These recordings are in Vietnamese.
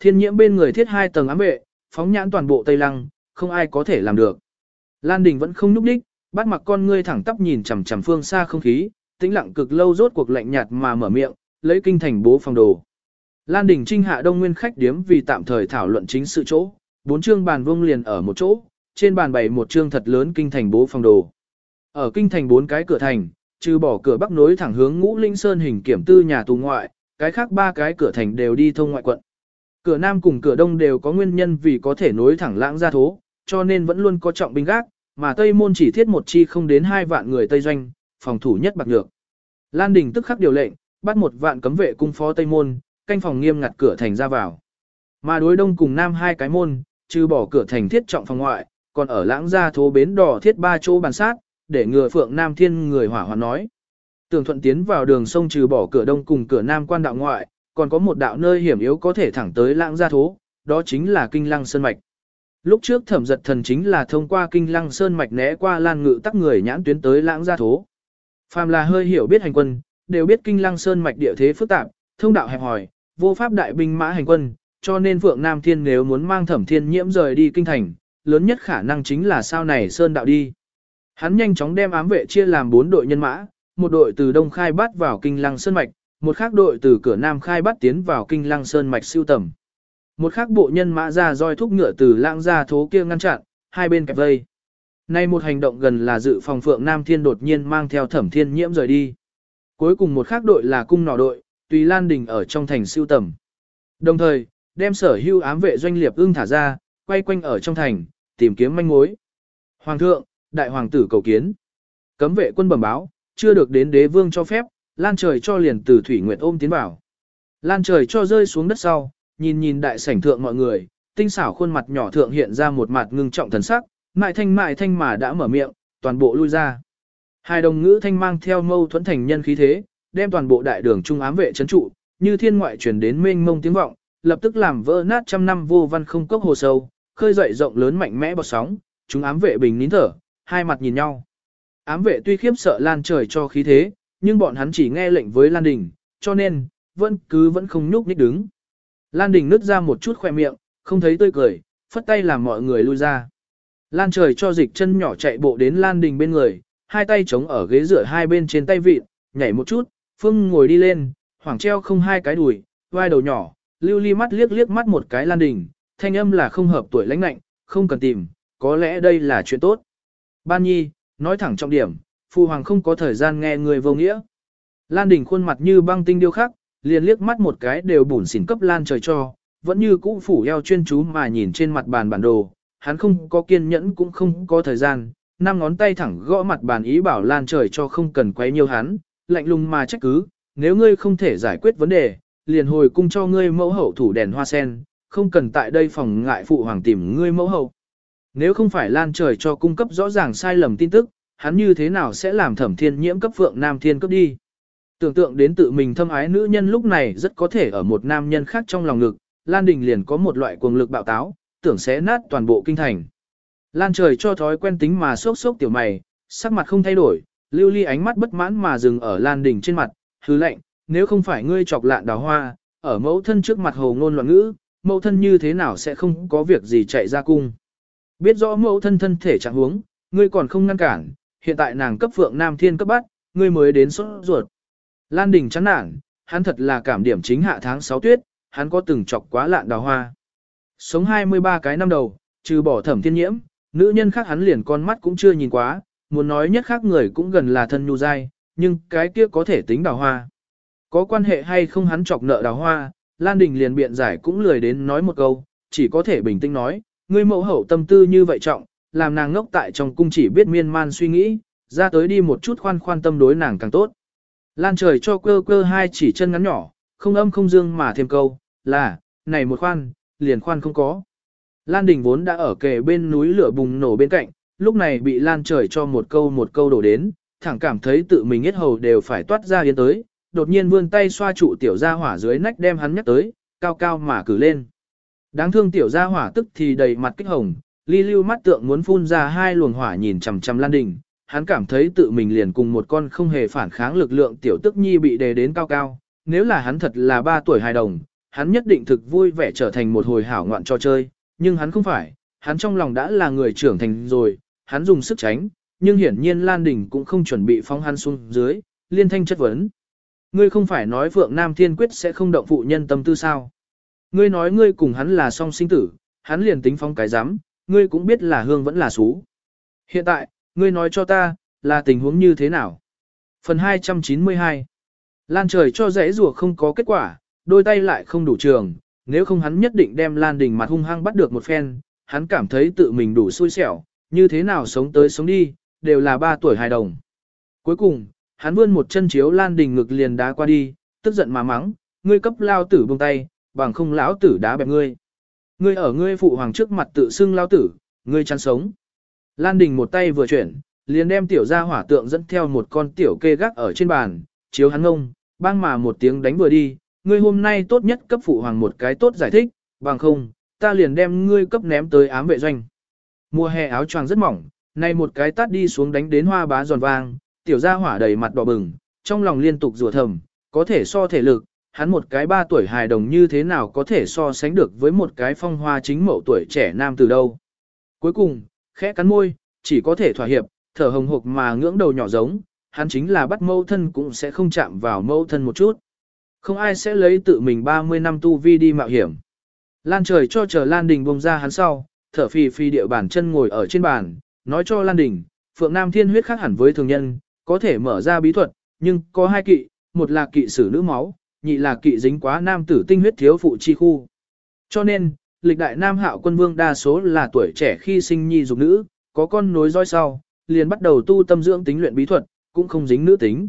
Thiên nhiễm bên người thiết hai tầng ám vệ, phóng nhãn toàn bộ Tây Lăng, không ai có thể làm được. Lan Đình vẫn không nhúc đích, bắt mặc con ngươi thẳng tắp nhìn chằm chằm phương xa không khí, tĩnh lặng cực lâu rốt cuộc lạnh nhạt mà mở miệng, lấy kinh thành bố phòng đồ. Lan Đình trinh hạ đông nguyên khách điếm vì tạm thời thảo luận chính sự chỗ, bốn chương bàn vông liền ở một chỗ, trên bàn bày một chương thật lớn kinh thành bố phòng đồ. Ở kinh thành bốn cái cửa thành, trừ bỏ cửa bắc nối thẳng hướng ngũ linh sơn hình kiểm tư nhà tù ngoại, cái khác ba cái cửa thành đều đi thông ngoại quận. Cửa nam cùng cửa đông đều có nguyên nhân vì có thể nối thẳng lãng ra thố, cho nên vẫn luôn có trọng binh gác, mà Tây Môn chỉ thiết một chi không đến hai vạn người Tây Doanh, phòng thủ nhất bạc nhược. Lan Đình tức khắc điều lệnh, bắt một vạn cấm vệ cung phó Tây Môn, canh phòng nghiêm ngặt cửa thành ra vào. Mà đối đông cùng nam hai cái môn, trừ bỏ cửa thành thiết trọng phòng ngoại, còn ở lãng gia thố bến đỏ thiết ba chỗ bàn sát, để ngừa phượng nam thiên người hỏa hoạn nói. Tường thuận tiến vào đường sông trừ bỏ cửa đông cùng cửa nam quan đạo ngoại, còn có một đạo nơi hiểm yếu có thể thẳng tới lãng gia thố, đó chính là kinh lăng sơn mạch. Lúc trước thẩm giật thần chính là thông qua kinh lăng sơn mạch né qua lan ngự tắc người nhãn tuyến tới lãng gia thố. Phàm là hơi hiểu biết hành quân, đều biết kinh lăng sơn mạch địa thế phức tạp, thông đạo hẹp hòi, vô pháp đại binh mã hành quân, cho nên Phượng Nam Thiên nếu muốn mang thẩm thiên nhiễm rời đi kinh thành, lớn nhất khả năng chính là sau này sơn đạo đi. Hắn nhanh chóng đem ám vệ chia làm bốn đội nhân mã, một đội từ đông khai bắt vào kinh lăng sơn mạch, một khác đội từ cửa nam khai bắt tiến vào kinh lăng sơn mạch siêu tầm. Một khác bộ nhân mã ra roi thúc ngựa từ lãng ra thố kia ngăn chặn, hai bên kẹp vây. Nay một hành động gần là dự phòng phượng Nam Thiên đột nhiên mang theo thẩm thiên nhiễm rời đi. Cuối cùng một khác đội là cung nỏ đội, tùy Lan Đình ở trong thành siêu tầm. Đồng thời, đem sở hưu ám vệ doanh liệp ưng thả ra, quay quanh ở trong thành, tìm kiếm manh mối. Hoàng thượng, đại hoàng tử cầu kiến. Cấm vệ quân bẩm báo, chưa được đến đế vương cho phép, lan trời cho liền từ thủy nguyệt ôm tiến vào. Lan trời cho rơi xuống đất sau, nhìn nhìn đại sảnh thượng mọi người, tinh xảo khuôn mặt nhỏ thượng hiện ra một mặt ngưng trọng thần sắc, mại thanh mại thanh mà đã mở miệng, toàn bộ lui ra. Hai đồng ngữ thanh mang theo mâu thuẫn thành nhân khí thế, đem toàn bộ đại đường trung ám vệ chấn trụ, như thiên ngoại truyền đến mênh mông tiếng vọng, lập tức làm vỡ nát trăm năm vô văn không cốc hồ sâu, khơi dậy rộng lớn mạnh mẽ bọt sóng, chúng ám vệ bình nín thở, hai mặt nhìn nhau. Ám vệ tuy khiếp sợ lan trời cho khí thế, nhưng bọn hắn chỉ nghe lệnh với Lan Đình, cho nên, vẫn cứ vẫn không nhúc nhích đứng. Lan Đình nứt ra một chút khoe miệng, không thấy tươi cười, phất tay làm mọi người lui ra. Lan trời cho dịch chân nhỏ chạy bộ đến Lan Đình bên người, hai tay chống ở ghế rửa hai bên trên tay vịt, nhảy một chút, Phương ngồi đi lên, hoảng treo không hai cái đùi, vai đầu nhỏ, lưu ly mắt liếc liếc mắt một cái Lan Đình, thanh âm là không hợp tuổi lãnh lạnh, không cần tìm, có lẽ đây là chuyện tốt. Ban nhi, nói thẳng trọng điểm, Phu Hoàng không có thời gian nghe người vô nghĩa. Lan Đình khuôn mặt như băng tinh điêu khắc, liền liếc mắt một cái đều bủn xỉn cấp Lan trời cho, vẫn như cũ phủ eo chuyên chú mà nhìn trên mặt bàn bản đồ, hắn không có kiên nhẫn cũng không có thời gian, năm ngón tay thẳng gõ mặt bàn ý bảo Lan trời cho không cần quấy nhiều hắn, lạnh lùng mà trách cứ, nếu ngươi không thể giải quyết vấn đề, liền hồi cung cho ngươi mẫu hậu thủ đèn hoa sen, không cần tại đây phòng ngại phụ hoàng tìm ngươi mẫu hậu. Nếu không phải lan trời cho cung cấp rõ ràng sai lầm tin tức, hắn như thế nào sẽ làm thẩm thiên nhiễm cấp phượng nam thiên cấp đi. Tưởng tượng đến tự mình thâm ái nữ nhân lúc này rất có thể ở một nam nhân khác trong lòng ngực, Lan Đình liền có một loại cuồng lực bạo táo, tưởng sẽ nát toàn bộ kinh thành. Lan trời cho thói quen tính mà sốc sốc tiểu mày, sắc mặt không thay đổi, lưu ly ánh mắt bất mãn mà dừng ở Lan Đình trên mặt, hứ lệnh, nếu không phải ngươi chọc lạn đào hoa, ở mẫu thân trước mặt hồ ngôn loạn ngữ, mẫu thân như thế nào sẽ không có việc gì chạy ra cung. Biết rõ mẫu thân thân thể trạng huống, ngươi còn không ngăn cản, hiện tại nàng cấp phượng nam thiên cấp bắt, ngươi mới đến sốt ruột. Lan Đình chán nản, hắn thật là cảm điểm chính hạ tháng 6 tuyết, hắn có từng chọc quá lạn đào hoa. Sống 23 cái năm đầu, trừ bỏ thẩm thiên nhiễm, nữ nhân khác hắn liền con mắt cũng chưa nhìn quá, muốn nói nhất khác người cũng gần là thân nhu dai, nhưng cái kia có thể tính đào hoa. Có quan hệ hay không hắn chọc nợ đào hoa, Lan Đình liền biện giải cũng lười đến nói một câu, chỉ có thể bình tĩnh nói, ngươi mẫu hậu tâm tư như vậy trọng, làm nàng ngốc tại trong cung chỉ biết miên man suy nghĩ, ra tới đi một chút khoan khoan tâm đối nàng càng tốt. Lan trời cho quơ quơ hai chỉ chân ngắn nhỏ, không âm không dương mà thêm câu, là, này một khoan, liền khoan không có. Lan Đình vốn đã ở kề bên núi lửa bùng nổ bên cạnh, lúc này bị Lan trời cho một câu một câu đổ đến, thẳng cảm thấy tự mình hết hầu đều phải toát ra yến tới, đột nhiên vươn tay xoa trụ tiểu gia hỏa dưới nách đem hắn nhắc tới, cao cao mà cử lên. Đáng thương tiểu gia hỏa tức thì đầy mặt kích hồng, ly lưu mắt tượng muốn phun ra hai luồng hỏa nhìn chằm chằm Lan Đình, hắn cảm thấy tự mình liền cùng một con không hề phản kháng lực lượng tiểu tức nhi bị đề đến cao cao, nếu là hắn thật là ba tuổi hài đồng, hắn nhất định thực vui vẻ trở thành một hồi hảo ngoạn cho chơi, nhưng hắn không phải, hắn trong lòng đã là người trưởng thành rồi, hắn dùng sức tránh, nhưng hiển nhiên Lan Đình cũng không chuẩn bị phóng hắn xuống dưới, liên thanh chất vấn. Ngươi không phải nói Phượng Nam Thiên Quyết sẽ không động phụ nhân tâm tư sao? Ngươi nói ngươi cùng hắn là song sinh tử, hắn liền tính phong cái dám, ngươi cũng biết là hương vẫn là xú. Hiện tại, ngươi nói cho ta, là tình huống như thế nào? Phần 292 Lan trời cho rẽ rùa không có kết quả, đôi tay lại không đủ trường, nếu không hắn nhất định đem Lan Đình mặt hung hăng bắt được một phen, hắn cảm thấy tự mình đủ xui xẻo, như thế nào sống tới sống đi, đều là ba tuổi hài đồng. Cuối cùng, hắn vươn một chân chiếu Lan Đình ngực liền đá qua đi, tức giận mà mắng, ngươi cấp lao tử buông tay, bằng không lão tử đá bẹp ngươi. Ngươi ở ngươi phụ hoàng trước mặt tự xưng lao tử, ngươi chăn sống. Lan Đình một tay vừa chuyển, liền đem tiểu gia hỏa tượng dẫn theo một con tiểu kê gác ở trên bàn, chiếu hắn ngông, bang mà một tiếng đánh vừa đi, ngươi hôm nay tốt nhất cấp phụ hoàng một cái tốt giải thích, bằng không, ta liền đem ngươi cấp ném tới ám vệ doanh. Mùa hè áo choàng rất mỏng, nay một cái tát đi xuống đánh đến hoa bá giòn vang, tiểu gia hỏa đầy mặt đỏ bừng, trong lòng liên tục rủa thầm, có thể so thể lực, hắn một cái ba tuổi hài đồng như thế nào có thể so sánh được với một cái phong hoa chính mẫu tuổi trẻ nam từ đâu. Cuối cùng, khẽ cắn môi, chỉ có thể thỏa hiệp, thở hồng hộc mà ngưỡng đầu nhỏ giống, hắn chính là bắt mâu thân cũng sẽ không chạm vào mâu thân một chút. Không ai sẽ lấy tự mình 30 năm tu vi đi mạo hiểm. Lan trời cho chờ Lan Đình bông ra hắn sau, thở phì phì địa bản chân ngồi ở trên bàn, nói cho Lan Đình, Phượng Nam Thiên huyết khác hẳn với thường nhân, có thể mở ra bí thuật, nhưng có hai kỵ, một là kỵ sử nữ máu, nhị là kỵ dính quá nam tử tinh huyết thiếu phụ chi khu. Cho nên, lịch đại nam hạo quân vương đa số là tuổi trẻ khi sinh nhi dục nữ, có con nối dõi sau, liền bắt đầu tu tâm dưỡng tính luyện bí thuật, cũng không dính nữ tính.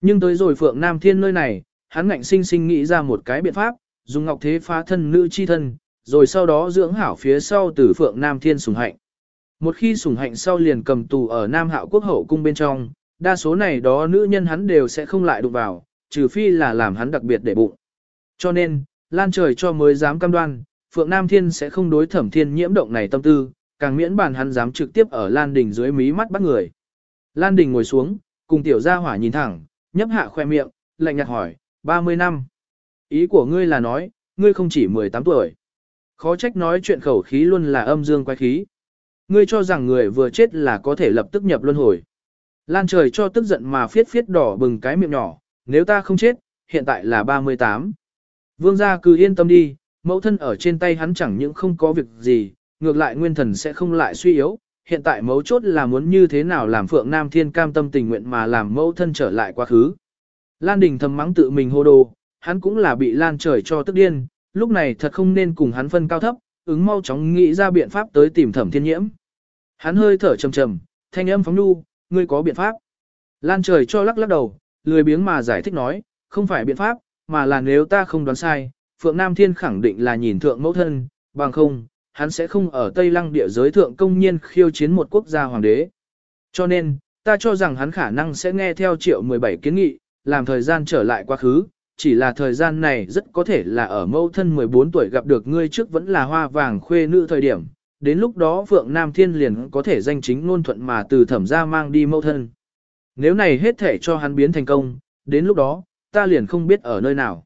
Nhưng tới rồi Phượng Nam Thiên nơi này, hắn ngạnh sinh sinh nghĩ ra một cái biện pháp, dùng ngọc thế phá thân nữ chi thân, rồi sau đó dưỡng hảo phía sau từ Phượng Nam Thiên sùng hạnh. Một khi sùng hạnh sau liền cầm tù ở Nam Hạo Quốc hậu cung bên trong, đa số này đó nữ nhân hắn đều sẽ không lại đụng vào, trừ phi là làm hắn đặc biệt để bụng. Cho nên, Lan trời cho mới dám cam đoan, Phượng Nam Thiên sẽ không đối thẩm thiên nhiễm động này tâm tư, càng miễn bàn hắn dám trực tiếp ở Lan Đình dưới mí mắt bắt người. Lan Đình ngồi xuống, cùng tiểu gia hỏa nhìn thẳng, nhấp hạ khoe miệng, lạnh nhạt hỏi, 30 năm. Ý của ngươi là nói, ngươi không chỉ 18 tuổi. Khó trách nói chuyện khẩu khí luôn là âm dương quái khí. Ngươi cho rằng người vừa chết là có thể lập tức nhập luân hồi. Lan trời cho tức giận mà phiết phiết đỏ bừng cái miệng nhỏ, nếu ta không chết, hiện tại là 38. Vương gia cứ yên tâm đi, mẫu thân ở trên tay hắn chẳng những không có việc gì, ngược lại nguyên thần sẽ không lại suy yếu. Hiện tại mấu chốt là muốn như thế nào làm Phượng Nam Thiên cam tâm tình nguyện mà làm mẫu thân trở lại quá khứ. Lan Đình thầm mắng tự mình hô đồ, hắn cũng là bị Lan trời cho tức điên, lúc này thật không nên cùng hắn phân cao thấp, ứng mau chóng nghĩ ra biện pháp tới tìm thẩm thiên nhiễm. Hắn hơi thở trầm trầm, thanh âm phóng nhu, ngươi có biện pháp. Lan trời cho lắc lắc đầu, lười biếng mà giải thích nói, không phải biện pháp, mà là nếu ta không đoán sai, Phượng Nam Thiên khẳng định là nhìn thượng mẫu thân, bằng không, hắn sẽ không ở Tây Lăng địa giới thượng công nhiên khiêu chiến một quốc gia hoàng đế. Cho nên, ta cho rằng hắn khả năng sẽ nghe theo triệu 17 kiến nghị, làm thời gian trở lại quá khứ, chỉ là thời gian này rất có thể là ở mẫu thân 14 tuổi gặp được ngươi trước vẫn là hoa vàng khuê nữ thời điểm, đến lúc đó Phượng Nam Thiên liền có thể danh chính ngôn thuận mà từ thẩm ra mang đi mẫu thân. Nếu này hết thể cho hắn biến thành công, đến lúc đó, ta liền không biết ở nơi nào.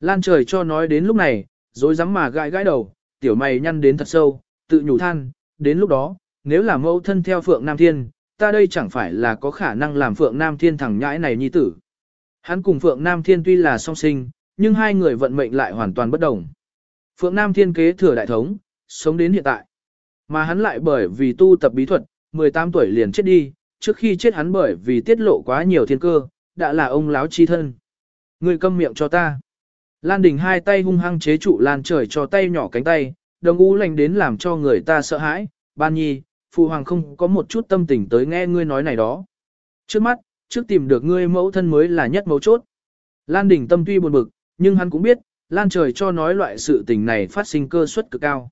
Lan trời cho nói đến lúc này, rồi dám mà gãi gãi đầu, tiểu mày nhăn đến thật sâu, tự nhủ than, đến lúc đó, nếu là mẫu thân theo Phượng Nam Thiên, ta đây chẳng phải là có khả năng làm Phượng Nam Thiên thẳng nhãi này nhi tử. Hắn cùng Phượng Nam Thiên tuy là song sinh, nhưng hai người vận mệnh lại hoàn toàn bất đồng. Phượng Nam Thiên kế thừa đại thống, sống đến hiện tại. Mà hắn lại bởi vì tu tập bí thuật, 18 tuổi liền chết đi, trước khi chết hắn bởi vì tiết lộ quá nhiều thiên cơ, đã là ông láo chi thân. Người câm miệng cho ta. Lan Đình hai tay hung hăng chế trụ Lan trời cho tay nhỏ cánh tay, đồng u lành đến làm cho người ta sợ hãi. Ban nhi, phụ hoàng không có một chút tâm tình tới nghe ngươi nói này đó. Trước mắt, trước tìm được ngươi mẫu thân mới là nhất mấu chốt. Lan Đình tâm tuy buồn bực, nhưng hắn cũng biết, Lan trời cho nói loại sự tình này phát sinh cơ suất cực cao.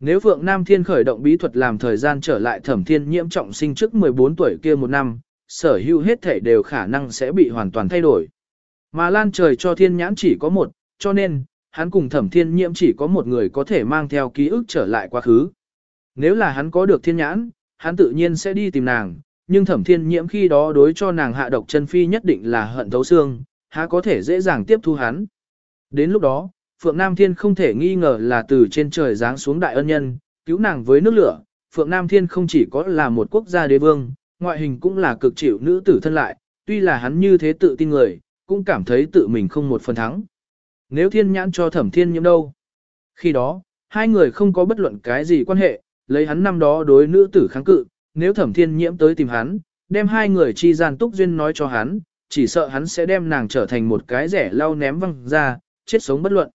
Nếu Phượng Nam Thiên khởi động bí thuật làm thời gian trở lại thẩm thiên nhiễm trọng sinh trước 14 tuổi kia một năm, sở hữu hết thể đều khả năng sẽ bị hoàn toàn thay đổi. Mà lan trời cho thiên nhãn chỉ có một, cho nên, hắn cùng thẩm thiên nhiễm chỉ có một người có thể mang theo ký ức trở lại quá khứ. Nếu là hắn có được thiên nhãn, hắn tự nhiên sẽ đi tìm nàng, nhưng thẩm thiên nhiễm khi đó đối cho nàng hạ độc chân phi nhất định là hận thấu xương, há có thể dễ dàng tiếp thu hắn. Đến lúc đó, Phượng Nam Thiên không thể nghi ngờ là từ trên trời giáng xuống đại ân nhân, cứu nàng với nước lửa. Phượng Nam Thiên không chỉ có là một quốc gia đế vương, ngoại hình cũng là cực chịu nữ tử thân lại, tuy là hắn như thế tự tin người, cũng cảm thấy tự mình không một phần thắng. Nếu thiên nhãn cho thẩm thiên nhiễm đâu? Khi đó, hai người không có bất luận cái gì quan hệ, lấy hắn năm đó đối nữ tử kháng cự, nếu thẩm thiên nhiễm tới tìm hắn, đem hai người chi gian túc duyên nói cho hắn, chỉ sợ hắn sẽ đem nàng trở thành một cái rẻ lau ném văng ra, chết sống bất luận.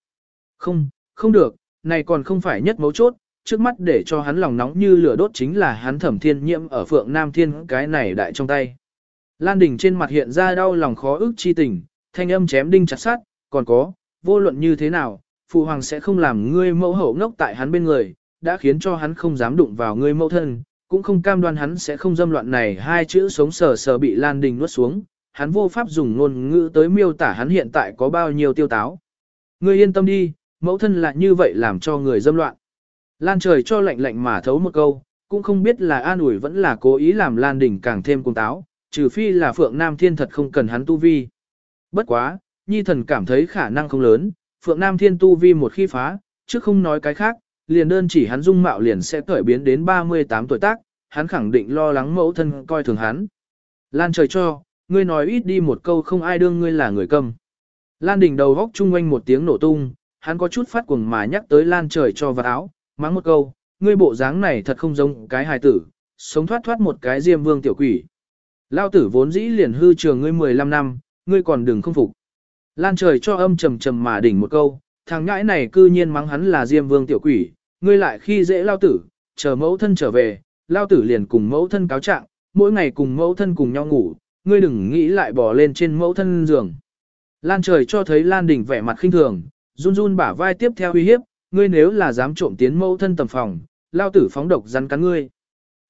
Không, không được, này còn không phải nhất mấu chốt, trước mắt để cho hắn lòng nóng như lửa đốt chính là hắn thẩm thiên nhiễm ở phượng nam thiên cái này đại trong tay. Lan Đình trên mặt hiện ra đau lòng khó ức chi tình, thanh âm chém đinh chặt sát, còn có, vô luận như thế nào, phụ hoàng sẽ không làm ngươi mẫu hậu ngốc tại hắn bên người, đã khiến cho hắn không dám đụng vào ngươi mẫu thân, cũng không cam đoan hắn sẽ không dâm loạn này hai chữ sống sờ sờ bị Lan Đình nuốt xuống, hắn vô pháp dùng ngôn ngữ tới miêu tả hắn hiện tại có bao nhiêu tiêu táo. Ngươi yên tâm đi, mẫu thân lại như vậy làm cho người dâm loạn. Lan trời cho lạnh lạnh mà thấu một câu, cũng không biết là an ủi vẫn là cố ý làm Lan Đình càng thêm cung táo, trừ phi là Phượng Nam Thiên thật không cần hắn tu vi. Bất quá, Nhi thần cảm thấy khả năng không lớn, Phượng Nam Thiên tu vi một khi phá, chứ không nói cái khác, liền đơn chỉ hắn dung mạo liền sẽ cởi biến đến 38 tuổi tác, hắn khẳng định lo lắng mẫu thân coi thường hắn. Lan trời cho, ngươi nói ít đi một câu không ai đương ngươi là người cầm. Lan đỉnh đầu góc chung quanh một tiếng nổ tung, hắn có chút phát cuồng mà nhắc tới Lan trời cho vào áo, mắng một câu, ngươi bộ dáng này thật không giống cái hài tử, sống thoát thoát một cái diêm vương tiểu quỷ. Lao tử vốn dĩ liền hư trường ngươi 15 năm, ngươi còn đừng không phục. Lan trời cho âm trầm trầm mà đỉnh một câu, thằng ngãi này cư nhiên mắng hắn là diêm vương tiểu quỷ, ngươi lại khi dễ lao tử, chờ mẫu thân trở về, lao tử liền cùng mẫu thân cáo trạng, mỗi ngày cùng mẫu thân cùng nhau ngủ, ngươi đừng nghĩ lại bỏ lên trên mẫu thân giường. Lan trời cho thấy Lan đỉnh vẻ mặt khinh thường, run run bả vai tiếp theo uy hiếp, ngươi nếu là dám trộm tiến mẫu thân tầm phòng, lao tử phóng độc rắn cắn ngươi.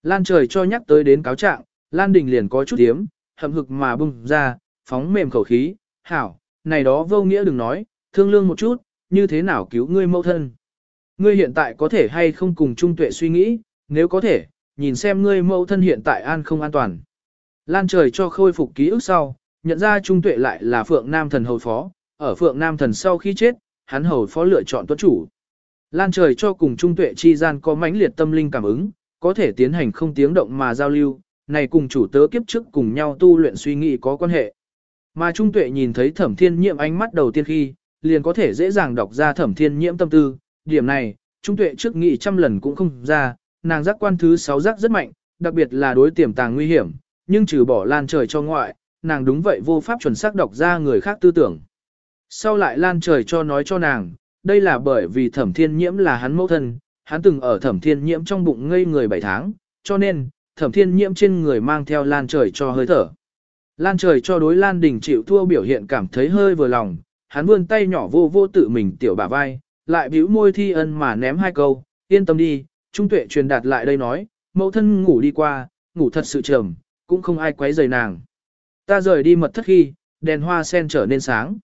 Lan trời cho nhắc tới đến cáo trạng, Lan đình liền có chút hiếm, hậm hực mà bung ra, phóng mềm khẩu khí, hảo, này đó vô nghĩa đừng nói, thương lương một chút, như thế nào cứu ngươi mẫu thân. Ngươi hiện tại có thể hay không cùng trung tuệ suy nghĩ, nếu có thể, nhìn xem ngươi mẫu thân hiện tại an không an toàn. Lan trời cho khôi phục ký ức sau, nhận ra trung tuệ lại là Phượng Nam thần hầu phó, ở Phượng Nam thần sau khi chết, hắn hầu phó lựa chọn tuấn chủ. Lan trời cho cùng trung tuệ chi gian có mãnh liệt tâm linh cảm ứng, có thể tiến hành không tiếng động mà giao lưu, này cùng chủ tớ kiếp trước cùng nhau tu luyện suy nghĩ có quan hệ. Mà Trung Tuệ nhìn thấy thẩm thiên nhiễm ánh mắt đầu tiên khi, liền có thể dễ dàng đọc ra thẩm thiên nhiễm tâm tư, điểm này, Trung Tuệ trước nghĩ trăm lần cũng không ra, nàng giác quan thứ sáu giác rất mạnh, đặc biệt là đối tiềm tàng nguy hiểm, nhưng trừ bỏ lan trời cho ngoại, nàng đúng vậy vô pháp chuẩn xác đọc ra người khác tư tưởng. Sau lại lan trời cho nói cho nàng, đây là bởi vì thẩm thiên nhiễm là hắn mẫu thân, hắn từng ở thẩm thiên nhiễm trong bụng ngây người 7 tháng, cho nên, thẩm thiên nhiễm trên người mang theo lan trời cho hơi thở. Lan trời cho đối Lan Đình chịu thua biểu hiện cảm thấy hơi vừa lòng, hắn vươn tay nhỏ vô vô tự mình tiểu bả vai, lại bĩu môi thi ân mà ném hai câu, yên tâm đi, trung tuệ truyền đạt lại đây nói, mẫu thân ngủ đi qua, ngủ thật sự trầm, cũng không ai quấy rầy nàng. Ta rời đi mật thất khi, đèn hoa sen trở nên sáng.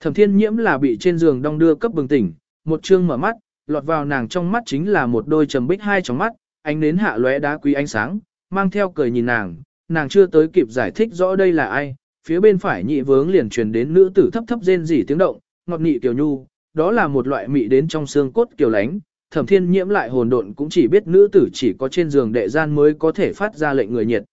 Thẩm thiên nhiễm là bị trên giường đong đưa cấp bừng tỉnh, một chương mở mắt, lọt vào nàng trong mắt chính là một đôi trầm bích hai trong mắt, ánh nến hạ lóe đá quý ánh sáng, mang theo cười nhìn nàng, nàng chưa tới kịp giải thích rõ đây là ai, phía bên phải nhị vướng liền truyền đến nữ tử thấp thấp rên rỉ tiếng động, ngọt nị kiều nhu, đó là một loại mị đến trong xương cốt kiều lánh, thẩm thiên nhiễm lại hồn độn cũng chỉ biết nữ tử chỉ có trên giường đệ gian mới có thể phát ra lệnh người nhiệt.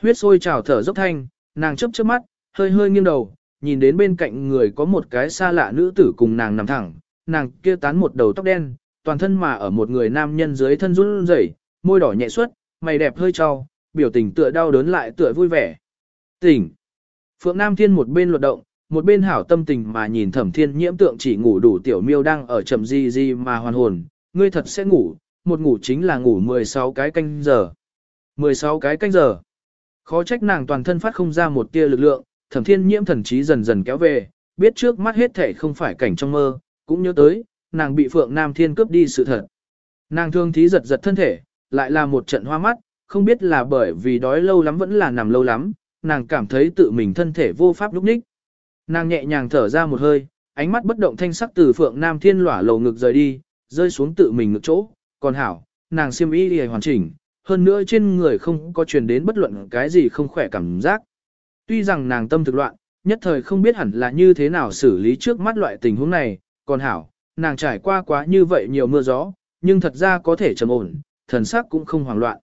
Huyết sôi trào thở dốc thanh, nàng chấp chớp mắt, hơi hơi nghiêng đầu, nhìn đến bên cạnh người có một cái xa lạ nữ tử cùng nàng nằm thẳng, nàng kia tán một đầu tóc đen, toàn thân mà ở một người nam nhân dưới thân run rẩy, môi đỏ nhẹ suốt, mày đẹp hơi trao, biểu tình tựa đau đớn lại tựa vui vẻ. Tỉnh. Phượng Nam Thiên một bên luật động, một bên hảo tâm tình mà nhìn thẩm thiên nhiễm tượng chỉ ngủ đủ tiểu miêu đang ở chậm gì gì mà hoàn hồn, ngươi thật sẽ ngủ, một ngủ chính là ngủ 16 cái canh giờ. 16 cái canh giờ. Khó trách nàng toàn thân phát không ra một tia lực lượng, thẩm thiên nhiễm thần trí dần dần kéo về, biết trước mắt hết thể không phải cảnh trong mơ, cũng nhớ tới, nàng bị Phượng Nam Thiên cướp đi sự thật. Nàng thương thí giật giật thân thể, lại là một trận hoa mắt, không biết là bởi vì đói lâu lắm vẫn là nằm lâu lắm, nàng cảm thấy tự mình thân thể vô pháp lúc ních. Nàng nhẹ nhàng thở ra một hơi, ánh mắt bất động thanh sắc từ phượng nam thiên lỏa lầu ngực rời đi, rơi xuống tự mình ngực chỗ, còn hảo, nàng siêm y đi hoàn chỉnh, hơn nữa trên người không có truyền đến bất luận cái gì không khỏe cảm giác. Tuy rằng nàng tâm thực loạn, nhất thời không biết hẳn là như thế nào xử lý trước mắt loại tình huống này, còn hảo, nàng trải qua quá như vậy nhiều mưa gió, nhưng thật ra có thể trầm ổn, thần sắc cũng không hoảng loạn.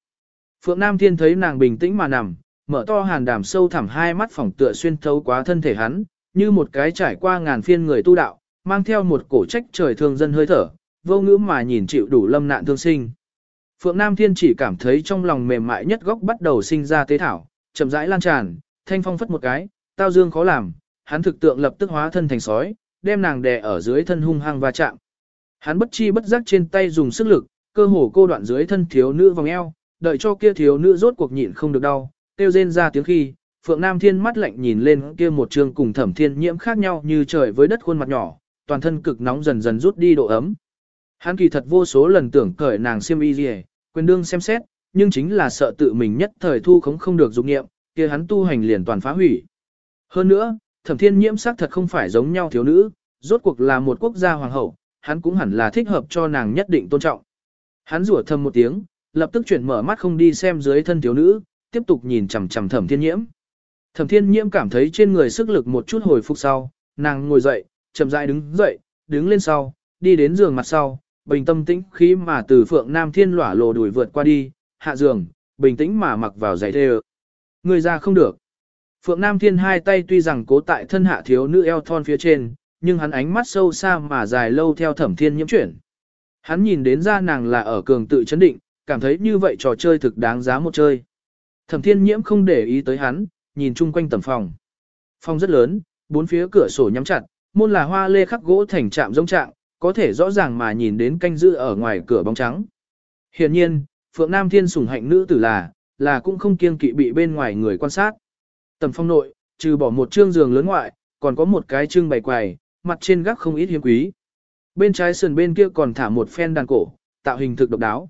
Phượng Nam Thiên thấy nàng bình tĩnh mà nằm, mở to hàn đàm sâu thẳm hai mắt phỏng tựa xuyên thấu quá thân thể hắn, như một cái trải qua ngàn phiên người tu đạo, mang theo một cổ trách trời thương dân hơi thở, vô ngữ mà nhìn chịu đủ lâm nạn thương sinh. Phượng Nam Thiên chỉ cảm thấy trong lòng mềm mại nhất góc bắt đầu sinh ra tế thảo, chậm rãi lan tràn, thanh phong phất một cái, tao dương khó làm, hắn thực tượng lập tức hóa thân thành sói, đem nàng đè ở dưới thân hung hăng va chạm. Hắn bất chi bất giác trên tay dùng sức lực, cơ hồ cô đoạn dưới thân thiếu nữ vòng eo, đợi cho kia thiếu nữ rốt cuộc nhịn không được đau, tiêu rên ra tiếng khi, Phượng Nam Thiên mắt lạnh nhìn lên kia một trường cùng Thẩm Thiên Nhiễm khác nhau như trời với đất khuôn mặt nhỏ, toàn thân cực nóng dần dần rút đi độ ấm. Hắn kỳ thật vô số lần tưởng cởi nàng xiêm y gì, quyền đương xem xét, nhưng chính là sợ tự mình nhất thời thu khống không được dục nghiệm, kia hắn tu hành liền toàn phá hủy. Hơn nữa, Thẩm Thiên Nhiễm xác thật không phải giống nhau thiếu nữ, rốt cuộc là một quốc gia hoàng hậu, hắn cũng hẳn là thích hợp cho nàng nhất định tôn trọng. Hắn rủa thầm một tiếng, lập tức chuyển mở mắt không đi xem dưới thân thiếu nữ, tiếp tục nhìn chằm chằm Thẩm Thiên Nhiễm. Thẩm Thiên Nhiễm cảm thấy trên người sức lực một chút hồi phục sau, nàng ngồi dậy, chậm rãi đứng dậy, đứng lên sau, đi đến giường mặt sau, bình tâm tĩnh khí mà từ Phượng Nam Thiên lỏa lồ đuổi vượt qua đi, hạ giường, bình tĩnh mà mặc vào giày thề. Người ra không được. Phượng Nam Thiên hai tay tuy rằng cố tại thân hạ thiếu nữ eo thon phía trên, nhưng hắn ánh mắt sâu xa mà dài lâu theo thẩm thiên nhiễm chuyển. Hắn nhìn đến ra nàng là ở cường tự chấn định, cảm thấy như vậy trò chơi thực đáng giá một chơi. Thẩm thiên nhiễm không để ý tới hắn, nhìn chung quanh tầm phòng. Phòng rất lớn, bốn phía cửa sổ nhắm chặt, môn là hoa lê khắc gỗ thành trạm rông trạng, có thể rõ ràng mà nhìn đến canh giữ ở ngoài cửa bóng trắng. Hiển nhiên, Phượng Nam Thiên sủng hạnh nữ tử là, là cũng không kiêng kỵ bị bên ngoài người quan sát. Tầm phong nội, trừ bỏ một trương giường lớn ngoại, còn có một cái trưng bày quầy, mặt trên gác không ít hiếm quý. Bên trái sườn bên kia còn thả một phen đàn cổ, tạo hình thực độc đáo.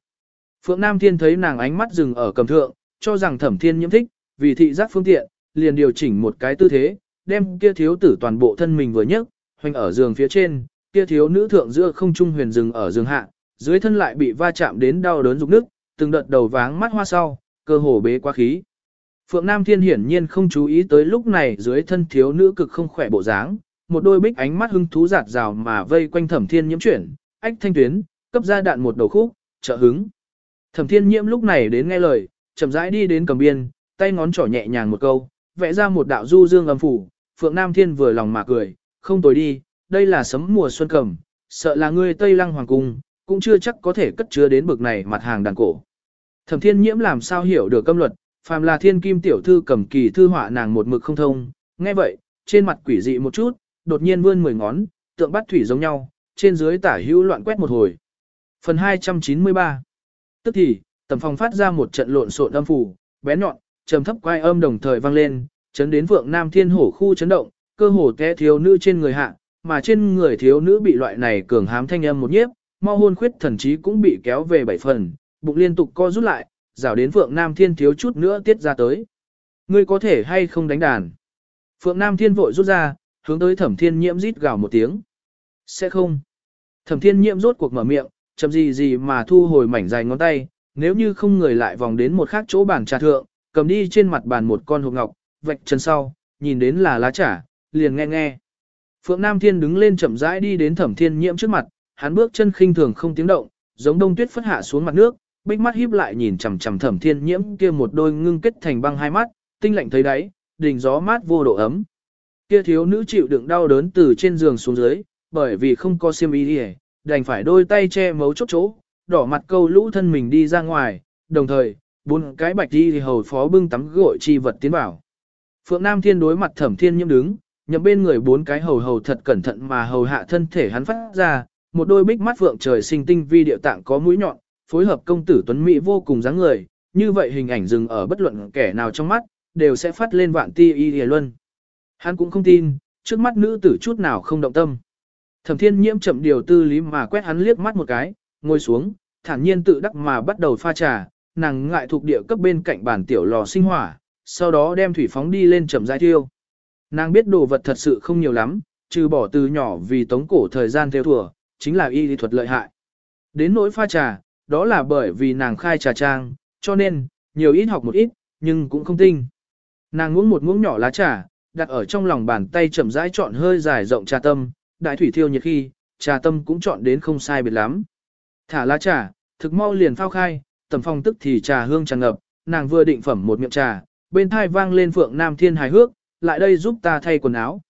Phượng Nam Thiên thấy nàng ánh mắt dừng ở cầm thượng, cho rằng thẩm thiên nhiễm thích, vì thị giác phương tiện, liền điều chỉnh một cái tư thế, đem kia thiếu tử toàn bộ thân mình vừa nhấc, hoành ở giường phía trên, kia thiếu nữ thượng giữa không trung huyền dừng ở giường hạ, dưới thân lại bị va chạm đến đau đớn rục nước, từng đợt đầu váng mắt hoa sau, cơ hồ bế quá khí. Phượng Nam Thiên hiển nhiên không chú ý tới lúc này dưới thân thiếu nữ cực không khỏe bộ dáng, một đôi bích ánh mắt hưng thú giạt rào mà vây quanh Thẩm Thiên Nhiễm chuyển, ách thanh tuyến, cấp ra đạn một đầu khúc, trợ hứng. Thẩm Thiên Nhiễm lúc này đến nghe lời, chậm rãi đi đến cầm biên, tay ngón trỏ nhẹ nhàng một câu, vẽ ra một đạo du dương âm phủ, Phượng Nam Thiên vừa lòng mà cười, không tồi đi, đây là sấm mùa xuân cầm, sợ là ngươi Tây Lăng Hoàng Cung, cũng chưa chắc có thể cất chứa đến bực này mặt hàng đàn cổ. Thẩm Thiên Nhiễm làm sao hiểu được câm luật, phàm là thiên kim tiểu thư cầm kỳ thư họa nàng một mực không thông, nghe vậy, trên mặt quỷ dị một chút, đột nhiên vươn mười ngón, tượng bắt thủy giống nhau, trên dưới tả hữu loạn quét một hồi. Phần 293 Tức thì, tầm phòng phát ra một trận lộn xộn âm phủ, bé nhọn, trầm thấp quai âm đồng thời vang lên, chấn đến vượng nam thiên hổ khu chấn động, cơ hồ té thiếu nữ trên người hạ, mà trên người thiếu nữ bị loại này cường hám thanh âm một nhiếp, mau hôn khuyết thần trí cũng bị kéo về bảy phần, bụng liên tục co rút lại, rảo đến Phượng Nam Thiên thiếu chút nữa tiết ra tới. Ngươi có thể hay không đánh đàn? Phượng Nam Thiên vội rút ra, hướng tới Thẩm Thiên Nhiễm rít gào một tiếng. Sẽ không. Thẩm Thiên Nhiễm rốt cuộc mở miệng, chậm gì gì mà thu hồi mảnh dài ngón tay, nếu như không người lại vòng đến một khác chỗ bàn trà thượng, cầm đi trên mặt bàn một con hộp ngọc, vạch chân sau, nhìn đến là lá trà, liền nghe nghe. Phượng Nam Thiên đứng lên chậm rãi đi đến Thẩm Thiên Nhiễm trước mặt, hắn bước chân khinh thường không tiếng động, giống đông tuyết phất hạ xuống mặt nước, bích mắt híp lại nhìn chằm chằm Thẩm Thiên Nhiễm kia một đôi ngưng kết thành băng hai mắt, tinh lạnh thấy đáy, đỉnh gió mát vô độ ấm. Kia thiếu nữ chịu đựng đau đớn từ trên giường xuống dưới, bởi vì không có xiêm y đi, đành phải đôi tay che mấu chốt chỗ, đỏ mặt câu lũ thân mình đi ra ngoài, đồng thời, bốn cái bạch đi thì hầu phó bưng tắm gội chi vật tiến vào. Phượng Nam Thiên đối mặt Thẩm Thiên Nhiễm đứng, nhậm bên người bốn cái hầu hầu thật cẩn thận mà hầu hạ thân thể hắn phát ra, một đôi bích mắt phượng trời sinh tinh vi điệu tạng có mũi nhọn, phối hợp công tử tuấn mỹ vô cùng dáng người, như vậy hình ảnh dừng ở bất luận kẻ nào trong mắt, đều sẽ phát lên vạn ti y hề luân. Hắn cũng không tin, trước mắt nữ tử chút nào không động tâm. Thẩm thiên nhiễm chậm điều tư lý mà quét hắn liếc mắt một cái, ngồi xuống, thản nhiên tự đắc mà bắt đầu pha trà, nàng ngại thuộc địa cấp bên cạnh bàn tiểu lò sinh hỏa, sau đó đem thủy phóng đi lên chậm rãi thiêu. Nàng biết đồ vật thật sự không nhiều lắm, trừ bỏ từ nhỏ vì tống cổ thời gian theo thùa, chính là y lý thuật lợi hại. Đến nỗi pha trà, đó là bởi vì nàng khai trà trang, cho nên, nhiều ít học một ít, nhưng cũng không tinh. Nàng uống một muỗng nhỏ lá trà, đặt ở trong lòng bàn tay chậm rãi chọn hơi dài rộng trà tâm, đại thủy thiêu nhiệt khi, trà tâm cũng chọn đến không sai biệt lắm. Thả lá trà, thực mau liền phao khai, tầm phong tức thì trà hương tràn ngập, nàng vừa định phẩm một miệng trà, bên thai vang lên phượng nam thiên hài hước, lại đây giúp ta thay quần áo.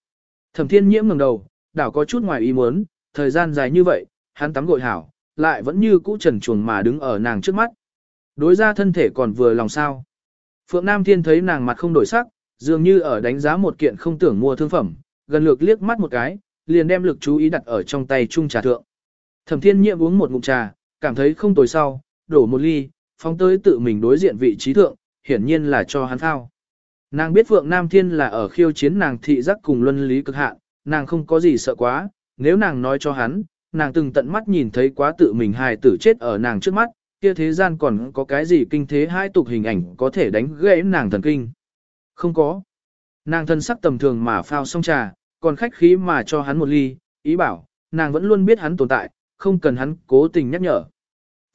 Thẩm thiên nhiễm ngẩng đầu, đảo có chút ngoài ý muốn, thời gian dài như vậy, hắn tắm gội hảo, lại vẫn như cũ trần chuồng mà đứng ở nàng trước mắt. Đối ra thân thể còn vừa lòng sao. Phượng Nam Thiên thấy nàng mặt không đổi sắc, dường như ở đánh giá một kiện không tưởng mua thương phẩm, gần lược liếc mắt một cái, liền đem lực chú ý đặt ở trong tay chung trà thượng. Thẩm Thiên Nhiệm uống một ngụm trà, cảm thấy không tồi sau, đổ một ly, phóng tới tự mình đối diện vị trí thượng, hiển nhiên là cho hắn thao. Nàng biết Phượng Nam Thiên là ở khiêu chiến nàng thị giác cùng luân lý cực hạn, nàng không có gì sợ quá, nếu nàng nói cho hắn, nàng từng tận mắt nhìn thấy quá tự mình hài tử chết ở nàng trước mắt, kia thế gian còn có cái gì kinh thế hai tục hình ảnh có thể đánh gãy nàng thần kinh. Không có. Nàng thân sắc tầm thường mà phao xong trà, còn khách khí mà cho hắn một ly, ý bảo, nàng vẫn luôn biết hắn tồn tại, không cần hắn cố tình nhắc nhở.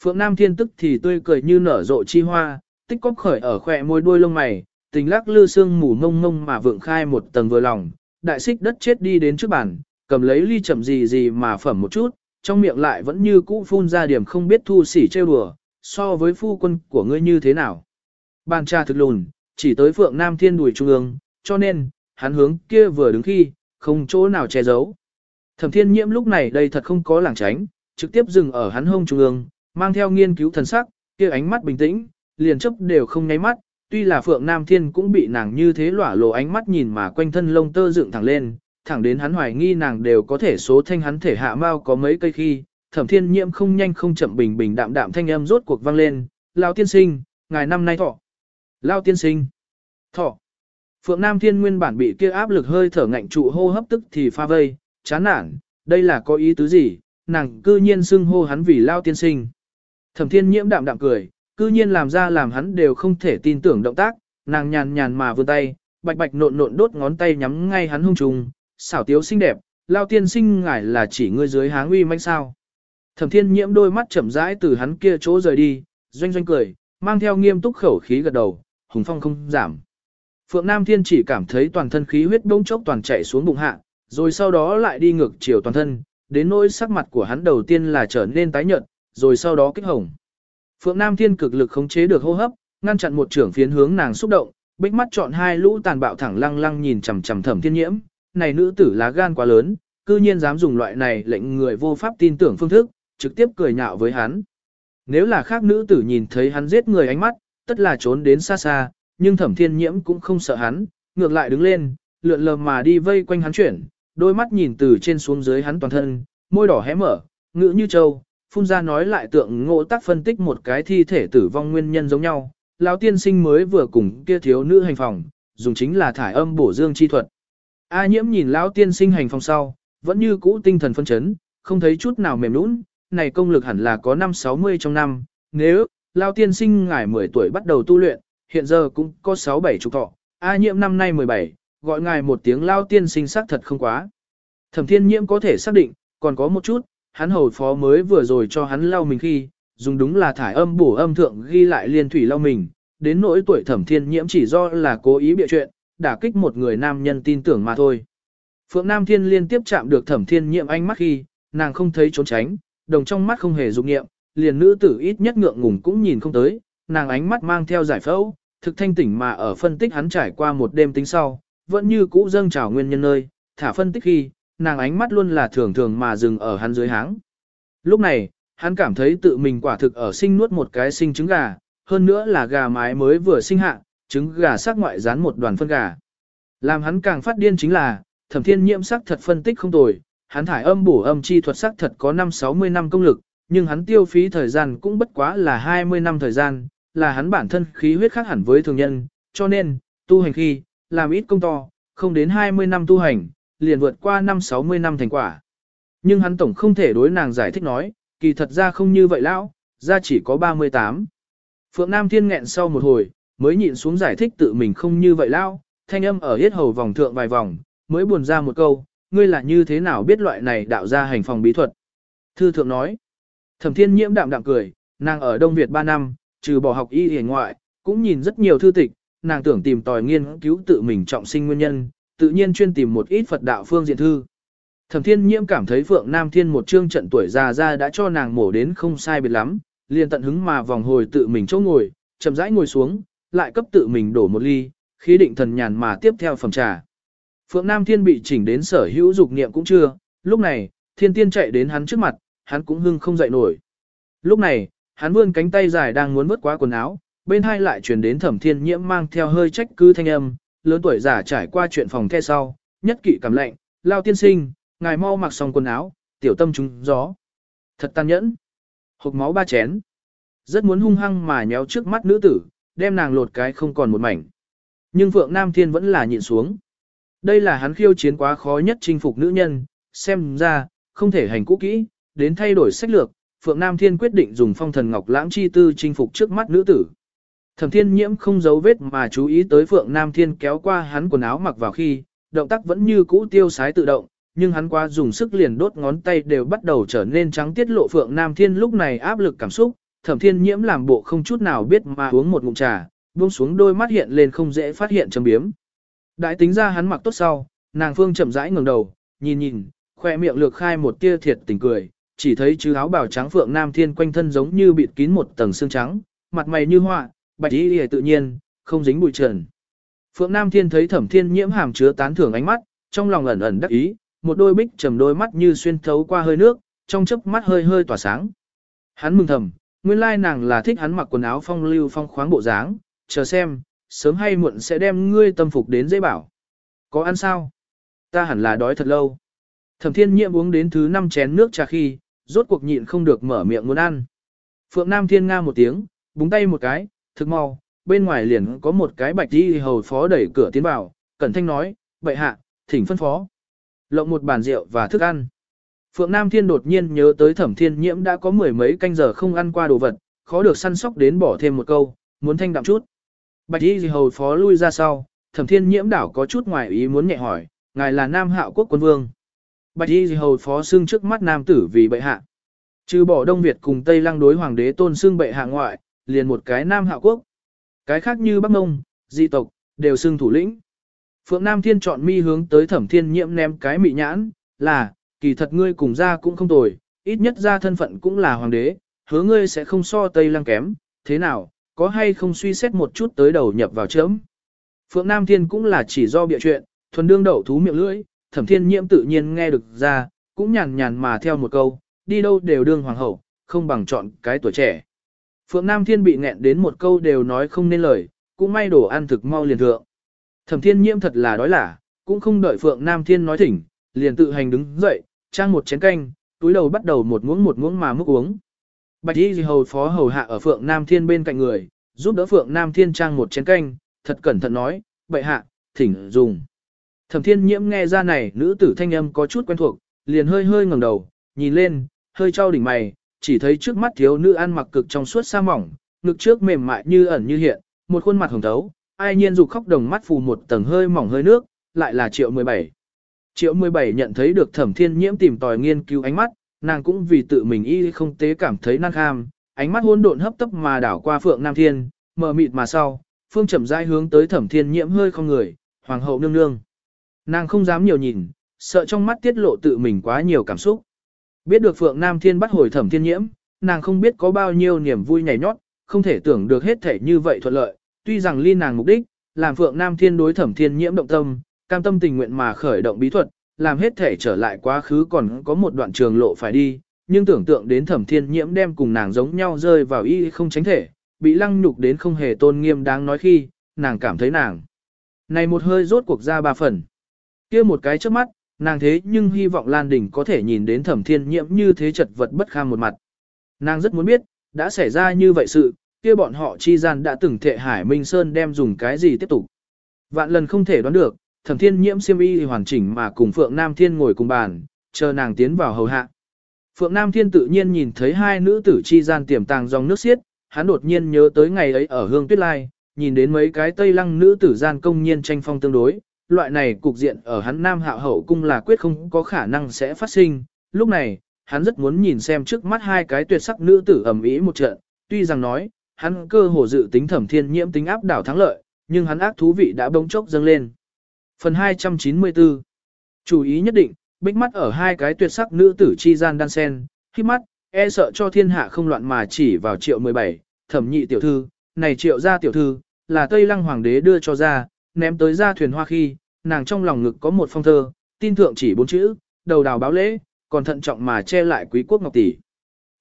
Phượng Nam Thiên tức thì tươi cười như nở rộ chi hoa, tích cóp khởi ở khỏe môi đuôi lông mày, tình lắc lư sương mù ngông ngông mà vượng khai một tầng vừa lòng, đại xích đất chết đi đến trước bàn, cầm lấy ly chậm gì gì mà phẩm một chút, trong miệng lại vẫn như cũ phun ra điểm không biết thu sỉ trêu đùa, so với phu quân của ngươi như thế nào. Bàn trà thực lùn, chỉ tới Phượng Nam Thiên đùi trung ương, cho nên, hắn hướng kia vừa đứng khi, không chỗ nào che giấu. Thẩm Thiên Nhiễm lúc này đây thật không có lảng tránh, trực tiếp dừng ở hắn hông trung ương, mang theo nghiên cứu thần sắc, kia ánh mắt bình tĩnh, liền chấp đều không nháy mắt, tuy là Phượng Nam Thiên cũng bị nàng như thế lỏa lộ ánh mắt nhìn mà quanh thân lông tơ dựng thẳng lên, thẳng đến hắn hoài nghi nàng đều có thể số thanh hắn thể hạ mau có mấy cây khi, Thẩm Thiên Nhiễm không nhanh không chậm bình bình đạm đạm thanh âm rốt cuộc vang lên, lao tiên sinh, ngài năm nay thọ." Lao tiên sinh." "Thọ." Phượng Nam Thiên nguyên bản bị kia áp lực hơi thở ngạnh trụ hô hấp tức thì pha vây, chán nản, đây là có ý tứ gì, nàng cư nhiên xưng hô hắn vì lao tiên sinh. Thẩm Thiên Nhiễm đạm đạm cười, cư nhiên làm ra làm hắn đều không thể tin tưởng động tác, nàng nhàn nhàn mà vươn tay, bạch bạch nộn nộn đốt ngón tay nhắm ngay hắn hung trùng, xảo tiếu xinh đẹp, Lão tiên sinh ngài là chỉ ngươi dưới háng uy manh sao. Thẩm thiên nhiễm đôi mắt chậm rãi từ hắn kia chỗ rời đi, doanh doanh cười, mang theo nghiêm túc khẩu khí gật đầu, hùng phong không giảm. Phượng Nam Thiên chỉ cảm thấy toàn thân khí huyết bỗng chốc toàn chạy xuống bụng hạ, rồi sau đó lại đi ngược chiều toàn thân, đến nỗi sắc mặt của hắn đầu tiên là trở nên tái nhợt, rồi sau đó kích hồng. Phượng Nam Thiên cực lực khống chế được hô hấp, ngăn chặn một trưởng phiến hướng nàng xúc động, bích mắt chọn hai lũ tàn bạo thẳng lăng lăng nhìn chằm chằm Thẩm Thiên Nhiễm, này nữ tử lá gan quá lớn, cư nhiên dám dùng loại này lệnh người vô pháp tin tưởng phương thức, trực tiếp cười nhạo với hắn. Nếu là khác nữ tử nhìn thấy hắn giết người ánh mắt, tất là trốn đến xa xa, nhưng thẩm thiên nhiễm cũng không sợ hắn, ngược lại đứng lên, lượn lờ mà đi vây quanh hắn chuyển, đôi mắt nhìn từ trên xuống dưới hắn toàn thân, môi đỏ hé mở, ngữ như trâu, phun ra nói lại tượng ngộ tác phân tích một cái thi thể tử vong nguyên nhân giống nhau. Lão tiên sinh mới vừa cùng kia thiếu nữ hành phòng, dùng chính là thải âm bổ dương chi thuật. A nhiễm nhìn lão tiên sinh hành phòng sau, vẫn như cũ tinh thần phân chấn, không thấy chút nào mềm nũng, này công lực hẳn là có năm 60 trong năm, nếu, Lão tiên sinh ngài 10 tuổi bắt đầu tu luyện, hiện giờ cũng có 6-7 chục thọ, A nhiễm năm nay 17, gọi ngài một tiếng Lão tiên sinh xác thật không quá. Thẩm thiên nhiễm có thể xác định, còn có một chút, hắn hầu phó mới vừa rồi cho hắn lau mình khi, dùng đúng là thải âm bổ âm thượng ghi lại liên thủy lau mình, đến nỗi tuổi thẩm thiên nhiễm chỉ do là cố ý bịa chuyện, đả kích một người nam nhân tin tưởng mà thôi. Phượng Nam Thiên liên tiếp chạm được thẩm thiên nhiệm ánh mắt khi, nàng không thấy trốn tránh, đồng trong mắt không hề dục nghiệm, liền nữ tử ít nhất ngượng ngùng cũng nhìn không tới, nàng ánh mắt mang theo giải phẫu, thực thanh tỉnh mà ở phân tích hắn trải qua một đêm tính sau, vẫn như cũ dâng trào nguyên nhân nơi, thả phân tích khi, nàng ánh mắt luôn là thường thường mà dừng ở hắn dưới háng. Lúc này, hắn cảm thấy tự mình quả thực ở sinh nuốt một cái sinh trứng gà, hơn nữa là gà mái mới vừa sinh hạ, trứng gà sắc ngoại dán một đoàn phân gà. Làm hắn càng phát điên chính là, thẩm thiên nhiễm sắc thật phân tích không tồi, hắn thải âm bổ âm chi thuật sắc thật có 5-60 năm công lực, nhưng hắn tiêu phí thời gian cũng bất quá là 20 năm thời gian, là hắn bản thân khí huyết khác hẳn với thường nhân, cho nên, tu hành khi, làm ít công to, không đến 20 năm tu hành, liền vượt qua 5-60 năm thành quả. Nhưng hắn tổng không thể đối nàng giải thích nói, kỳ thật ra không như vậy lão, ra chỉ có 38. Phượng Nam Thiên nghẹn sau một hồi, mới nhịn xuống giải thích tự mình không như vậy lao thanh âm ở hết hầu vòng thượng vài vòng, mới buồn ra một câu, ngươi là như thế nào biết loại này đạo ra hành phòng bí thuật? Thư thượng nói, thẩm thiên nhiễm đạm đạm cười, nàng ở Đông Việt 3 năm, trừ bỏ học y hề ngoại, cũng nhìn rất nhiều thư tịch, nàng tưởng tìm tòi nghiên cứu tự mình trọng sinh nguyên nhân, tự nhiên chuyên tìm một ít Phật đạo phương diện thư. Thẩm thiên nhiễm cảm thấy Phượng Nam Thiên một chương trận tuổi già ra đã cho nàng mổ đến không sai biệt lắm, liền tận hứng mà vòng hồi tự mình chỗ ngồi, chậm rãi ngồi xuống, lại cấp tự mình đổ một ly, khí định thần nhàn mà tiếp theo phẩm trà. Phượng Nam Thiên bị chỉnh đến sở hữu dục niệm cũng chưa, lúc này, thiên tiên chạy đến hắn trước mặt, hắn cũng hưng không dậy nổi. Lúc này, hắn vươn cánh tay dài đang muốn vứt qua quần áo, bên hai lại truyền đến thẩm thiên nhiễm mang theo hơi trách cứ thanh âm, lớn tuổi giả trải qua chuyện phòng the sau, nhất kỵ cảm lạnh, lao tiên sinh, ngài mau mặc xong quần áo, tiểu tâm trúng gió. Thật tàn nhẫn. Hộp máu ba chén. Rất muốn hung hăng mà nhéo trước mắt nữ tử, đem nàng lột cái không còn một mảnh. Nhưng Phượng Nam Thiên vẫn là nhịn xuống. Đây là hắn khiêu chiến quá khó nhất chinh phục nữ nhân, xem ra, không thể hành cũ kỹ, đến thay đổi sách lược, Phượng Nam Thiên quyết định dùng phong thần ngọc lãng chi tư chinh phục trước mắt nữ tử. Thẩm Thiên Nhiễm không giấu vết mà chú ý tới Phượng Nam Thiên kéo qua hắn quần áo mặc vào khi, động tác vẫn như cũ tiêu sái tự động, nhưng hắn qua dùng sức liền đốt ngón tay đều bắt đầu trở nên trắng tiết lộ Phượng Nam Thiên lúc này áp lực cảm xúc, Thẩm Thiên Nhiễm làm bộ không chút nào biết mà uống một ngụm trà, buông xuống đôi mắt hiện lên không dễ phát hiện châm biếm. Đại tính ra hắn mặc tốt sau, nàng phương chậm rãi ngẩng đầu, nhìn nhìn, khoe miệng lược khai một tia thiệt tình cười, chỉ thấy chứ áo bào trắng phượng nam thiên quanh thân giống như bịt kín một tầng xương trắng, mặt mày như họa, bạch y tự nhiên, không dính bụi trần. Phượng Nam Thiên thấy Thẩm Thiên Nhiễm hàm chứa tán thưởng ánh mắt, trong lòng ẩn ẩn đắc ý, một đôi bích trầm đôi mắt như xuyên thấu qua hơi nước, trong chớp mắt hơi hơi tỏa sáng. Hắn mừng thầm, nguyên lai nàng là thích hắn mặc quần áo phong lưu phong khoáng bộ dáng, chờ xem, sớm hay muộn sẽ đem ngươi tâm phục đến dễ bảo. Có ăn sao? Ta hẳn là đói thật lâu. Thẩm Thiên Nhiễm uống đến thứ năm chén nước trà khi, rốt cuộc nhịn không được mở miệng muốn ăn. Phượng Nam Thiên nga một tiếng, búng tay một cái, thực mau, bên ngoài liền có một cái bạch đi hầu phó đẩy cửa tiến vào, cẩn thanh nói, bệ hạ, thỉnh phân phó. Lộng một bàn rượu và thức ăn. Phượng Nam Thiên đột nhiên nhớ tới thẩm thiên nhiễm đã có mười mấy canh giờ không ăn qua đồ vật, khó được săn sóc đến bỏ thêm một câu, muốn thanh đạm chút. Bạch y hầu phó lui ra sau, thẩm thiên nhiễm đảo có chút ngoài ý muốn nhẹ hỏi, ngài là Nam Hạo Quốc quân vương. Bạch y hầu phó xưng trước mắt nam tử vì bệ hạ. Trừ bỏ Đông Việt cùng Tây Lăng đối hoàng đế tôn xưng bệ hạ ngoại, liền một cái Nam Hạo Quốc. Cái khác như Bắc Mông, di tộc, đều xưng thủ lĩnh. Phượng Nam Thiên chọn mi hướng tới thẩm thiên nhiễm ném cái mị nhãn, là, kỳ thật ngươi cùng ra cũng không tồi, ít nhất ra thân phận cũng là hoàng đế, hứa ngươi sẽ không so Tây Lăng kém, thế nào, có hay không suy xét một chút tới đầu nhập vào chớm. Phượng Nam Thiên cũng là chỉ do bịa chuyện, thuần đương đậu thú miệng lưỡi, thẩm thiên nhiễm tự nhiên nghe được ra, cũng nhàn nhàn mà theo một câu, đi đâu đều đương hoàng hậu, không bằng chọn cái tuổi trẻ. Phượng Nam Thiên bị nghẹn đến một câu đều nói không nên lời, cũng may đồ ăn thực mau liền thượng. Thẩm thiên nhiễm thật là đói lả, cũng không đợi Phượng Nam Thiên nói thỉnh, liền tự hành đứng dậy, trang một chén canh, túi đầu bắt đầu một muỗng một muỗng mà múc uống. Bạch Y hầu phó hầu hạ ở Phượng Nam Thiên bên cạnh người, giúp đỡ Phượng Nam Thiên trang một chén canh, thật cẩn thận nói, bệ hạ, thỉnh dùng. Thẩm Thiên Nhiễm nghe ra này nữ tử thanh âm có chút quen thuộc, liền hơi hơi ngẩng đầu, nhìn lên, hơi trao đỉnh mày, chỉ thấy trước mắt thiếu nữ ăn mặc cực trong suốt sa mỏng, ngực trước mềm mại như ẩn như hiện, một khuôn mặt hồng thấu, ai nhiên dục khóc đồng mắt phù một tầng hơi mỏng hơi nước, lại là Triệu 17. Triệu 17 nhận thấy được Thẩm Thiên Nhiễm tìm tòi nghiên cứu ánh mắt, nàng cũng vì tự mình y không tế cảm thấy năng kham, ánh mắt hỗn độn hấp tấp mà đảo qua Phượng Nam Thiên, mờ mịt mà sau, phương chậm rãi hướng tới Thẩm Thiên Nhiễm hơi không người, hoàng hậu nương nương. Nàng không dám nhiều nhìn, sợ trong mắt tiết lộ tự mình quá nhiều cảm xúc. Biết được Phượng Nam Thiên bắt hồi Thẩm Thiên Nhiễm, nàng không biết có bao nhiêu niềm vui nhảy nhót, không thể tưởng được hết thể như vậy thuận lợi, tuy rằng ly nàng mục đích, làm Phượng Nam Thiên đối Thẩm Thiên Nhiễm động tâm, cam tâm tình nguyện mà khởi động bí thuật, làm hết thể trở lại quá khứ còn có một đoạn trường lộ phải đi, nhưng tưởng tượng đến thẩm thiên nhiễm đem cùng nàng giống nhau rơi vào y không tránh thể, bị lăng nhục đến không hề tôn nghiêm đáng nói khi, nàng cảm thấy nàng. Này một hơi rốt cuộc ra ba phần. kia một cái trước mắt, nàng thế nhưng hy vọng Lan Đình có thể nhìn đến thẩm thiên nhiễm như thế chật vật bất kham một mặt. Nàng rất muốn biết, đã xảy ra như vậy sự, kia bọn họ chi gian đã từng thệ Hải Minh Sơn đem dùng cái gì tiếp tục. Vạn lần không thể đoán được, thẩm thiên nhiễm siêm y hoàn chỉnh mà cùng Phượng Nam Thiên ngồi cùng bàn, chờ nàng tiến vào hầu hạ. Phượng Nam Thiên tự nhiên nhìn thấy hai nữ tử chi gian tiềm tàng dòng nước xiết, hắn đột nhiên nhớ tới ngày ấy ở hương tuyết lai, nhìn đến mấy cái tây lăng nữ tử gian công nhiên tranh phong tương đối, loại này cục diện ở hắn Nam Hạo Hậu cung là quyết không có khả năng sẽ phát sinh. Lúc này, hắn rất muốn nhìn xem trước mắt hai cái tuyệt sắc nữ tử ẩm ý một trận, tuy rằng nói, hắn cơ hồ dự tính thẩm thiên nhiễm tính áp đảo thắng lợi, nhưng hắn ác thú vị đã bỗng chốc dâng lên. Phần 294 Chủ ý nhất định, bích mắt ở hai cái tuyệt sắc nữ tử chi gian đan sen, khi mắt, e sợ cho thiên hạ không loạn mà chỉ vào triệu 17, thẩm nhị tiểu thư, này triệu gia tiểu thư, là Tây Lăng Hoàng đế đưa cho ra, ném tới ra thuyền hoa khi, nàng trong lòng ngực có một phong thơ, tin thượng chỉ bốn chữ, đầu đào báo lễ, còn thận trọng mà che lại quý quốc ngọc tỷ.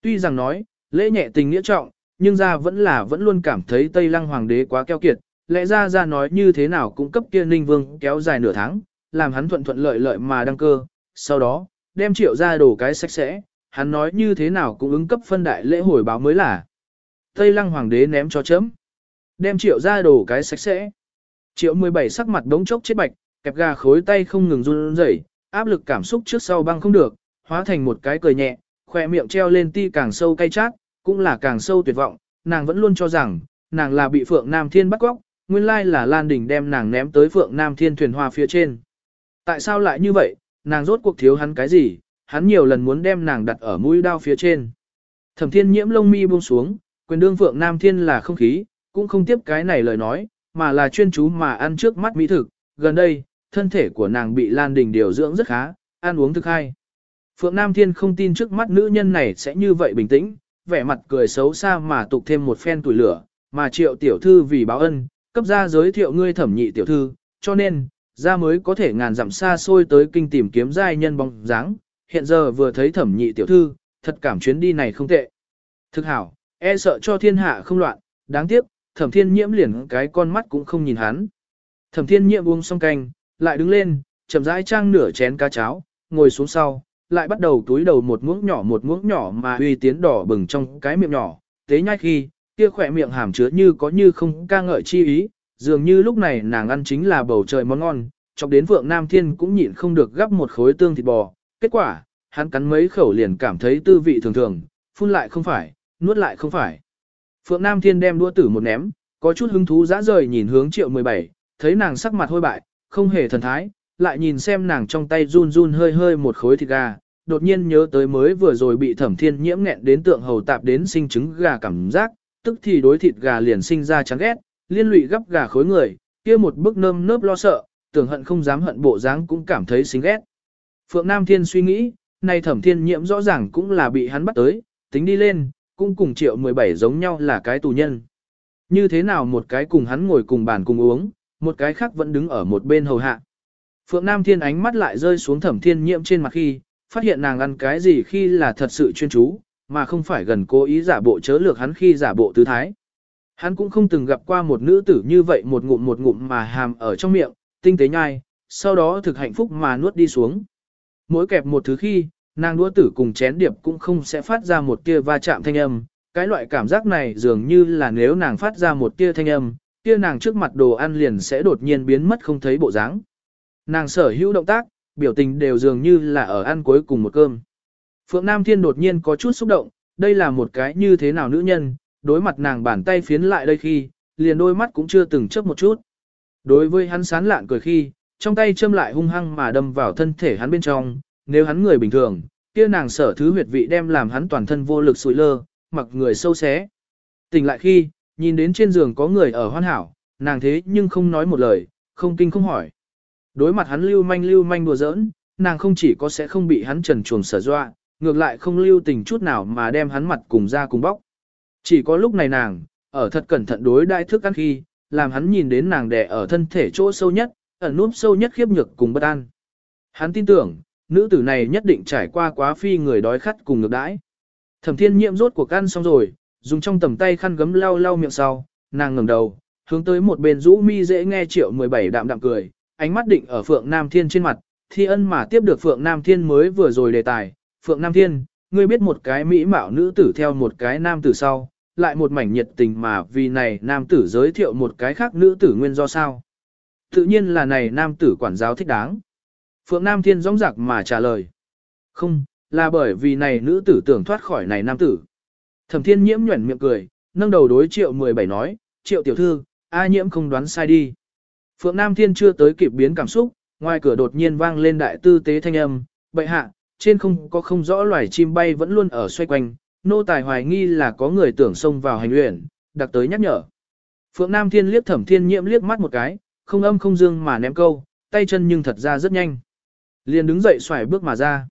Tuy rằng nói, lễ nhẹ tình nghĩa trọng, nhưng ra vẫn là vẫn luôn cảm thấy Tây Lăng Hoàng đế quá keo kiệt, lẽ ra ra nói như thế nào cũng cấp kia Ninh Vương kéo dài nửa tháng, làm hắn thuận thuận lợi lợi mà đăng cơ, sau đó, đem triệu ra đổ cái sạch sẽ, hắn nói như thế nào cũng ứng cấp phân đại lễ hồi báo mới là. Tây Lăng Hoàng đế ném cho chấm, đem triệu ra đổ cái sạch sẽ. Triệu 17 sắc mặt đống chốc chết bạch, kẹp gà khối tay không ngừng run rẩy, áp lực cảm xúc trước sau băng không được, hóa thành một cái cười nhẹ, khỏe miệng treo lên ti càng sâu cay chát, cũng là càng sâu tuyệt vọng, nàng vẫn luôn cho rằng, nàng là bị Phượng Nam Thiên bắt cóc, nguyên lai là Lan Đình đem nàng ném tới Phượng Nam Thiên thuyền hoa phía trên. Tại sao lại như vậy, nàng rốt cuộc thiếu hắn cái gì, hắn nhiều lần muốn đem nàng đặt ở mũi đao phía trên. Thẩm Thiên nhiễm lông mi buông xuống, quyền đương Phượng Nam Thiên là không khí, cũng không tiếp cái này lời nói, mà là chuyên chú mà ăn trước mắt mỹ thực, gần đây, thân thể của nàng bị Lan Đình điều dưỡng rất khá, ăn uống thực hay. Phượng Nam Thiên không tin trước mắt nữ nhân này sẽ như vậy bình tĩnh, vẻ mặt cười xấu xa mà tục thêm một phen tuổi lửa, mà triệu tiểu thư vì báo ân, cấp ra giới thiệu ngươi thẩm nhị tiểu thư, cho nên, ra mới có thể ngàn dặm xa xôi tới kinh tìm kiếm giai nhân bóng dáng, hiện giờ vừa thấy thẩm nhị tiểu thư, thật cảm chuyến đi này không tệ. Thực hảo, e sợ cho thiên hạ không loạn, đáng tiếc, thẩm thiên nhiễm liền cái con mắt cũng không nhìn hắn. Thẩm thiên nhiễm uống xong canh, lại đứng lên, chậm rãi trang nửa chén cá cháo, ngồi xuống sau, lại bắt đầu túi đầu một muỗng nhỏ một muỗng nhỏ mà uy tiến đỏ bừng trong cái miệng nhỏ, tế nhai khi, kia khỏe miệng hàm chứa như có như không ca ngợi chi ý, dường như lúc này nàng ăn chính là bầu trời món ngon, chọc đến Phượng Nam Thiên cũng nhịn không được gắp một khối tương thịt bò, kết quả, hắn cắn mấy khẩu liền cảm thấy tư vị thường thường, phun lại không phải, nuốt lại không phải. Phượng Nam Thiên đem đua tử một ném, có chút hứng thú dã rời nhìn hướng triệu 17, thấy nàng sắc mặt hôi bại, không hề thần thái, lại nhìn xem nàng trong tay run run hơi hơi một khối thịt gà, đột nhiên nhớ tới mới vừa rồi bị thẩm thiên nhiễm nghẹn đến tượng hầu tạp đến sinh trứng gà cảm giác, tức thì đối thịt gà liền sinh ra chán ghét, liên lụy gấp gà khối người, kia một bức nơm nớp lo sợ, tưởng hận không dám hận bộ dáng cũng cảm thấy xinh ghét. Phượng Nam Thiên suy nghĩ, nay thẩm thiên nhiễm rõ ràng cũng là bị hắn bắt tới, tính đi lên, cũng cùng triệu 17 giống nhau là cái tù nhân. Như thế nào một cái cùng hắn ngồi cùng bàn cùng uống, một cái khác vẫn đứng ở một bên hầu hạ. Phượng Nam Thiên ánh mắt lại rơi xuống thẩm thiên nhiễm trên mặt khi, phát hiện nàng ăn cái gì khi là thật sự chuyên chú, mà không phải gần cố ý giả bộ chớ lược hắn khi giả bộ tư thái. Hắn cũng không từng gặp qua một nữ tử như vậy một ngụm một ngụm mà hàm ở trong miệng, tinh tế nhai, sau đó thực hạnh phúc mà nuốt đi xuống. Mỗi kẹp một thứ khi, nàng đũa tử cùng chén điệp cũng không sẽ phát ra một tia va chạm thanh âm. Cái loại cảm giác này dường như là nếu nàng phát ra một tia thanh âm, tia nàng trước mặt đồ ăn liền sẽ đột nhiên biến mất không thấy bộ dáng. Nàng sở hữu động tác, biểu tình đều dường như là ở ăn cuối cùng một cơm. Phượng Nam Thiên đột nhiên có chút xúc động, đây là một cái như thế nào nữ nhân, đối mặt nàng bàn tay phiến lại đây khi, liền đôi mắt cũng chưa từng chớp một chút. Đối với hắn sán lạn cười khi, trong tay châm lại hung hăng mà đâm vào thân thể hắn bên trong, nếu hắn người bình thường, kia nàng sở thứ huyệt vị đem làm hắn toàn thân vô lực sụi lơ, mặc người sâu xé. Tỉnh lại khi, nhìn đến trên giường có người ở hoan hảo, nàng thế nhưng không nói một lời, không kinh không hỏi. Đối mặt hắn lưu manh lưu manh đùa giỡn, nàng không chỉ có sẽ không bị hắn trần chuồng sở dọa, ngược lại không lưu tình chút nào mà đem hắn mặt cùng ra cùng bóc. Chỉ có lúc này nàng, ở thật cẩn thận đối đại thức ăn khi, làm hắn nhìn đến nàng đè ở thân thể chỗ sâu nhất, ẩn núp sâu nhất khiếp nhược cùng bất an. Hắn tin tưởng, nữ tử này nhất định trải qua quá phi người đói khát cùng ngược đãi. Thẩm thiên nhiễm rốt cuộc ăn xong rồi, dùng trong tầm tay khăn gấm lau lau miệng sau, nàng ngẩng đầu, hướng tới một bên rũ mi dễ nghe triệu 17 đạm đạm cười, ánh mắt định ở Phượng Nam Thiên trên mặt, thi ân mà tiếp được Phượng Nam Thiên mới vừa rồi đề tài. Phượng Nam Thiên, ngươi biết một cái mỹ mạo nữ tử theo một cái nam tử sau, lại một mảnh nhiệt tình mà vì này nam tử giới thiệu một cái khác nữ tử nguyên do sao. Tự nhiên là này nam tử quản giáo thích đáng. Phượng Nam Thiên rõng rạc mà trả lời. Không, là bởi vì này nữ tử tưởng thoát khỏi này nam tử. Thẩm Thiên Nhiễm nhuẩn miệng cười, nâng đầu đối triệu 17 nói, triệu tiểu thư, A Nhiễm không đoán sai đi. Phượng Nam Thiên chưa tới kịp biến cảm xúc, ngoài cửa đột nhiên vang lên đại tư tế thanh âm, bệ hạ, trên không có không rõ loài chim bay vẫn luôn ở xoay quanh, nô tài hoài nghi là có người tưởng xông vào hành luyện, đặc tới nhắc nhở. Phượng Nam Thiên liếc thẩm thiên nhiễm liếc mắt một cái, không âm không dương mà ném câu, tay chân nhưng thật ra rất nhanh. Liền đứng dậy xoài bước mà ra.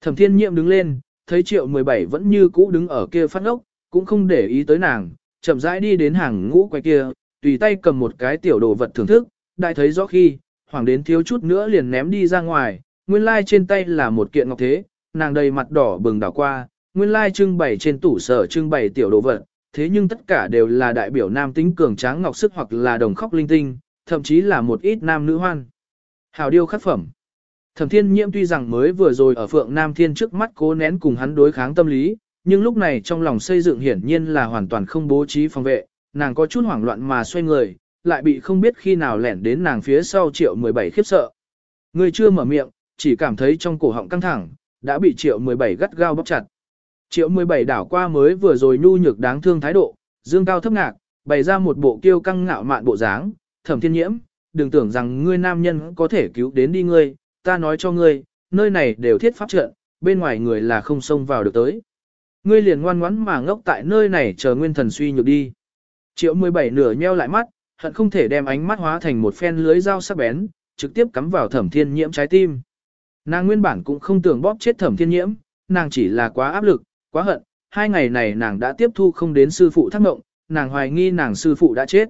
Thẩm thiên Nhiễm đứng lên, thấy triệu 17 vẫn như cũ đứng ở kia phát ngốc cũng không để ý tới nàng, chậm rãi đi đến hàng ngũ quay kia, tùy tay cầm một cái tiểu đồ vật thưởng thức, đại thấy rõ khi, hoàng đến thiếu chút nữa liền ném đi ra ngoài, nguyên lai trên tay là một kiện ngọc thế, nàng đầy mặt đỏ bừng đảo qua, nguyên lai trưng bày trên tủ sở trưng bày tiểu đồ vật, thế nhưng tất cả đều là đại biểu nam tính cường tráng ngọc sức hoặc là đồng khóc linh tinh, thậm chí là một ít nam nữ hoan. Hào điêu khắc phẩm. Thẩm thiên nhiễm tuy rằng mới vừa rồi ở phượng nam thiên trước mắt cố nén cùng hắn đối kháng tâm lý, nhưng lúc này trong lòng xây dựng hiển nhiên là hoàn toàn không bố trí phòng vệ, nàng có chút hoảng loạn mà xoay người, lại bị không biết khi nào lẻn đến nàng phía sau triệu 17 khiếp sợ. Người chưa mở miệng, chỉ cảm thấy trong cổ họng căng thẳng, đã bị triệu 17 gắt gao bóp chặt. Triệu 17 đảo qua mới vừa rồi nhu nhược đáng thương thái độ, dương cao thấp ngạc, bày ra một bộ kiêu căng ngạo mạn bộ dáng, thẩm thiên nhiễm, đừng tưởng rằng ngươi nam nhân có thể cứu đến đi ngươi, ta nói cho ngươi, nơi này đều thiết pháp trận, bên ngoài người là không xông vào được tới. Ngươi liền ngoan ngoãn mà ngốc tại nơi này chờ nguyên thần suy nhược đi. Triệu 17 nửa nheo lại mắt, hận không thể đem ánh mắt hóa thành một phen lưới dao sắc bén, trực tiếp cắm vào thẩm thiên nhiễm trái tim. Nàng nguyên bản cũng không tưởng bóp chết thẩm thiên nhiễm, nàng chỉ là quá áp lực, quá hận, hai ngày này nàng đã tiếp thu không đến sư phụ thác mộng, nàng hoài nghi nàng sư phụ đã chết.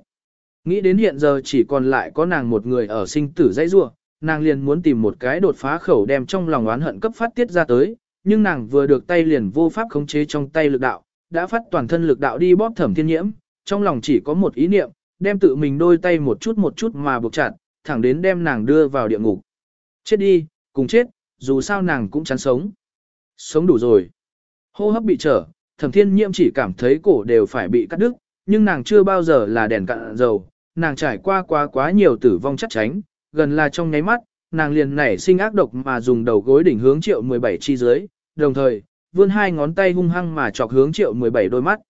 Nghĩ đến hiện giờ chỉ còn lại có nàng một người ở sinh tử dãy rua, nàng liền muốn tìm một cái đột phá khẩu đem trong lòng oán hận cấp phát tiết ra tới, nhưng nàng vừa được tay liền vô pháp khống chế trong tay lực đạo, đã phát toàn thân lực đạo đi bóp thẩm thiên nhiễm, trong lòng chỉ có một ý niệm, đem tự mình đôi tay một chút một chút mà buộc chặt, thẳng đến đem nàng đưa vào địa ngục. Chết đi, cùng chết, dù sao nàng cũng chán sống. Sống đủ rồi. Hô hấp bị trở, thẩm thiên nhiễm chỉ cảm thấy cổ đều phải bị cắt đứt, nhưng nàng chưa bao giờ là đèn cạn dầu, nàng trải qua quá quá nhiều tử vong chắc tránh, gần là trong nháy mắt, nàng liền nảy sinh ác độc mà dùng đầu gối đỉnh hướng triệu 17 chi dưới, đồng thời, vươn hai ngón tay hung hăng mà chọc hướng triệu 17 đôi mắt.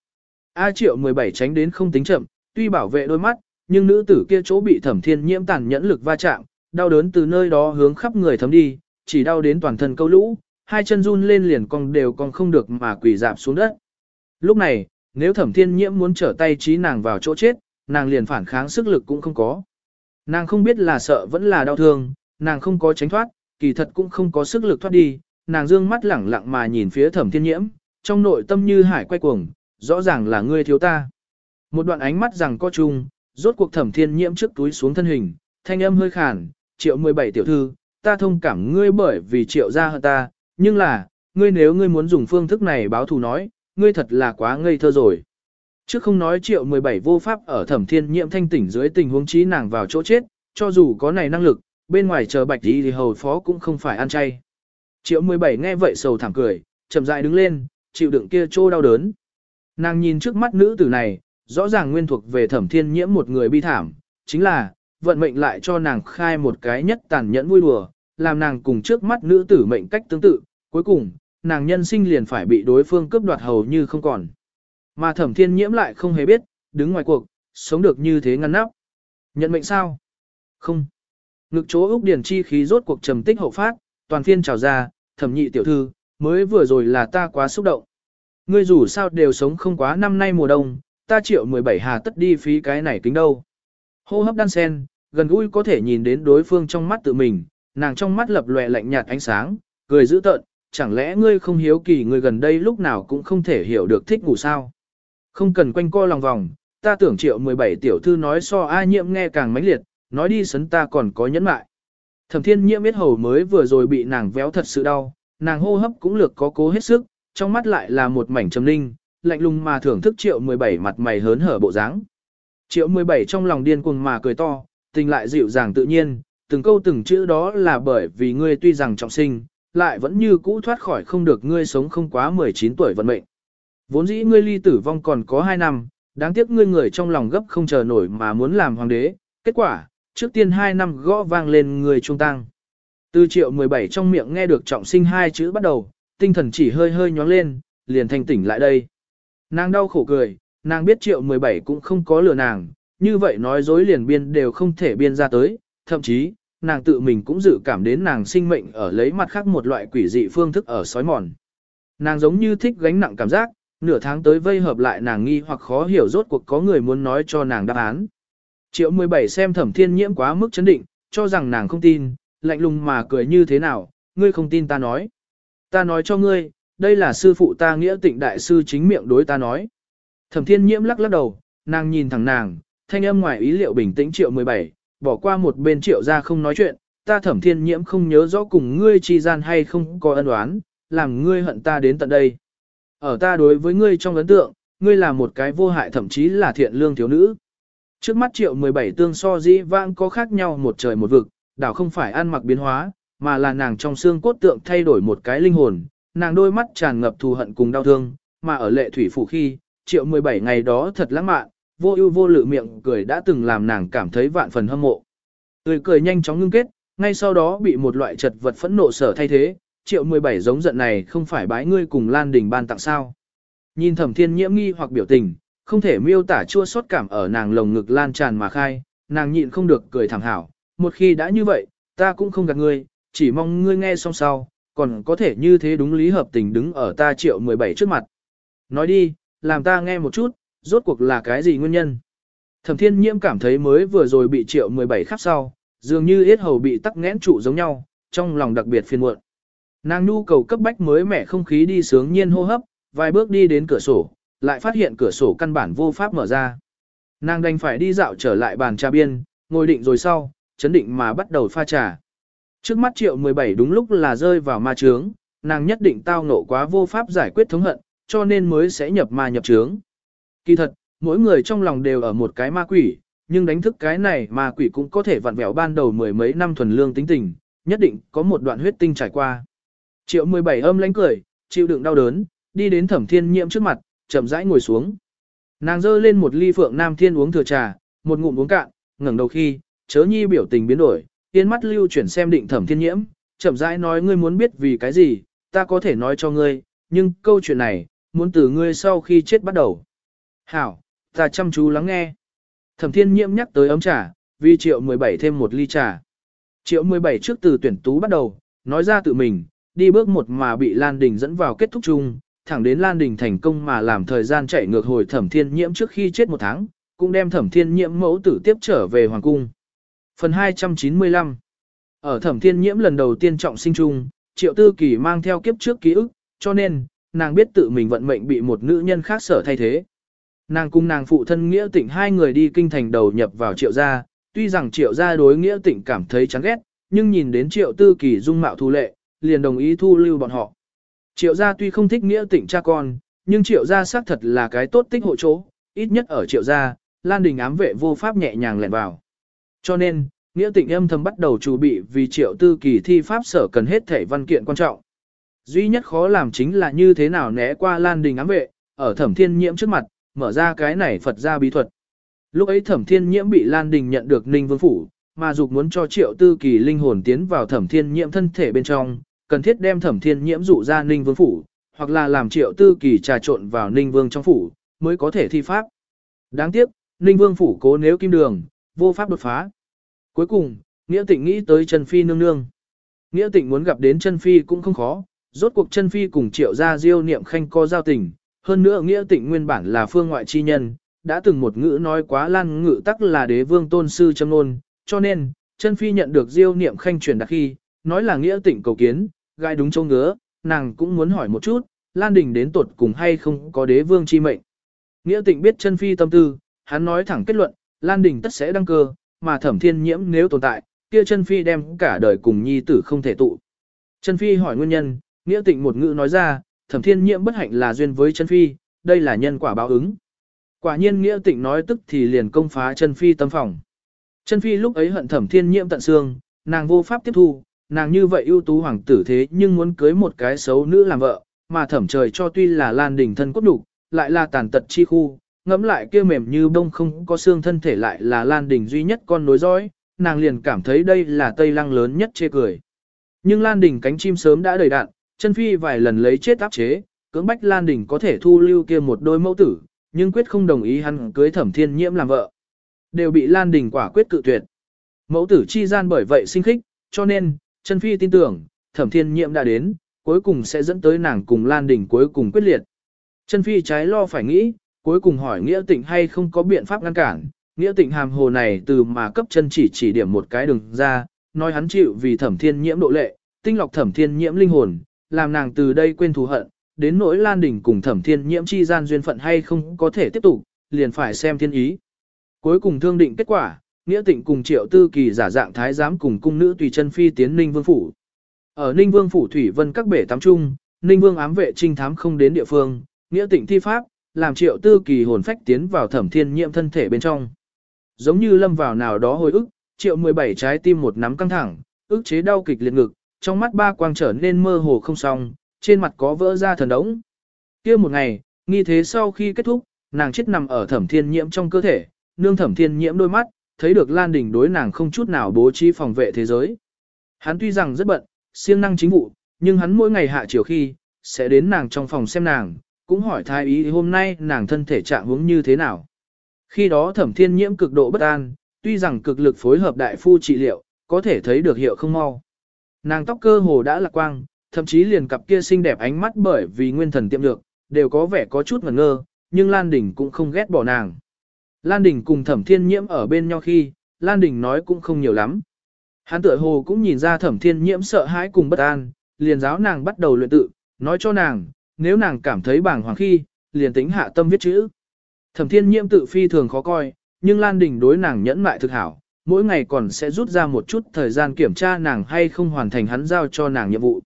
A triệu 17 tránh đến không tính chậm, tuy bảo vệ đôi mắt, nhưng nữ tử kia chỗ bị thẩm thiên nhiễm tàn nhẫn lực va chạm, đau đớn từ nơi đó hướng khắp người thấm đi, chỉ đau đến toàn thân câu lũ, hai chân run lên liền cong đều cong không được mà quỳ dạp xuống đất. Lúc này, nếu thẩm thiên nhiễm muốn trở tay trí nàng vào chỗ chết, nàng liền phản kháng sức lực cũng không có. Nàng không biết là sợ vẫn là đau thương, nàng không có tránh thoát, kỳ thật cũng không có sức lực thoát đi, nàng dương mắt lẳng lặng mà nhìn phía thẩm thiên nhiễm, trong nội tâm như hải quay cuồng, rõ ràng là ngươi thiếu ta. Một đoạn ánh mắt rằng có chung, rốt cuộc thẩm thiên nhiễm trước túi xuống thân hình, thanh âm hơi khàn, triệu 17 tiểu thư, ta thông cảm ngươi bởi vì triệu ra hơn ta, nhưng là, ngươi nếu ngươi muốn dùng phương thức này báo thù nói, ngươi thật là quá ngây thơ rồi. Chứ không nói triệu 17 vô pháp ở thẩm thiên nhiễm thanh tỉnh dưới tình huống trí nàng vào chỗ chết, cho dù có này năng lực, bên ngoài chờ bạch đi thì hầu phó cũng không phải ăn chay. Triệu 17 nghe vậy sầu thảm cười, chậm rãi đứng lên, chịu đựng kia trô đau đớn. Nàng nhìn trước mắt nữ tử này, rõ ràng nguyên thuộc về thẩm thiên nhiễm một người bi thảm, chính là, vận mệnh lại cho nàng khai một cái nhất tàn nhẫn vui đùa, làm nàng cùng trước mắt nữ tử mệnh cách tương tự, cuối cùng, nàng nhân sinh liền phải bị đối phương cướp đoạt hầu như không còn. Mà thẩm thiên nhiễm lại không hề biết, đứng ngoài cuộc, sống được như thế ngăn nắp. Nhận mệnh sao? Không. Ngực chỗ Úc Điển chi khí rốt cuộc trầm tích hậu phát, toàn phiên trào ra, thẩm nhị tiểu thư, mới vừa rồi là ta quá xúc động. Ngươi dù sao đều sống không quá năm nay mùa đông, ta triệu 17 hà tất đi phí cái này tính đâu. Hô hấp đan sen, gần gũi có thể nhìn đến đối phương trong mắt tự mình, nàng trong mắt lập lòe lạnh nhạt ánh sáng, cười dữ tợn, chẳng lẽ ngươi không hiếu kỳ người gần đây lúc nào cũng không thể hiểu được thích ngủ sao. Không cần quanh co lòng vòng, ta tưởng triệu 17 tiểu thư nói so ai nhiễm nghe càng mãnh liệt, nói đi sấn ta còn có nhẫn mại. Thẩm thiên nhiễm biết hầu mới vừa rồi bị nàng véo thật sự đau, nàng hô hấp cũng lược có cố hết sức, trong mắt lại là một mảnh trầm ninh, lạnh lùng mà thưởng thức triệu 17 mặt mày hớn hở bộ dáng. Triệu 17 trong lòng điên cuồng mà cười to, tình lại dịu dàng tự nhiên, từng câu từng chữ đó là bởi vì ngươi tuy rằng trọng sinh, lại vẫn như cũ thoát khỏi không được ngươi sống không quá 19 tuổi vận mệnh. Vốn dĩ ngươi ly tử vong còn có 2 năm, đáng tiếc ngươi người trong lòng gấp không chờ nổi mà muốn làm hoàng đế, kết quả, trước tiên 2 năm gõ vang lên người trung tăng. Từ triệu 17 trong miệng nghe được trọng sinh hai chữ bắt đầu, tinh thần chỉ hơi hơi nhóng lên, liền thanh tỉnh lại đây. Nàng đau khổ cười, nàng biết triệu 17 cũng không có lừa nàng, như vậy nói dối liền biên đều không thể biên ra tới, thậm chí, nàng tự mình cũng dự cảm đến nàng sinh mệnh ở lấy mặt khác một loại quỷ dị phương thức ở sói mòn. Nàng giống như thích gánh nặng cảm giác, nửa tháng tới vây hợp lại nàng nghi hoặc khó hiểu rốt cuộc có người muốn nói cho nàng đáp án. Triệu 17 xem thẩm thiên nhiễm quá mức chấn định, cho rằng nàng không tin, lạnh lùng mà cười như thế nào, ngươi không tin ta nói. Ta nói cho ngươi, đây là sư phụ ta nghĩa tịnh đại sư chính miệng đối ta nói. Thẩm thiên nhiễm lắc lắc đầu, nàng nhìn thẳng nàng, thanh âm ngoài ý liệu bình tĩnh triệu 17, bỏ qua một bên triệu ra không nói chuyện, ta thẩm thiên nhiễm không nhớ rõ cùng ngươi chi gian hay không có ân oán, làm ngươi hận ta đến tận đây. Ở ta đối với ngươi trong ấn tượng, ngươi là một cái vô hại thậm chí là thiện lương thiếu nữ. Trước mắt triệu 17 tương so dĩ vãng có khác nhau một trời một vực, đảo không phải ăn mặc biến hóa, mà là nàng trong xương cốt tượng thay đổi một cái linh hồn, nàng đôi mắt tràn ngập thù hận cùng đau thương, mà ở lệ thủy phủ khi, triệu 17 ngày đó thật lãng mạn, vô ưu vô lự miệng cười đã từng làm nàng cảm thấy vạn phần hâm mộ. Tươi cười nhanh chóng ngưng kết, ngay sau đó bị một loại chật vật phẫn nộ sở thay thế, triệu 17 giống giận này không phải bái ngươi cùng Lan Đình ban tặng sao. Nhìn thẩm thiên nhiễm nghi hoặc biểu tình, không thể miêu tả chua xót cảm ở nàng lồng ngực lan tràn mà khai, nàng nhịn không được cười thẳng hảo. Một khi đã như vậy, ta cũng không gạt ngươi, chỉ mong ngươi nghe xong sau, còn có thể như thế đúng lý hợp tình đứng ở ta triệu 17 trước mặt. Nói đi, làm ta nghe một chút, rốt cuộc là cái gì nguyên nhân. Thẩm thiên nhiễm cảm thấy mới vừa rồi bị triệu 17 khắp sau, dường như yết hầu bị tắc nghẽn trụ giống nhau, trong lòng đặc biệt phiền muộn. Nàng nhu cầu cấp bách mới mẻ không khí đi sướng nhiên hô hấp, vài bước đi đến cửa sổ, lại phát hiện cửa sổ căn bản vô pháp mở ra. Nàng đành phải đi dạo trở lại bàn trà biên, ngồi định rồi sau, chấn định mà bắt đầu pha trà. Trước mắt triệu 17 đúng lúc là rơi vào ma trướng, nàng nhất định tao nộ quá vô pháp giải quyết thống hận, cho nên mới sẽ nhập ma nhập trướng. Kỳ thật, mỗi người trong lòng đều ở một cái ma quỷ, nhưng đánh thức cái này ma quỷ cũng có thể vặn vẹo ban đầu mười mấy năm thuần lương tính tình, nhất định có một đoạn huyết tinh trải qua. Triệu 17 âm lánh cười, chịu đựng đau đớn, đi đến thẩm thiên nhiễm trước mặt, chậm rãi ngồi xuống. Nàng dơ lên một ly phượng nam thiên uống thừa trà, một ngụm uống cạn, ngẩng đầu khi, chớ nhi biểu tình biến đổi, tiên mắt lưu chuyển xem định thẩm thiên nhiễm, chậm rãi nói ngươi muốn biết vì cái gì, ta có thể nói cho ngươi, nhưng câu chuyện này, muốn từ ngươi sau khi chết bắt đầu. Hảo, ta chăm chú lắng nghe. Thẩm thiên nhiễm nhắc tới ấm trà, vì triệu 17 thêm một ly trà. Triệu 17 trước từ tuyển tú bắt đầu, nói ra tự mình, đi bước một mà bị Lan Đình dẫn vào kết thúc chung, thẳng đến Lan Đình thành công mà làm thời gian chạy ngược hồi thẩm thiên nhiễm trước khi chết một tháng, cũng đem thẩm thiên nhiễm mẫu tử tiếp trở về Hoàng Cung. Phần 295 Ở thẩm thiên nhiễm lần đầu tiên trọng sinh chung, triệu tư kỳ mang theo kiếp trước ký ức, cho nên, nàng biết tự mình vận mệnh bị một nữ nhân khác sở thay thế. Nàng cùng nàng phụ thân nghĩa tịnh hai người đi kinh thành đầu nhập vào triệu gia, tuy rằng triệu gia đối nghĩa tịnh cảm thấy chán ghét, nhưng nhìn đến triệu tư kỳ dung mạo thu lệ, liền đồng ý thu lưu bọn họ. Triệu gia tuy không thích nghĩa tịnh cha con, nhưng triệu gia xác thật là cái tốt tích hộ chỗ, ít nhất ở triệu gia, Lan Đình ám vệ vô pháp nhẹ nhàng lẻn vào. Cho nên, nghĩa tịnh âm thầm bắt đầu chuẩn bị vì triệu tư kỳ thi pháp sở cần hết thể văn kiện quan trọng. Duy nhất khó làm chính là như thế nào né qua Lan Đình ám vệ, ở thẩm thiên nhiễm trước mặt, mở ra cái này Phật gia bí thuật. Lúc ấy thẩm thiên nhiễm bị Lan Đình nhận được Ninh Vương Phủ, mà dục muốn cho triệu tư kỳ linh hồn tiến vào thẩm thiên nhiễm thân thể bên trong, cần thiết đem thẩm thiên nhiễm dụ ra Ninh Vương Phủ, hoặc là làm triệu tư kỳ trà trộn vào Ninh Vương trong phủ, mới có thể thi pháp. Đáng tiếc, Ninh Vương Phủ cố nếu kim đường, vô pháp đột phá. Cuối cùng, Nghĩa Tịnh nghĩ tới Trần Phi nương nương. Nghĩa Tịnh muốn gặp đến Trần Phi cũng không khó, rốt cuộc Trần Phi cùng triệu gia diêu niệm khanh có giao tình, hơn nữa Nghĩa Tịnh nguyên bản là phương ngoại chi nhân, đã từng một ngữ nói quá lan ngữ tắc là đế vương tôn sư châm nôn, cho nên, chân Phi nhận được diêu niệm khanh truyền đặc khi, nói là Nghĩa Tịnh cầu kiến, gai đúng châu ngứa, nàng cũng muốn hỏi một chút, Lan Đình đến tột cùng hay không có đế vương chi mệnh. Nghĩa tịnh biết chân phi tâm tư, hắn nói thẳng kết luận, Lan Đình tất sẽ đăng cơ, mà thẩm thiên nhiễm nếu tồn tại, kia chân phi đem cả đời cùng nhi tử không thể tụ. Chân phi hỏi nguyên nhân, nghĩa tịnh một ngữ nói ra, thẩm thiên nhiễm bất hạnh là duyên với chân phi, đây là nhân quả báo ứng. Quả nhiên nghĩa tịnh nói tức thì liền công phá chân phi tâm phòng. Chân phi lúc ấy hận thẩm thiên nhiễm tận xương, nàng vô pháp tiếp thu, nàng như vậy ưu tú hoàng tử thế nhưng muốn cưới một cái xấu nữ làm vợ, mà thẩm trời cho tuy là lan đình thân cốt đủ, lại là tàn tật chi khu, ngẫm lại kia mềm như bông không có xương thân thể lại là lan đình duy nhất con nối dõi, nàng liền cảm thấy đây là tây lăng lớn nhất chê cười. Nhưng lan đình cánh chim sớm đã đầy đạn, chân phi vài lần lấy chết áp chế, cưỡng bách lan đình có thể thu lưu kia một đôi mẫu tử, nhưng quyết không đồng ý hắn cưới thẩm thiên nhiễm làm vợ. Đều bị lan đình quả quyết cự tuyệt. Mẫu tử chi gian bởi vậy sinh khích, cho nên, chân phi tin tưởng, thẩm thiên nhiệm đã đến, cuối cùng sẽ dẫn tới nàng cùng Lan Đình cuối cùng quyết liệt. Chân phi trái lo phải nghĩ, cuối cùng hỏi Nghĩa Tịnh hay không có biện pháp ngăn cản, Nghĩa Tịnh hàm hồ này từ mà cấp chân chỉ chỉ điểm một cái đường ra, nói hắn chịu vì thẩm thiên nhiễm độ lệ, tinh lọc thẩm thiên nhiễm linh hồn, làm nàng từ đây quên thù hận, đến nỗi Lan Đình cùng thẩm thiên nhiễm chi gian duyên phận hay không có thể tiếp tục, liền phải xem thiên ý. Cuối cùng thương định kết quả, Nghĩa Tịnh cùng Triệu Tư Kỳ giả dạng thái giám cùng cung nữ tùy chân phi tiến Ninh Vương phủ. Ở Ninh Vương phủ thủy vân các bể tắm trung, Ninh Vương ám vệ trinh thám không đến địa phương, Nghĩa Tịnh thi pháp, làm Triệu Tư Kỳ hồn phách tiến vào Thẩm Thiên Nhiễm thân thể bên trong. Giống như lâm vào nào đó hồi ức, Triệu 17 trái tim một nắm căng thẳng, ức chế đau kịch liệt ngực, trong mắt ba quang trở nên mơ hồ không xong, trên mặt có vỡ ra thần ống. Kia một ngày, nghi thế sau khi kết thúc, nàng chết nằm ở Thẩm Thiên Nhiễm trong cơ thể, nương Thẩm Thiên Nhiễm đôi mắt, thấy được Lan Đình đối nàng không chút nào bố trí phòng vệ thế giới. Hắn tuy rằng rất bận, siêng năng chính vụ, nhưng hắn mỗi ngày hạ chiều khi, sẽ đến nàng trong phòng xem nàng, cũng hỏi thái ý hôm nay nàng thân thể trạng huống như thế nào. Khi đó thẩm thiên nhiễm cực độ bất an, tuy rằng cực lực phối hợp đại phu trị liệu, có thể thấy được hiệu không mau. Nàng tóc cơ hồ đã lạc quang, thậm chí liền cặp kia xinh đẹp ánh mắt bởi vì nguyên thần tiệm được, đều có vẻ có chút ngẩn ngơ, nhưng Lan Đình cũng không ghét bỏ nàng. Lan Đình cùng thẩm thiên nhiễm ở bên nhau khi, Lan Đình nói cũng không nhiều lắm. Hắn tựa hồ cũng nhìn ra thẩm thiên nhiễm sợ hãi cùng bất an, liền giáo nàng bắt đầu luyện tự, nói cho nàng, nếu nàng cảm thấy bàng hoàng khi, liền tính hạ tâm viết chữ. Thẩm thiên nhiễm tự phi thường khó coi, nhưng Lan Đình đối nàng nhẫn mại thực hảo, mỗi ngày còn sẽ rút ra một chút thời gian kiểm tra nàng hay không hoàn thành hắn giao cho nàng nhiệm vụ.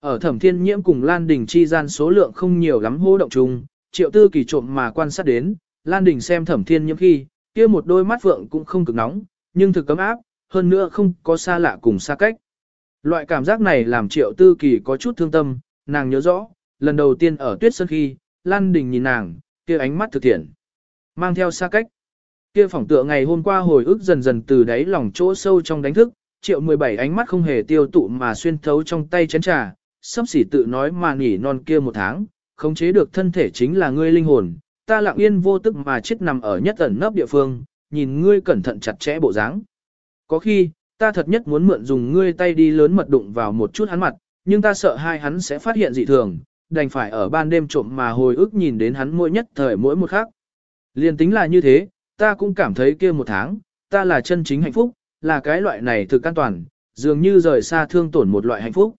Ở thẩm thiên nhiễm cùng Lan Đình chi gian số lượng không nhiều lắm hô động chung, triệu tư kỳ trộm mà quan sát đến, Lan Đình xem thẩm thiên nhiễm khi, kia một đôi mắt vượng cũng không cực nóng, nhưng thực cấm áp, hơn nữa không có xa lạ cùng xa cách. Loại cảm giác này làm triệu tư kỳ có chút thương tâm, nàng nhớ rõ, lần đầu tiên ở tuyết sơn khi, Lan Đình nhìn nàng, kia ánh mắt thực thiện. Mang theo xa cách. Kia phỏng tựa ngày hôm qua hồi ức dần dần từ đáy lòng chỗ sâu trong đánh thức, triệu 17 ánh mắt không hề tiêu tụ mà xuyên thấu trong tay chén trà, sắp xỉ tự nói mà nghỉ non kia một tháng, khống chế được thân thể chính là ngươi linh hồn, ta lặng yên vô tức mà chết nằm ở nhất ẩn nấp địa phương, nhìn ngươi cẩn thận chặt chẽ bộ dáng. Có khi, ta thật nhất muốn mượn dùng ngươi tay đi lớn mật đụng vào một chút hắn mặt, nhưng ta sợ hai hắn sẽ phát hiện dị thường, đành phải ở ban đêm trộm mà hồi ức nhìn đến hắn mỗi nhất thời mỗi một khác. Liên tính là như thế, ta cũng cảm thấy kia một tháng, ta là chân chính hạnh phúc, là cái loại này thực an toàn, dường như rời xa thương tổn một loại hạnh phúc.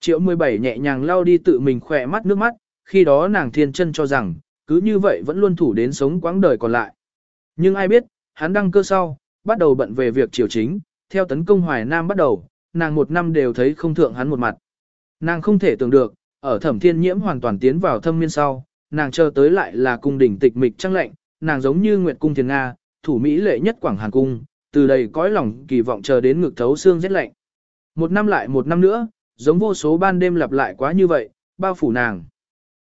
Triệu 17 nhẹ nhàng lau đi tự mình khỏe mắt nước mắt, khi đó nàng thiên chân cho rằng, cứ như vậy vẫn luôn thủ đến sống quãng đời còn lại. Nhưng ai biết, hắn đăng cơ sau, bắt đầu bận về việc triều chính, theo tấn công Hoài Nam bắt đầu, nàng một năm đều thấy không thượng hắn một mặt. Nàng không thể tưởng được, ở thẩm thiên nhiễm hoàn toàn tiến vào thâm miên sau, nàng chờ tới lại là cung đỉnh tịch mịch trăng lạnh nàng giống như Nguyệt Cung Thiền Nga, thủ Mỹ lệ nhất Quảng Hàn Cung, từ đây cõi lòng kỳ vọng chờ đến ngực thấu xương rét lạnh. Một năm lại một năm nữa, giống vô số ban đêm lặp lại quá như vậy, bao phủ nàng.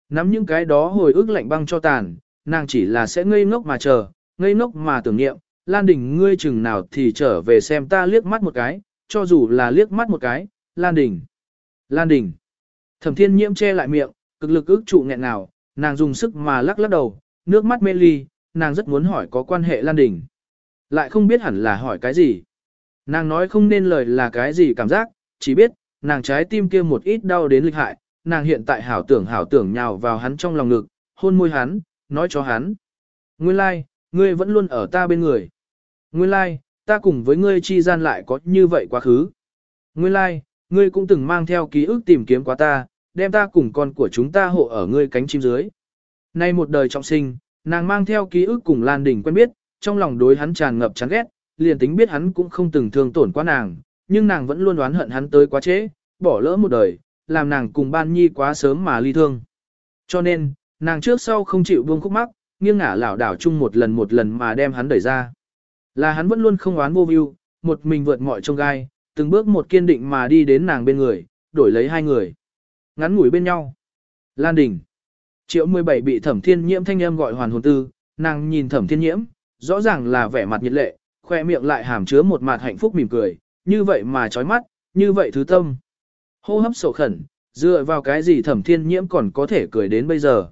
Nắm những cái đó hồi ức lạnh băng cho tàn, nàng chỉ là sẽ ngây ngốc mà chờ, ngây ngốc mà tưởng niệm, Lan Đình ngươi chừng nào thì trở về xem ta liếc mắt một cái, cho dù là liếc mắt một cái, Lan Đình. Lan Đình. Thẩm thiên nhiễm che lại miệng, cực lực ức trụ nghẹn nào, nàng dùng sức mà lắc lắc đầu, nước mắt mê ly, nàng rất muốn hỏi có quan hệ Lan Đình. Lại không biết hẳn là hỏi cái gì. Nàng nói không nên lời là cái gì cảm giác, chỉ biết, nàng trái tim kia một ít đau đến lịch hại, nàng hiện tại hảo tưởng hảo tưởng nhào vào hắn trong lòng ngực, hôn môi hắn, nói cho hắn. Nguyên lai, like, ngươi vẫn luôn ở ta bên người. Nguyên lai, like, ta cùng với ngươi chi gian lại có như vậy quá khứ. Nguyên lai, like, ngươi cũng từng mang theo ký ức tìm kiếm quá ta, đem ta cùng con của chúng ta hộ ở ngươi cánh chim dưới. Nay một đời trọng sinh, nàng mang theo ký ức cùng Lan Đình quen biết, trong lòng đối hắn tràn ngập chán ghét, liền tính biết hắn cũng không từng thương tổn qua nàng, nhưng nàng vẫn luôn đoán hận hắn tới quá trễ, bỏ lỡ một đời, làm nàng cùng ban nhi quá sớm mà ly thương. Cho nên, nàng trước sau không chịu buông khúc mắc, nghiêng ngả lảo đảo chung một lần một lần mà đem hắn đẩy ra. Là hắn vẫn luôn không oán vô view, một mình vượt mọi trông gai, từng bước một kiên định mà đi đến nàng bên người, đổi lấy hai người. Ngắn ngủi bên nhau. Lan Đình. Triệu 17 bị thẩm thiên nhiễm thanh âm gọi hoàn hồn tư, nàng nhìn thẩm thiên nhiễm, rõ ràng là vẻ mặt nhiệt lệ, khoe miệng lại hàm chứa một mặt hạnh phúc mỉm cười, như vậy mà chói mắt, như vậy thứ tâm. Hô hấp sổ khẩn, dựa vào cái gì thẩm thiên nhiễm còn có thể cười đến bây giờ.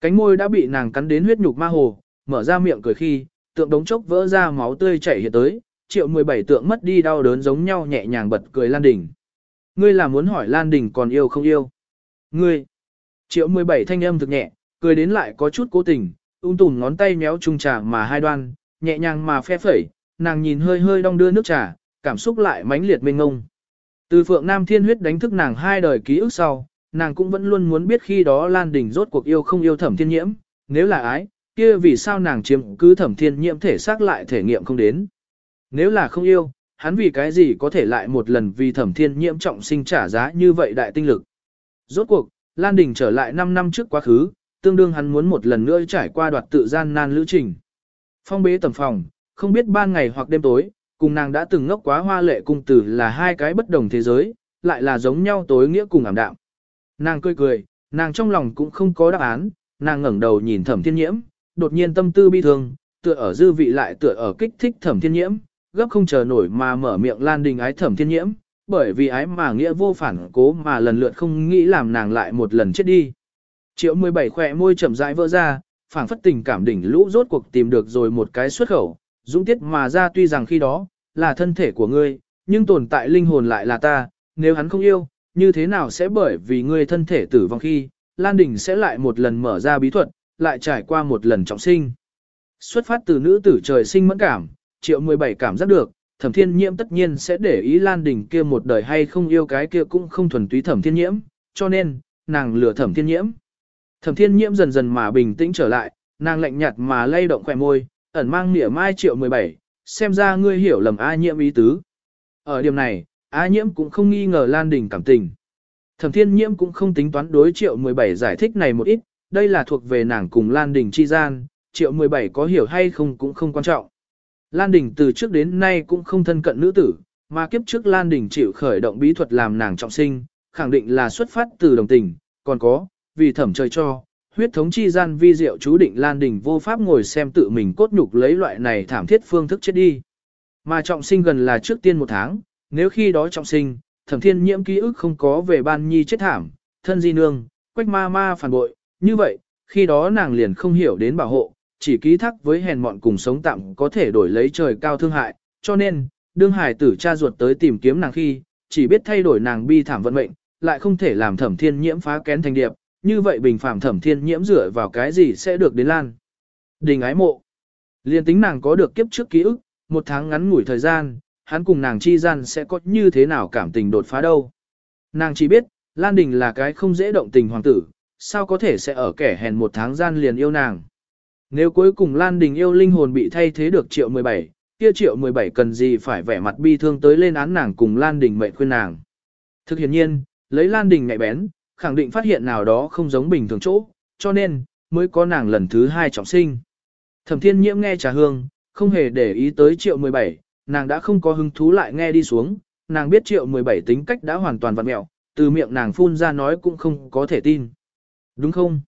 Cánh môi đã bị nàng cắn đến huyết nhục ma hồ, mở ra miệng cười khi, tượng đống chốc vỡ ra máu tươi chảy hiện tới, triệu 17 tượng mất đi đau đớn giống nhau nhẹ nhàng bật cười Lan Đình. Ngươi là muốn hỏi Lan Đình còn yêu không yêu? Ngươi! Triệu 17 thanh âm thực nhẹ, cười đến lại có chút cố tình, ung tùm ngón tay méo chung trà mà hai đoan, nhẹ nhàng mà phe phẩy, nàng nhìn hơi hơi đong đưa nước trà, cảm xúc lại mãnh liệt mênh ngông. Từ Phượng Nam Thiên huyết đánh thức nàng hai đời ký ức sau, nàng cũng vẫn luôn muốn biết khi đó Lan Đình rốt cuộc yêu không yêu Thẩm Thiên Nhiễm, nếu là ái, kia vì sao nàng chiếm cứ Thẩm Thiên Nhiễm thể xác lại thể nghiệm không đến. Nếu là không yêu, hắn vì cái gì có thể lại một lần vì Thẩm Thiên Nhiễm trọng sinh trả giá như vậy đại tinh lực. Rốt cuộc, Lan Đình trở lại 5 năm trước quá khứ, tương đương hắn muốn một lần nữa trải qua đoạt tự gian nan lữ trình. Phong bế tầm phòng, không biết ban ngày hoặc đêm tối, cùng nàng đã từng ngốc quá hoa lệ cung tử là hai cái bất đồng thế giới, lại là giống nhau tối nghĩa cùng ảm đạm. Nàng cười cười, nàng trong lòng cũng không có đáp án, nàng ngẩng đầu nhìn thẩm thiên nhiễm, đột nhiên tâm tư bi thương, tựa ở dư vị lại tựa ở kích thích thẩm thiên nhiễm, gấp không chờ nổi mà mở miệng lan đình ái thẩm thiên nhiễm, bởi vì ái mà nghĩa vô phản cố mà lần lượt không nghĩ làm nàng lại một lần chết đi. Triệu 17 khỏe môi chậm rãi vỡ ra, phảng phất tình cảm đỉnh lũ rốt cuộc tìm được rồi một cái xuất khẩu, dũng tiết mà ra tuy rằng khi đó, là thân thể của ngươi, nhưng tồn tại linh hồn lại là ta, nếu hắn không yêu, như thế nào sẽ bởi vì ngươi thân thể tử vong khi, Lan Đình sẽ lại một lần mở ra bí thuật, lại trải qua một lần trọng sinh. Xuất phát từ nữ tử trời sinh mẫn cảm, triệu 17 cảm giác được, thẩm thiên nhiễm tất nhiên sẽ để ý Lan Đình kia một đời hay không yêu cái kia cũng không thuần túy thẩm thiên nhiễm, cho nên, nàng lừa thẩm thiên nhiễm. Thẩm thiên nhiễm dần dần mà bình tĩnh trở lại, nàng lạnh nhạt mà lay động khỏe môi, ẩn mang nỉa mai triệu 17, xem ra ngươi hiểu lầm A nhiễm ý tứ. Ở điểm này, A nhiễm cũng không nghi ngờ Lan Đình cảm tình. Thẩm thiên nhiễm cũng không tính toán đối triệu 17 giải thích này một ít, đây là thuộc về nàng cùng Lan Đình chi gian, triệu 17 có hiểu hay không cũng không quan trọng. Lan Đình từ trước đến nay cũng không thân cận nữ tử, mà kiếp trước Lan Đình chịu khởi động bí thuật làm nàng trọng sinh, khẳng định là xuất phát từ đồng tình, còn có, vì thẩm trời cho, huyết thống chi gian vi diệu chú định Lan Đình vô pháp ngồi xem tự mình cốt nhục lấy loại này thảm thiết phương thức chết đi. Mà trọng sinh gần là trước tiên một tháng, nếu khi đó trọng sinh, thẩm thiên nhiễm ký ức không có về ban nhi chết thảm, thân di nương, quách ma ma phản bội, như vậy, khi đó nàng liền không hiểu đến bảo hộ, chỉ ký thác với hèn mọn cùng sống tạm có thể đổi lấy trời cao thương hại, cho nên, đương hải tử cha ruột tới tìm kiếm nàng khi, chỉ biết thay đổi nàng bi thảm vận mệnh, lại không thể làm thẩm thiên nhiễm phá kén thành điệp, như vậy bình phạm thẩm thiên nhiễm dựa vào cái gì sẽ được đến lan. Đình ái mộ. Liên tính nàng có được kiếp trước ký ức, một tháng ngắn ngủi thời gian, hắn cùng nàng chi gian sẽ có như thế nào cảm tình đột phá đâu. Nàng chỉ biết, Lan Đình là cái không dễ động tình hoàng tử, sao có thể sẽ ở kẻ hèn một tháng gian liền yêu nàng. Nếu cuối cùng Lan Đình yêu linh hồn bị thay thế được triệu 17, kia triệu 17 cần gì phải vẻ mặt bi thương tới lên án nàng cùng Lan Đình mệnh khuyên nàng. Thực hiện nhiên, lấy Lan Đình ngại bén, khẳng định phát hiện nào đó không giống bình thường chỗ, cho nên, mới có nàng lần thứ hai trọng sinh. Thẩm thiên nhiễm nghe trà hương, không hề để ý tới triệu 17, nàng đã không có hứng thú lại nghe đi xuống, nàng biết triệu 17 tính cách đã hoàn toàn vặn mẹo, từ miệng nàng phun ra nói cũng không có thể tin. Đúng không?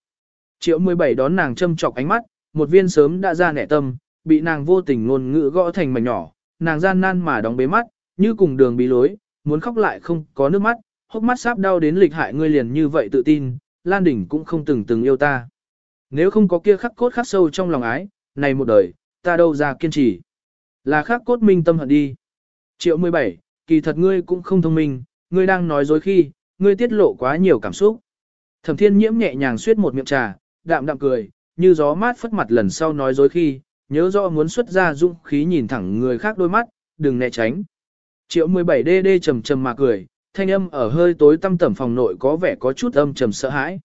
Triệu 17 đón nàng châm chọc ánh mắt, một viên sớm đã ra nẻ tâm, bị nàng vô tình ngôn ngữ gõ thành mảnh nhỏ, nàng gian nan mà đóng bế mắt, như cùng đường bí lối, muốn khóc lại không có nước mắt, hốc mắt sáp đau đến lịch hại ngươi liền như vậy tự tin, Lan Đình cũng không từng từng yêu ta. Nếu không có kia khắc cốt khắc sâu trong lòng ái, này một đời, ta đâu ra kiên trì. Là khắc cốt minh tâm hận đi. Triệu 17, kỳ thật ngươi cũng không thông minh, ngươi đang nói dối khi, ngươi tiết lộ quá nhiều cảm xúc. Thẩm thiên nhiễm nhẹ nhàng suyết một miệng trà, đạm đạm cười, như gió mát phất mặt lần sau nói dối khi, nhớ rõ muốn xuất ra dũng khí nhìn thẳng người khác đôi mắt, đừng né tránh. Triệu 17 đê đê trầm trầm mà cười, thanh âm ở hơi tối tăm tẩm phòng nội có vẻ có chút âm trầm sợ hãi.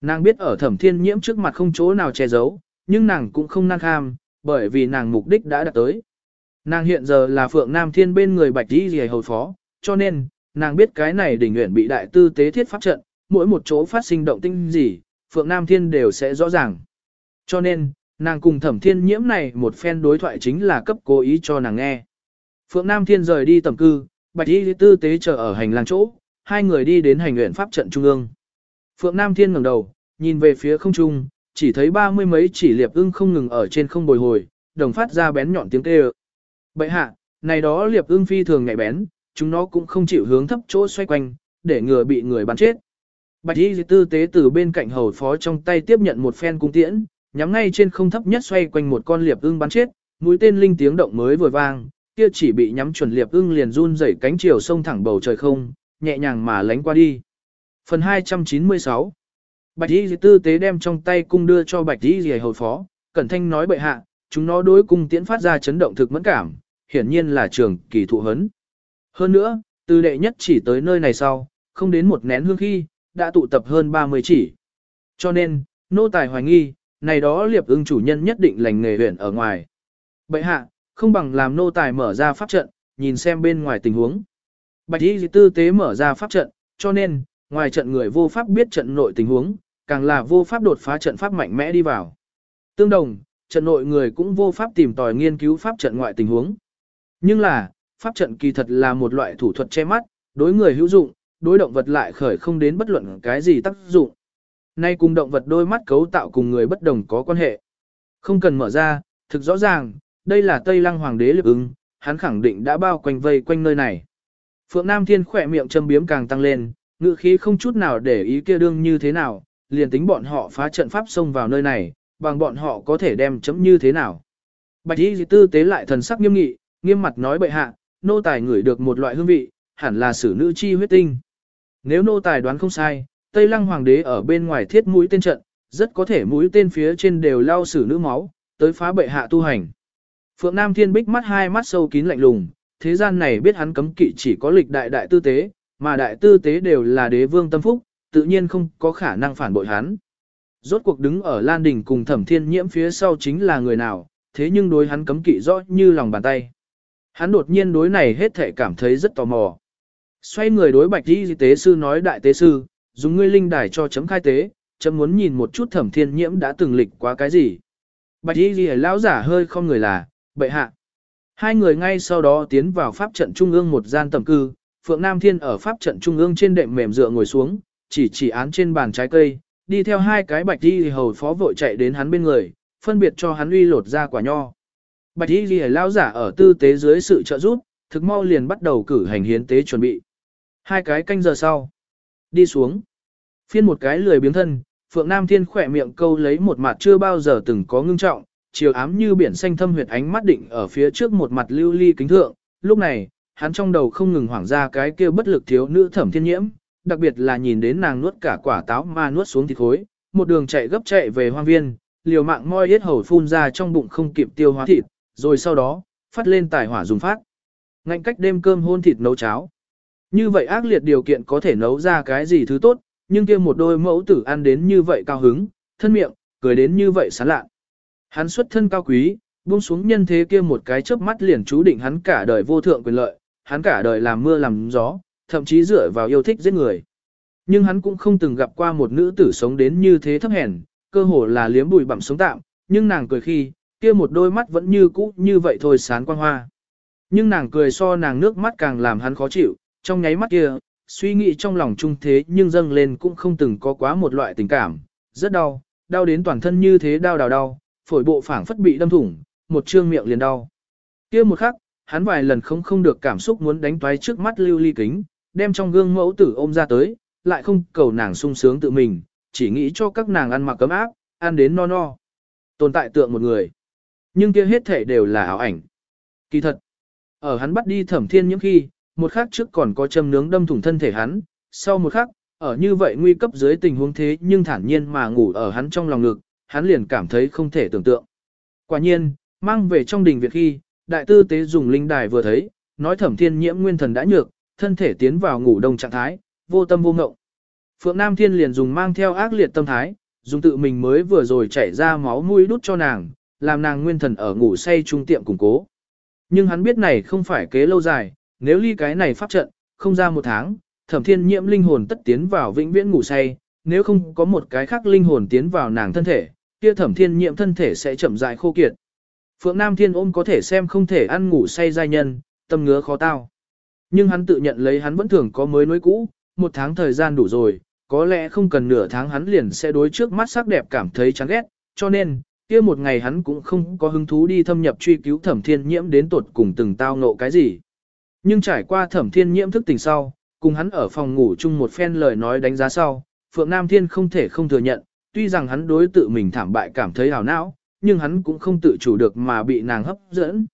Nàng biết ở thẩm thiên nhiễm trước mặt không chỗ nào che giấu, nhưng nàng cũng không năng kham, bởi vì nàng mục đích đã đạt tới. Nàng hiện giờ là phượng nam thiên bên người bạch đi gì hầu phó, cho nên, nàng biết cái này đỉnh nguyện bị đại tư tế thiết pháp trận, mỗi một chỗ phát sinh động tinh gì, phượng nam thiên đều sẽ rõ ràng. Cho nên, nàng cùng thẩm thiên nhiễm này một phen đối thoại chính là cấp cố ý cho nàng nghe. Phượng Nam Thiên rời đi tầm cư, Bạch Y tư tế chờ ở hành lang chỗ, hai người đi đến hành nguyện pháp trận trung ương. Phượng Nam Thiên ngẩng đầu, nhìn về phía không trung, chỉ thấy ba mươi mấy chỉ liệp ưng không ngừng ở trên không bồi hồi, đồng phát ra bén nhọn tiếng kêu. Bậy hạ, này đó liệp ưng phi thường nhạy bén, chúng nó cũng không chịu hướng thấp chỗ xoay quanh, để ngừa bị người bắn chết. Bạch Y tư tế từ bên cạnh hầu phó trong tay tiếp nhận một phen cung tiễn, nhắm ngay trên không thấp nhất xoay quanh một con liệp ưng bắn chết, mũi tên linh tiếng động mới vừa vang, kia chỉ bị nhắm chuẩn liệp ưng liền run rẩy cánh chiều sông thẳng bầu trời không, nhẹ nhàng mà lánh qua đi. Phần 296 Bạch Y tư tế đem trong tay cung đưa cho Bạch Y hầu phó, cẩn thanh nói bệ hạ, chúng nó đối cung tiễn phát ra chấn động thực mẫn cảm, hiển nhiên là trường kỳ thụ hấn. Hơn nữa, từ đệ nhất chỉ tới nơi này sau, không đến một nén hương khi, đã tụ tập hơn 30 chỉ. Cho nên, nô tài hoài nghi, này đó liệp ưng chủ nhân nhất định lành nghề huyện ở ngoài. Bậy hạ, không bằng làm nô tài mở ra pháp trận, nhìn xem bên ngoài tình huống. Bạch y tư tế mở ra pháp trận, cho nên, ngoài trận người vô pháp biết trận nội tình huống, càng là vô pháp đột phá trận pháp mạnh mẽ đi vào. Tương đồng, trận nội người cũng vô pháp tìm tòi nghiên cứu pháp trận ngoại tình huống. Nhưng là, pháp trận kỳ thật là một loại thủ thuật che mắt, đối người hữu dụng, đối động vật lại khởi không đến bất luận cái gì tác dụng. Nay cùng động vật đôi mắt cấu tạo cùng người bất đồng có quan hệ. Không cần mở ra, thực rõ ràng, đây là Tây Lăng Hoàng đế liệp ứng, hắn khẳng định đã bao quanh vây quanh nơi này. Phượng Nam Thiên khỏe miệng châm biếm càng tăng lên, ngự khí không chút nào để ý kia đương như thế nào, liền tính bọn họ phá trận pháp xông vào nơi này, bằng bọn họ có thể đem chấm như thế nào. Bạch y tư tế lại thần sắc nghiêm nghị, nghiêm mặt nói bệ hạ, nô tài ngửi được một loại hương vị, hẳn là sử nữ chi huyết tinh. Nếu nô tài đoán không sai, Tây Lăng Hoàng đế ở bên ngoài thiết mũi tên trận, rất có thể mũi tên phía trên đều lao xử nữ máu, tới phá bệ hạ tu hành. Phượng Nam Thiên Bích mắt hai mắt sâu kín lạnh lùng, thế gian này biết hắn cấm kỵ chỉ có lịch đại đại tư tế, mà đại tư tế đều là đế vương tâm phúc, tự nhiên không có khả năng phản bội hắn. Rốt cuộc đứng ở Lan Đình cùng thẩm thiên nhiễm phía sau chính là người nào, thế nhưng đối hắn cấm kỵ rõ như lòng bàn tay. Hắn đột nhiên đối này hết thể cảm thấy rất tò mò. Xoay người đối bạch y tế sư nói đại tế sư, dùng ngươi linh đài cho chấm khai tế, chấm muốn nhìn một chút thẩm thiên nhiễm đã từng lịch quá cái gì. Bạch y ghi lão giả hơi không người là, bệ hạ. Hai người ngay sau đó tiến vào pháp trận trung ương một gian tầm cư, Phượng Nam Thiên ở pháp trận trung ương trên đệm mềm dựa ngồi xuống, chỉ chỉ án trên bàn trái cây, đi theo hai cái bạch y hầu phó vội chạy đến hắn bên người, phân biệt cho hắn uy lột ra quả nho. Bạch y ghi lão giả ở tư tế dưới sự trợ giúp, thực mau liền bắt đầu cử hành hiến tế chuẩn bị. Hai cái canh giờ sau, đi xuống. Phiên một cái lười biếng thân, Phượng Nam Thiên khỏe miệng câu lấy một mặt chưa bao giờ từng có ngưng trọng, chiều ám như biển xanh thâm huyệt ánh mắt định ở phía trước một mặt lưu ly kính thượng. Lúc này, hắn trong đầu không ngừng hoảng ra cái kia bất lực thiếu nữ thẩm thiên nhiễm, đặc biệt là nhìn đến nàng nuốt cả quả táo mà nuốt xuống thịt khối, một đường chạy gấp chạy về hoang viên, liều mạng moi yết hầu phun ra trong bụng không kịp tiêu hóa thịt, rồi sau đó, phát lên tài hỏa dùng phát. Ngạnh cách đêm cơm hôn thịt nấu cháo. Như vậy ác liệt điều kiện có thể nấu ra cái gì thứ tốt, nhưng kia một đôi mẫu tử ăn đến như vậy cao hứng, thân miệng, cười đến như vậy sán lạ. Hắn xuất thân cao quý, buông xuống nhân thế kia một cái chớp mắt liền chú định hắn cả đời vô thượng quyền lợi, hắn cả đời làm mưa làm gió, thậm chí dựa vào yêu thích giết người. Nhưng hắn cũng không từng gặp qua một nữ tử sống đến như thế thấp hèn, cơ hồ là liếm bụi bặm sống tạm, nhưng nàng cười khi, kia một đôi mắt vẫn như cũ như vậy thôi sán quang hoa. Nhưng nàng cười so nàng nước mắt càng làm hắn khó chịu, trong nháy mắt kia, suy nghĩ trong lòng trung thế nhưng dâng lên cũng không từng có quá một loại tình cảm, rất đau, đau đến toàn thân như thế đau đào đau, phổi bộ phảng phất bị đâm thủng, một trương miệng liền đau. Kia một khắc, hắn vài lần không không được cảm xúc muốn đánh toái trước mắt lưu ly kính, đem trong gương mẫu tử ôm ra tới, lại không cầu nàng sung sướng tự mình, chỉ nghĩ cho các nàng ăn mặc cấm áp, ăn đến no no. Tồn tại tượng một người. Nhưng kia hết thể đều là ảo ảnh. Kỳ thật, ở hắn bắt đi thẩm thiên những khi, một khắc trước còn có châm nướng đâm thủng thân thể hắn, sau một khắc, ở như vậy nguy cấp dưới tình huống thế nhưng thản nhiên mà ngủ ở hắn trong lòng ngực, hắn liền cảm thấy không thể tưởng tượng. Quả nhiên, mang về trong đình viện khi, đại tư tế dùng linh đài vừa thấy, nói thẩm thiên nhiễm nguyên thần đã nhược, thân thể tiến vào ngủ đông trạng thái, vô tâm vô ngộng. Phượng Nam Thiên liền dùng mang theo ác liệt tâm thái, dùng tự mình mới vừa rồi chảy ra máu mũi đút cho nàng, làm nàng nguyên thần ở ngủ say trung tiệm củng cố. Nhưng hắn biết này không phải kế lâu dài, nếu ly cái này pháp trận, không ra một tháng, thẩm thiên nhiễm linh hồn tất tiến vào vĩnh viễn ngủ say, nếu không có một cái khác linh hồn tiến vào nàng thân thể, kia thẩm thiên nhiễm thân thể sẽ chậm rãi khô kiệt. Phượng Nam Thiên ôm có thể xem không thể ăn ngủ say giai nhân, tâm ngứa khó tao. Nhưng hắn tự nhận lấy hắn vẫn thường có mới nối cũ, một tháng thời gian đủ rồi, có lẽ không cần nửa tháng hắn liền sẽ đối trước mắt sắc đẹp cảm thấy chán ghét, cho nên, kia một ngày hắn cũng không có hứng thú đi thâm nhập truy cứu thẩm thiên nhiễm đến tuột cùng từng tao ngộ cái gì. Nhưng trải qua thẩm thiên nhiễm thức tỉnh sau, cùng hắn ở phòng ngủ chung một phen lời nói đánh giá sau, Phượng Nam Thiên không thể không thừa nhận, tuy rằng hắn đối tự mình thảm bại cảm thấy hào não, nhưng hắn cũng không tự chủ được mà bị nàng hấp dẫn.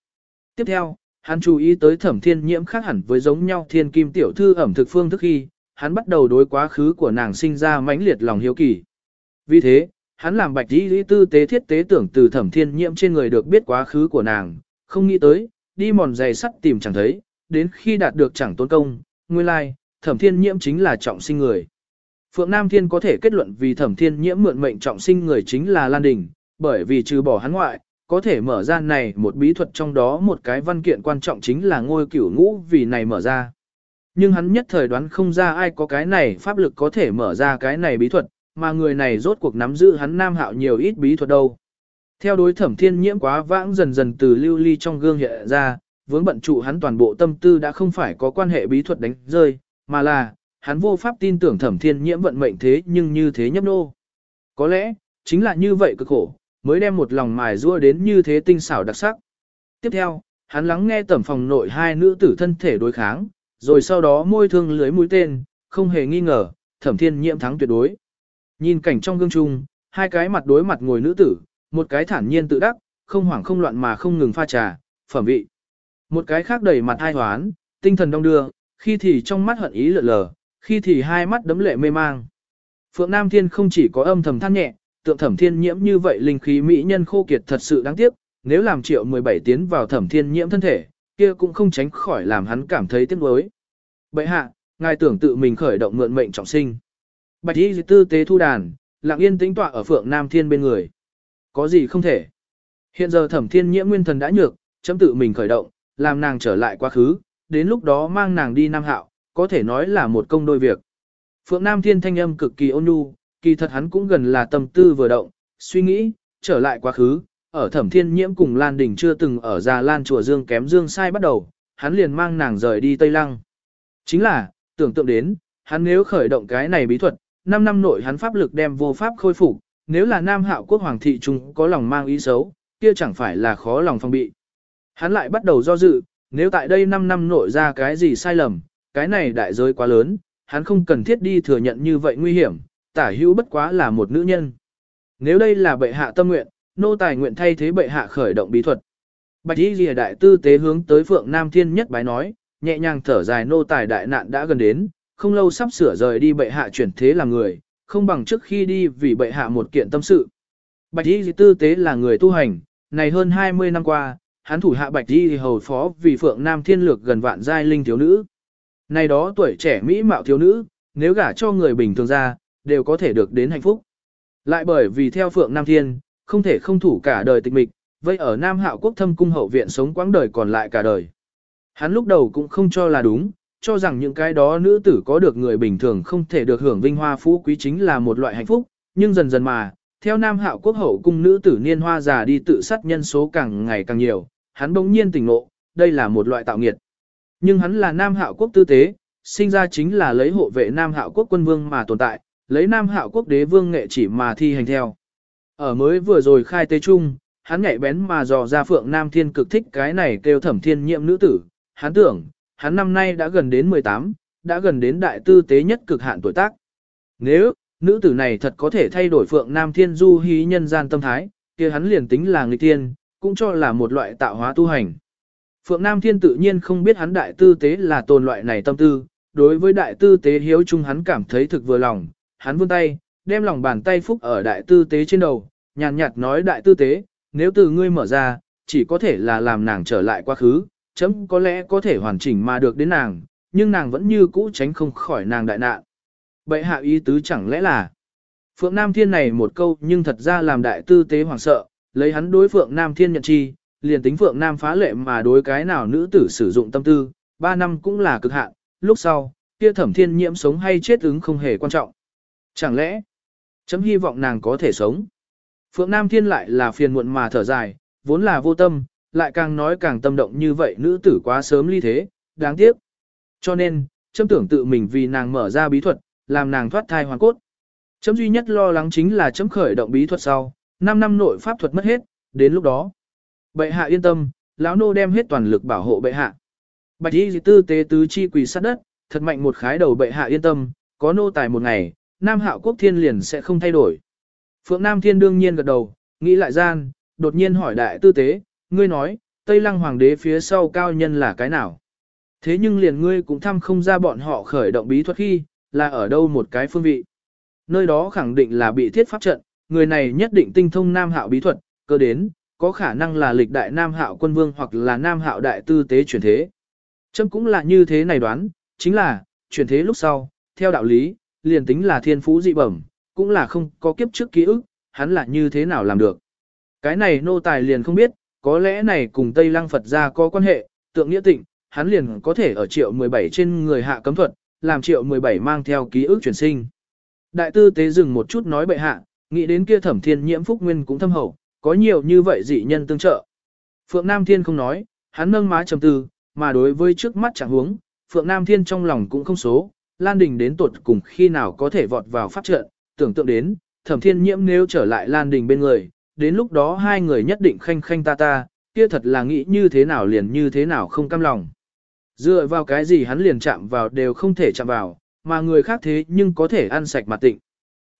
Tiếp theo, hắn chú ý tới thẩm thiên nhiễm khác hẳn với giống nhau thiên kim tiểu thư ẩm thực phương thức khi, hắn bắt đầu đối quá khứ của nàng sinh ra mãnh liệt lòng hiếu kỳ. Vì thế, hắn làm bạch đi lý tư tế thiết tế tưởng từ thẩm thiên nhiễm trên người được biết quá khứ của nàng, không nghĩ tới, đi mòn giày sắt tìm chẳng thấy, đến khi đạt được chẳng tốn công, nguyên lai, thẩm thiên nhiễm chính là trọng sinh người. Phượng Nam Thiên có thể kết luận vì thẩm thiên nhiễm mượn mệnh trọng sinh người chính là Lan Đình, bởi vì trừ bỏ hắn ngoại, có thể mở ra này một bí thuật trong đó một cái văn kiện quan trọng chính là ngôi cửu ngũ vì này mở ra. Nhưng hắn nhất thời đoán không ra ai có cái này pháp lực có thể mở ra cái này bí thuật, mà người này rốt cuộc nắm giữ hắn nam hạo nhiều ít bí thuật đâu. Theo đối thẩm thiên nhiễm quá vãng dần dần từ lưu ly trong gương hiện ra, vướng bận trụ hắn toàn bộ tâm tư đã không phải có quan hệ bí thuật đánh rơi, mà là, hắn vô pháp tin tưởng thẩm thiên nhiễm vận mệnh thế nhưng như thế nhấp nô. Có lẽ, chính là như vậy cực khổ, mới đem một lòng mài rua đến như thế tinh xảo đặc sắc. Tiếp theo, hắn lắng nghe tẩm phòng nội hai nữ tử thân thể đối kháng, rồi sau đó môi thương lưới mũi tên, không hề nghi ngờ, thẩm thiên nhiễm thắng tuyệt đối. Nhìn cảnh trong gương chung, hai cái mặt đối mặt ngồi nữ tử, một cái thản nhiên tự đắc, không hoảng không loạn mà không ngừng pha trà, phẩm vị. Một cái khác đầy mặt hai hoán, tinh thần đông đưa, khi thì trong mắt hận ý lượn lờ, khi thì hai mắt đấm lệ mê mang. Phượng Nam Thiên không chỉ có âm thầm than nhẹ, tượng thẩm thiên nhiễm như vậy linh khí mỹ nhân khô kiệt thật sự đáng tiếc, nếu làm triệu 17 tiến vào thẩm thiên nhiễm thân thể, kia cũng không tránh khỏi làm hắn cảm thấy tiếc nuối. Bệ hạ, ngài tưởng tự mình khởi động mượn mệnh trọng sinh. Bạch y tư tế thu đàn, lặng yên tĩnh tọa ở phượng Nam Thiên bên người. Có gì không thể. Hiện giờ thẩm thiên nhiễm nguyên thần đã nhược, chấm tự mình khởi động, làm nàng trở lại quá khứ, đến lúc đó mang nàng đi Nam Hạo, có thể nói là một công đôi việc. Phượng Nam Thiên thanh âm cực kỳ ôn nhu, kỳ thật hắn cũng gần là tâm tư vừa động, suy nghĩ, trở lại quá khứ, ở thẩm thiên nhiễm cùng Lan Đình chưa từng ở già Lan chùa Dương kém Dương sai bắt đầu, hắn liền mang nàng rời đi Tây Lăng. Chính là, tưởng tượng đến, hắn nếu khởi động cái này bí thuật, 5 năm nội hắn pháp lực đem vô pháp khôi phục, nếu là Nam Hạo quốc hoàng thị trung có lòng mang ý xấu, kia chẳng phải là khó lòng phong bị. Hắn lại bắt đầu do dự, nếu tại đây 5 năm nội ra cái gì sai lầm, cái này đại giới quá lớn, hắn không cần thiết đi thừa nhận như vậy nguy hiểm, tả hữu bất quá là một nữ nhân. Nếu đây là bệ hạ tâm nguyện, nô tài nguyện thay thế bệ hạ khởi động bí thuật. Bạch y lìa đại tư tế hướng tới phượng nam thiên nhất bái nói, nhẹ nhàng thở dài nô tài đại nạn đã gần đến, không lâu sắp sửa rời đi bệ hạ chuyển thế làm người, không bằng trước khi đi vì bệ hạ một kiện tâm sự. Bạch y tư tế là người tu hành, này hơn 20 năm qua, hắn thủ hạ bạch y hầu phó vì phượng nam thiên lược gần vạn giai linh thiếu nữ. Này đó tuổi trẻ mỹ mạo thiếu nữ, nếu gả cho người bình thường ra, đều có thể được đến hạnh phúc. Lại bởi vì theo Phượng Nam Thiên, không thể không thủ cả đời tịch mịch, vậy ở Nam Hạo Quốc thâm cung hậu viện sống quãng đời còn lại cả đời. Hắn lúc đầu cũng không cho là đúng, cho rằng những cái đó nữ tử có được người bình thường không thể được hưởng vinh hoa phú quý chính là một loại hạnh phúc, nhưng dần dần mà, theo Nam Hạo Quốc hậu cung nữ tử niên hoa già đi tự sát nhân số càng ngày càng nhiều, hắn bỗng nhiên tỉnh ngộ, đây là một loại tạo nghiệt. Nhưng hắn là Nam Hạo Quốc tư tế, sinh ra chính là lấy hộ vệ Nam Hạo Quốc quân vương mà tồn tại, lấy Nam Hạo Quốc đế vương nghệ chỉ mà thi hành theo. Ở mới vừa rồi khai tế chung, hắn nhạy bén mà dò ra Phượng Nam Thiên cực thích cái này kêu thẩm thiên nhiệm nữ tử, hắn tưởng, hắn năm nay đã gần đến 18, đã gần đến đại tư tế nhất cực hạn tuổi tác. Nếu, nữ tử này thật có thể thay đổi Phượng Nam Thiên du hí nhân gian tâm thái, kia hắn liền tính là người tiên, cũng cho là một loại tạo hóa tu hành. Phượng Nam Thiên tự nhiên không biết hắn đại tư tế là tồn loại này tâm tư, đối với đại tư tế hiếu chung hắn cảm thấy thực vừa lòng, hắn vươn tay, đem lòng bàn tay phúc ở đại tư tế trên đầu, nhàn nhạt nói đại tư tế, nếu từ ngươi mở ra, chỉ có thể là làm nàng trở lại quá khứ, chấm có lẽ có thể hoàn chỉnh mà được đến nàng, nhưng nàng vẫn như cũ tránh không khỏi nàng đại nạn. Bệ hạ ý tứ chẳng lẽ là Phượng Nam Thiên này một câu nhưng thật ra làm đại tư tế hoảng sợ, lấy hắn đối Phượng Nam Thiên nhận chi, liền tính Phượng Nam phá lệ mà đối cái nào nữ tử sử dụng tâm tư, ba năm cũng là cực hạn, lúc sau, kia thẩm thiên nhiễm sống hay chết ứng không hề quan trọng. Chẳng lẽ, chấm hy vọng nàng có thể sống. Phượng Nam Thiên lại là phiền muộn mà thở dài, vốn là vô tâm, lại càng nói càng tâm động như vậy nữ tử quá sớm ly thế, đáng tiếc. Cho nên, chấm tưởng tự mình vì nàng mở ra bí thuật, làm nàng thoát thai hoàn cốt. Chấm duy nhất lo lắng chính là chấm khởi động bí thuật sau, 5 năm nội pháp thuật mất hết, đến lúc đó. Bệ hạ yên tâm, lão nô đem hết toàn lực bảo hộ bệ hạ. Bạch y tư tế tứ chi quỳ sát đất, thật mạnh một khái đầu bệ hạ yên tâm, có nô tài một ngày, Nam Hạo Quốc Thiên liền sẽ không thay đổi. Phượng Nam Thiên đương nhiên gật đầu, nghĩ lại gian, đột nhiên hỏi đại tư tế, ngươi nói, Tây Lăng Hoàng đế phía sau cao nhân là cái nào? Thế nhưng liền ngươi cũng thăm không ra bọn họ khởi động bí thuật khi, là ở đâu một cái phương vị. Nơi đó khẳng định là bị thiết pháp trận, người này nhất định tinh thông Nam Hạo bí thuật, cơ đến, có khả năng là lịch đại Nam Hạo quân vương hoặc là Nam Hạo đại tư tế chuyển thế. Chấm cũng là như thế này đoán, chính là, chuyển thế lúc sau, theo đạo lý, liền tính là thiên phú dị bẩm, cũng là không có kiếp trước ký ức, hắn là như thế nào làm được. Cái này nô tài liền không biết, có lẽ này cùng Tây Lăng Phật gia có quan hệ, tượng nghĩa tịnh, hắn liền có thể ở triệu 17 trên người hạ cấm thuật, làm triệu 17 mang theo ký ức chuyển sinh. Đại tư tế dừng một chút nói bệ hạ, nghĩ đến kia thẩm thiên nhiễm phúc nguyên cũng thâm hậu, có nhiều như vậy dị nhân tương trợ. Phượng Nam Thiên không nói, hắn nâng má trầm tư, mà đối với trước mắt chẳng huống, Phượng Nam Thiên trong lòng cũng không số, Lan Đình đến tuột cùng khi nào có thể vọt vào pháp trận, tưởng tượng đến, thẩm thiên nhiễm nếu trở lại Lan Đình bên người, đến lúc đó hai người nhất định khanh khanh ta ta, kia thật là nghĩ như thế nào liền như thế nào không cam lòng. Dựa vào cái gì hắn liền chạm vào đều không thể chạm vào, mà người khác thế nhưng có thể ăn sạch mặt tịnh.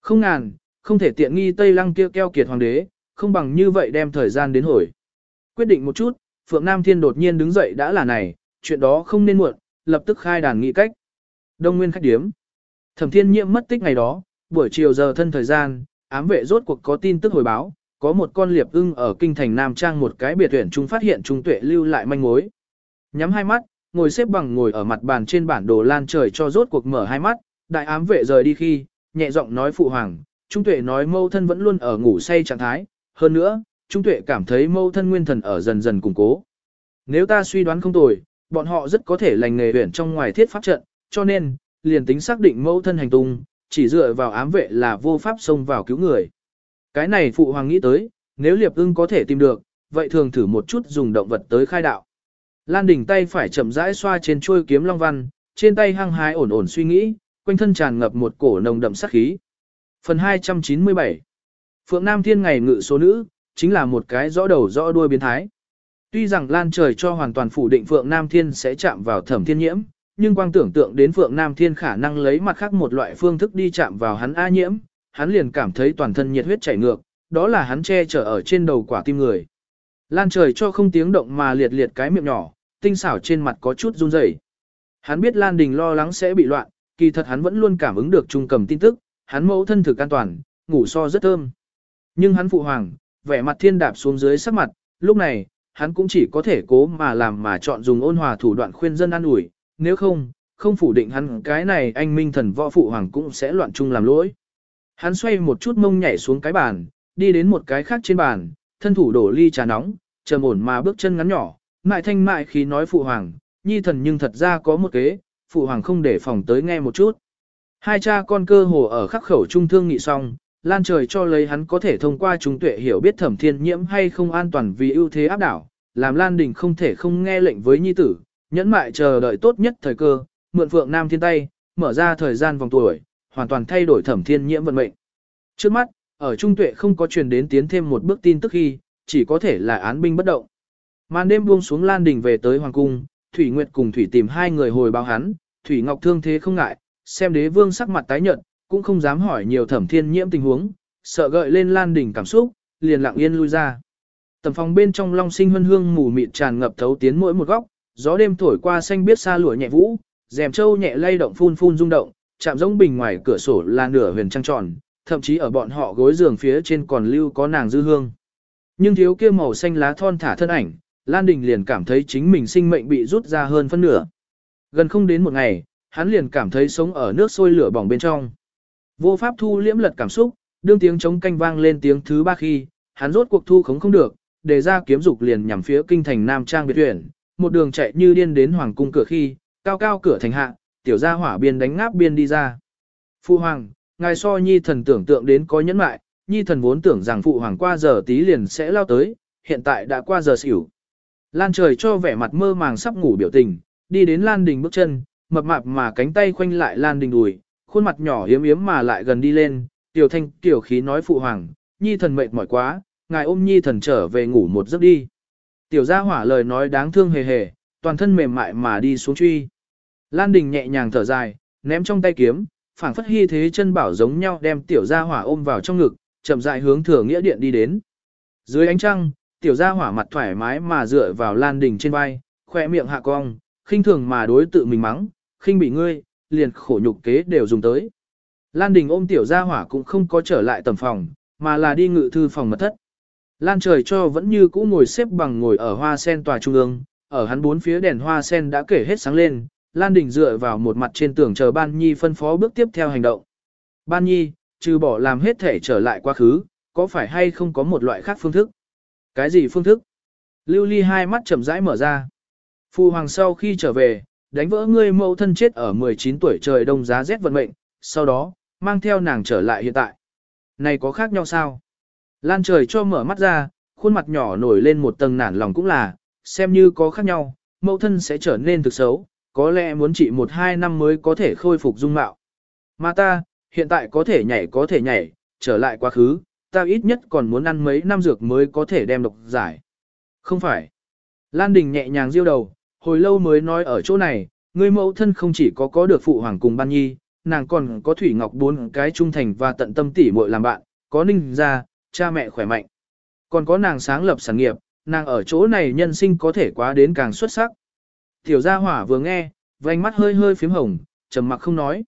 Không ngàn, không thể tiện nghi Tây Lăng kia keo kiệt hoàng đế, không bằng như vậy đem thời gian đến hồi. Quyết định một chút, Phượng Nam Thiên đột nhiên đứng dậy đã là này, chuyện đó không nên muộn, lập tức khai đàn nghị cách. Đông Nguyên khách điếm. Thẩm Thiên Nhiệm mất tích ngày đó, buổi chiều giờ thân thời gian, ám vệ rốt cuộc có tin tức hồi báo, có một con liệp ưng ở kinh thành Nam Trang một cái biệt tuyển trung phát hiện trung tuệ lưu lại manh mối. Nhắm hai mắt, ngồi xếp bằng ngồi ở mặt bàn trên bản đồ lan trời cho rốt cuộc mở hai mắt, đại ám vệ rời đi khi, nhẹ giọng nói phụ hoàng, trung tuệ nói mâu thân vẫn luôn ở ngủ say trạng thái, hơn nữa, trung tuệ cảm thấy mâu thân nguyên thần ở dần dần củng cố. Nếu ta suy đoán không tồi, bọn họ rất có thể lành nghề huyển trong ngoài thiết pháp trận, cho nên, liền tính xác định mâu thân hành tung, chỉ dựa vào ám vệ là vô pháp xông vào cứu người. Cái này phụ hoàng nghĩ tới, nếu liệp ưng có thể tìm được, vậy thường thử một chút dùng động vật tới khai đạo. Lan đỉnh tay phải chậm rãi xoa trên chuôi kiếm long văn, trên tay hăng hái ổn ổn suy nghĩ, quanh thân tràn ngập một cổ nồng đậm sát khí. Phần 297 Phượng Nam Thiên ngày ngự số nữ, chính là một cái rõ đầu rõ đuôi biến thái. Tuy rằng Lan trời cho hoàn toàn phủ định Phượng Nam Thiên sẽ chạm vào thẩm thiên nhiễm, nhưng quang tưởng tượng đến Phượng Nam Thiên khả năng lấy mặt khác một loại phương thức đi chạm vào hắn A nhiễm, hắn liền cảm thấy toàn thân nhiệt huyết chảy ngược, đó là hắn che chở ở trên đầu quả tim người. Lan trời cho không tiếng động mà liệt liệt cái miệng nhỏ, tinh xảo trên mặt có chút run rẩy. Hắn biết Lan Đình lo lắng sẽ bị loạn, kỳ thật hắn vẫn luôn cảm ứng được trung cầm tin tức, hắn mẫu thân thực an toàn, ngủ so rất thơm. Nhưng hắn phụ hoàng, vẻ mặt thiên đạp xuống dưới sắc mặt, lúc này, hắn cũng chỉ có thể cố mà làm mà chọn dùng ôn hòa thủ đoạn khuyên dân an ủi, nếu không, không phủ định hắn cái này anh minh thần võ phụ hoàng cũng sẽ loạn chung làm lỗi. Hắn xoay một chút mông nhảy xuống cái bàn, đi đến một cái khác trên bàn, thân thủ đổ ly trà nóng, trầm ổn mà bước chân ngắn nhỏ, mại thanh mại khi nói phụ hoàng, nhi thần nhưng thật ra có một kế, phụ hoàng không để phòng tới nghe một chút. Hai cha con cơ hồ ở khắc khẩu trung thương nghị xong, lan trời cho lấy hắn có thể thông qua trung tuệ hiểu biết thẩm thiên nhiễm hay không an toàn vì ưu thế áp đảo, làm lan đình không thể không nghe lệnh với nhi tử, nhẫn mại chờ đợi tốt nhất thời cơ, mượn phượng nam thiên tay, mở ra thời gian vòng tuổi, hoàn toàn thay đổi thẩm thiên nhiễm vận mệnh. Trước mắt, ở trung tuệ không có truyền đến tiến thêm một bước tin tức khi, chỉ có thể là án binh bất động. Màn đêm buông xuống Lan Đình về tới Hoàng Cung, Thủy Nguyệt cùng Thủy tìm hai người hồi báo hắn, Thủy Ngọc thương thế không ngại, xem đế vương sắc mặt tái nhợt, cũng không dám hỏi nhiều thẩm thiên nhiễm tình huống, sợ gợi lên Lan đỉnh cảm xúc, liền lặng yên lui ra. Tầm phòng bên trong long sinh hương hương mù mịt tràn ngập thấu tiến mỗi một góc, gió đêm thổi qua xanh biết xa lụa nhẹ vũ, rèm trâu nhẹ lay động phun phun rung động, chạm giống bình ngoài cửa sổ là nửa huyền trăng tròn, thậm chí ở bọn họ gối giường phía trên còn lưu có nàng dư hương. Nhưng thiếu kia màu xanh lá thon thả thân ảnh, Lan Đình liền cảm thấy chính mình sinh mệnh bị rút ra hơn phân nửa. Gần không đến một ngày, hắn liền cảm thấy sống ở nước sôi lửa bỏng bên trong. Vô pháp thu liễm lật cảm xúc, đương tiếng chống canh vang lên tiếng thứ ba khi, hắn rốt cuộc thu khống không được, đề ra kiếm dục liền nhằm phía kinh thành Nam Trang biệt tuyển, một đường chạy như điên đến hoàng cung cửa khi, cao cao cửa thành hạ, tiểu gia hỏa biên đánh ngáp biên đi ra. Phu hoàng, ngài so nhi thần tưởng tượng đến có nhẫn mại, nhi thần vốn tưởng rằng phụ hoàng qua giờ tí liền sẽ lao tới, hiện tại đã qua giờ xỉu. Lan trời cho vẻ mặt mơ màng sắp ngủ biểu tình, đi đến Lan Đình bước chân, mập mạp mà cánh tay khoanh lại Lan Đình đùi, khuôn mặt nhỏ yếm yếm mà lại gần đi lên, tiểu thanh tiểu khí nói phụ hoàng, nhi thần mệt mỏi quá, ngài ôm nhi thần trở về ngủ một giấc đi. Tiểu gia hỏa lời nói đáng thương hề hề, toàn thân mềm mại mà đi xuống truy. Lan Đình nhẹ nhàng thở dài, ném trong tay kiếm, phảng phất hy thế chân bảo giống nhau đem tiểu gia hỏa ôm vào trong ngực, chậm rãi hướng thừa nghĩa điện đi đến. Dưới ánh trăng, tiểu gia hỏa mặt thoải mái mà dựa vào Lan Đình trên vai, khoe miệng hạ cong, khinh thường mà đối tự mình mắng, khinh bị ngươi, liền khổ nhục kế đều dùng tới. Lan Đình ôm tiểu gia hỏa cũng không có trở lại tầm phòng, mà là đi ngự thư phòng mật thất. Lan trời cho vẫn như cũ ngồi xếp bằng ngồi ở hoa sen tòa trung ương, ở hắn bốn phía đèn hoa sen đã kể hết sáng lên, Lan Đình dựa vào một mặt trên tường chờ Ban Nhi phân phó bước tiếp theo hành động. Ban Nhi, trừ bỏ làm hết thể trở lại quá khứ, có phải hay không có một loại khác phương thức? Cái gì phương thức? Lưu Ly hai mắt chậm rãi mở ra. Phu hoàng sau khi trở về, đánh vỡ ngươi mẫu thân chết ở 19 tuổi trời đông giá rét vận mệnh, sau đó, mang theo nàng trở lại hiện tại. Này có khác nhau sao? Lan trời cho mở mắt ra, khuôn mặt nhỏ nổi lên một tầng nản lòng cũng là, xem như có khác nhau, mẫu thân sẽ trở nên thực xấu, có lẽ muốn trị một hai năm mới có thể khôi phục dung mạo. Mà ta, hiện tại có thể nhảy có thể nhảy, trở lại quá khứ, ta ít nhất còn muốn ăn mấy năm dược mới có thể đem độc giải. Không phải. Lan Đình nhẹ nhàng diêu đầu, hồi lâu mới nói ở chỗ này, người mẫu thân không chỉ có có được phụ hoàng cùng ban nhi, nàng còn có Thủy Ngọc bốn cái trung thành và tận tâm tỉ muội làm bạn, có ninh gia, cha mẹ khỏe mạnh. Còn có nàng sáng lập sản nghiệp, nàng ở chỗ này nhân sinh có thể quá đến càng xuất sắc. Tiểu gia hỏa vừa nghe, vành mắt hơi hơi phím hồng, trầm mặc không nói.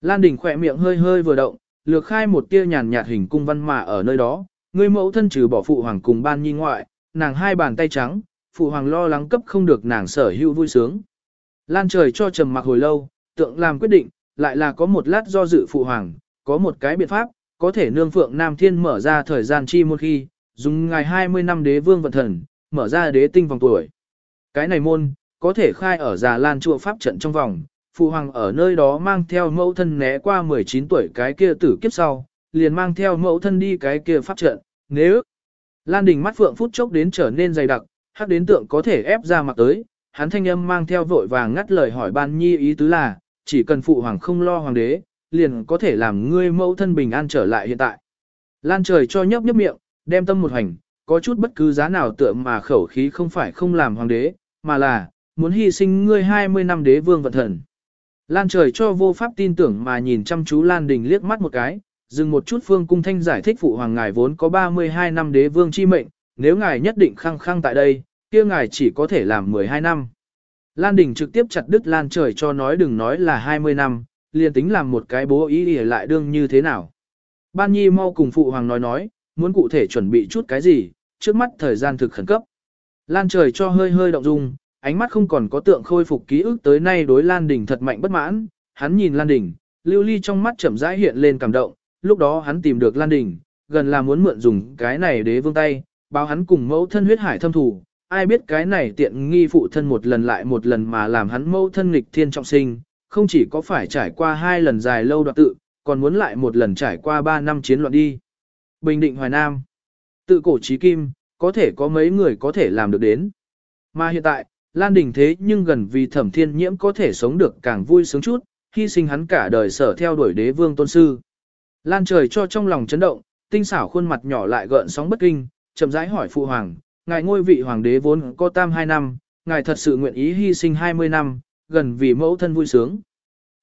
Lan Đình khỏe miệng hơi hơi vừa động, lược khai một tia nhàn nhạt hình cung văn mà ở nơi đó, người mẫu thân trừ bỏ phụ hoàng cùng ban nhi ngoại, nàng hai bàn tay trắng, phụ hoàng lo lắng cấp không được nàng sở hữu vui sướng. Lan trời cho trầm mặc hồi lâu, tượng làm quyết định, lại là có một lát do dự phụ hoàng, có một cái biện pháp, có thể nương phượng Nam Thiên mở ra thời gian chi một khi, dùng ngày 20 năm đế vương vận thần, mở ra đế tinh vòng tuổi. Cái này môn, có thể khai ở già lan chùa pháp trận trong vòng, phụ hoàng ở nơi đó mang theo mẫu thân né qua 19 tuổi cái kia tử kiếp sau, liền mang theo mẫu thân đi cái kia pháp trận, nếu Lan Đình mắt phượng phút chốc đến trở nên dày đặc, hắc đến tượng có thể ép ra mặt tới, hắn thanh âm mang theo vội vàng ngắt lời hỏi ban nhi ý tứ là, chỉ cần phụ hoàng không lo hoàng đế, liền có thể làm ngươi mẫu thân bình an trở lại hiện tại. Lan trời cho nhấp nhấp miệng, đem tâm một hành, có chút bất cứ giá nào tựa mà khẩu khí không phải không làm hoàng đế, mà là, muốn hy sinh ngươi 20 năm đế vương vận thần. Lan trời cho vô pháp tin tưởng mà nhìn chăm chú Lan Đình liếc mắt một cái, dừng một chút phương cung thanh giải thích phụ hoàng ngài vốn có 32 năm đế vương chi mệnh, nếu ngài nhất định khăng khăng tại đây, kia ngài chỉ có thể làm 12 năm. Lan Đình trực tiếp chặt đứt Lan trời cho nói đừng nói là 20 năm, liền tính làm một cái bố ý để lại đương như thế nào. Ban Nhi mau cùng phụ hoàng nói nói, muốn cụ thể chuẩn bị chút cái gì, trước mắt thời gian thực khẩn cấp. Lan trời cho hơi hơi động dung, ánh mắt không còn có tượng khôi phục ký ức tới nay đối Lan Đình thật mạnh bất mãn, hắn nhìn Lan Đình, lưu ly trong mắt chậm rãi hiện lên cảm động, lúc đó hắn tìm được Lan Đình, gần là muốn mượn dùng cái này đế vương tay, báo hắn cùng mẫu thân huyết hải thâm thủ, ai biết cái này tiện nghi phụ thân một lần lại một lần mà làm hắn mâu thân nghịch thiên trọng sinh, không chỉ có phải trải qua hai lần dài lâu đoạn tự, còn muốn lại một lần trải qua ba năm chiến loạn đi. Bình định Hoài Nam, tự cổ trí kim, có thể có mấy người có thể làm được đến. Mà hiện tại, Lan Đình thế nhưng gần vì thẩm thiên nhiễm có thể sống được càng vui sướng chút, hy sinh hắn cả đời sở theo đuổi đế vương tôn sư. Lan trời cho trong lòng chấn động, tinh xảo khuôn mặt nhỏ lại gợn sóng bất kinh, chậm rãi hỏi phụ hoàng, ngài ngôi vị hoàng đế vốn có tam hai năm, ngài thật sự nguyện ý hy sinh 20 năm, gần vì mẫu thân vui sướng.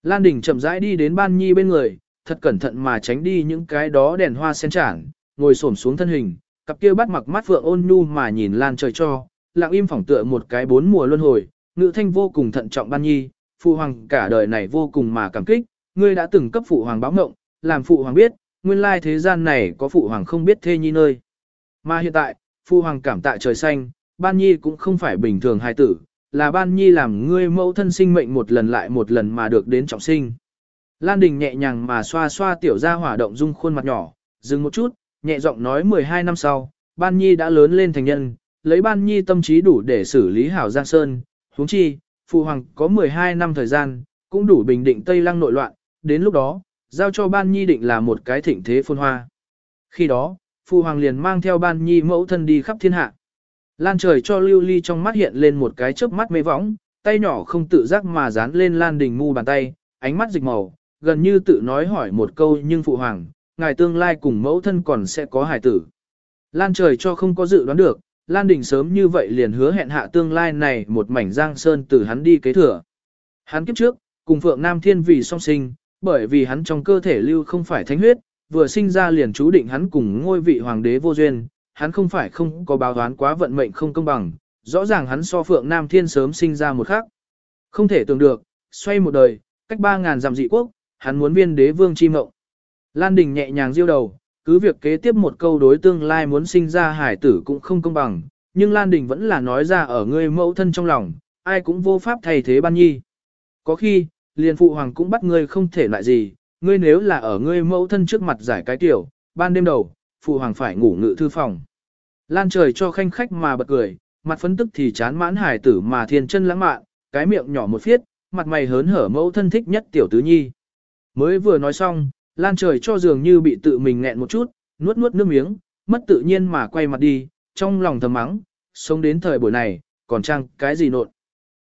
Lan Đình chậm rãi đi đến ban nhi bên người, thật cẩn thận mà tránh đi những cái đó đèn hoa sen tràn, ngồi xổm xuống thân hình, cặp kia bắt mặc mắt phượng ôn nhu mà nhìn Lan trời cho, lặng im phỏng tựa một cái bốn mùa luân hồi, ngữ thanh vô cùng thận trọng ban nhi, phụ hoàng cả đời này vô cùng mà cảm kích, ngươi đã từng cấp phụ hoàng báo ngộng, làm phụ hoàng biết, nguyên lai thế gian này có phụ hoàng không biết thê nhi nơi. Mà hiện tại, Phu hoàng cảm tạ trời xanh, ban nhi cũng không phải bình thường hài tử, là ban nhi làm ngươi mẫu thân sinh mệnh một lần lại một lần mà được đến trọng sinh. Lan Đình nhẹ nhàng mà xoa xoa tiểu gia hỏa động dung khuôn mặt nhỏ, dừng một chút, nhẹ giọng nói 12 năm sau, ban nhi đã lớn lên thành nhân, lấy ban nhi tâm trí đủ để xử lý hảo Giang Sơn, huống chi, phụ hoàng có 12 năm thời gian, cũng đủ bình định Tây Lăng nội loạn, đến lúc đó, giao cho ban nhi định là một cái thịnh thế phôn hoa. Khi đó, phụ hoàng liền mang theo ban nhi mẫu thân đi khắp thiên hạ. Lan trời cho lưu ly trong mắt hiện lên một cái chớp mắt mê võng, tay nhỏ không tự giác mà dán lên lan đình mu bàn tay, ánh mắt dịch màu, gần như tự nói hỏi một câu nhưng phụ hoàng, ngài tương lai cùng mẫu thân còn sẽ có hải tử. Lan trời cho không có dự đoán được, Lan Đình sớm như vậy liền hứa hẹn hạ tương lai này một mảnh giang sơn từ hắn đi kế thừa. Hắn kiếp trước, cùng Phượng Nam Thiên vì song sinh, bởi vì hắn trong cơ thể lưu không phải thánh huyết, vừa sinh ra liền chú định hắn cùng ngôi vị hoàng đế vô duyên, hắn không phải không có báo đoán quá vận mệnh không công bằng, rõ ràng hắn so Phượng Nam Thiên sớm sinh ra một khắc, Không thể tưởng được, xoay một đời, cách ba ngàn dặm dị quốc, hắn muốn viên đế vương chi mộng. Lan Đình nhẹ nhàng diêu đầu, cứ việc kế tiếp một câu đối tương lai muốn sinh ra hải tử cũng không công bằng, nhưng Lan Đình vẫn là nói ra ở ngươi mẫu thân trong lòng, ai cũng vô pháp thay thế ban nhi. Có khi, liền phụ hoàng cũng bắt ngươi không thể lại gì, ngươi nếu là ở ngươi mẫu thân trước mặt giải cái tiểu, ban đêm đầu, phụ hoàng phải ngủ ngự thư phòng. Lan trời cho khanh khách mà bật cười, mặt phấn tức thì chán mãn hải tử mà thiên chân lãng mạn, cái miệng nhỏ một phiết, mặt mày hớn hở mẫu thân thích nhất tiểu tứ nhi. Mới vừa nói xong, Lan trời cho dường như bị tự mình nghẹn một chút, nuốt nuốt nước miếng, mất tự nhiên mà quay mặt đi, trong lòng thầm mắng, sống đến thời buổi này, còn chăng cái gì nộn.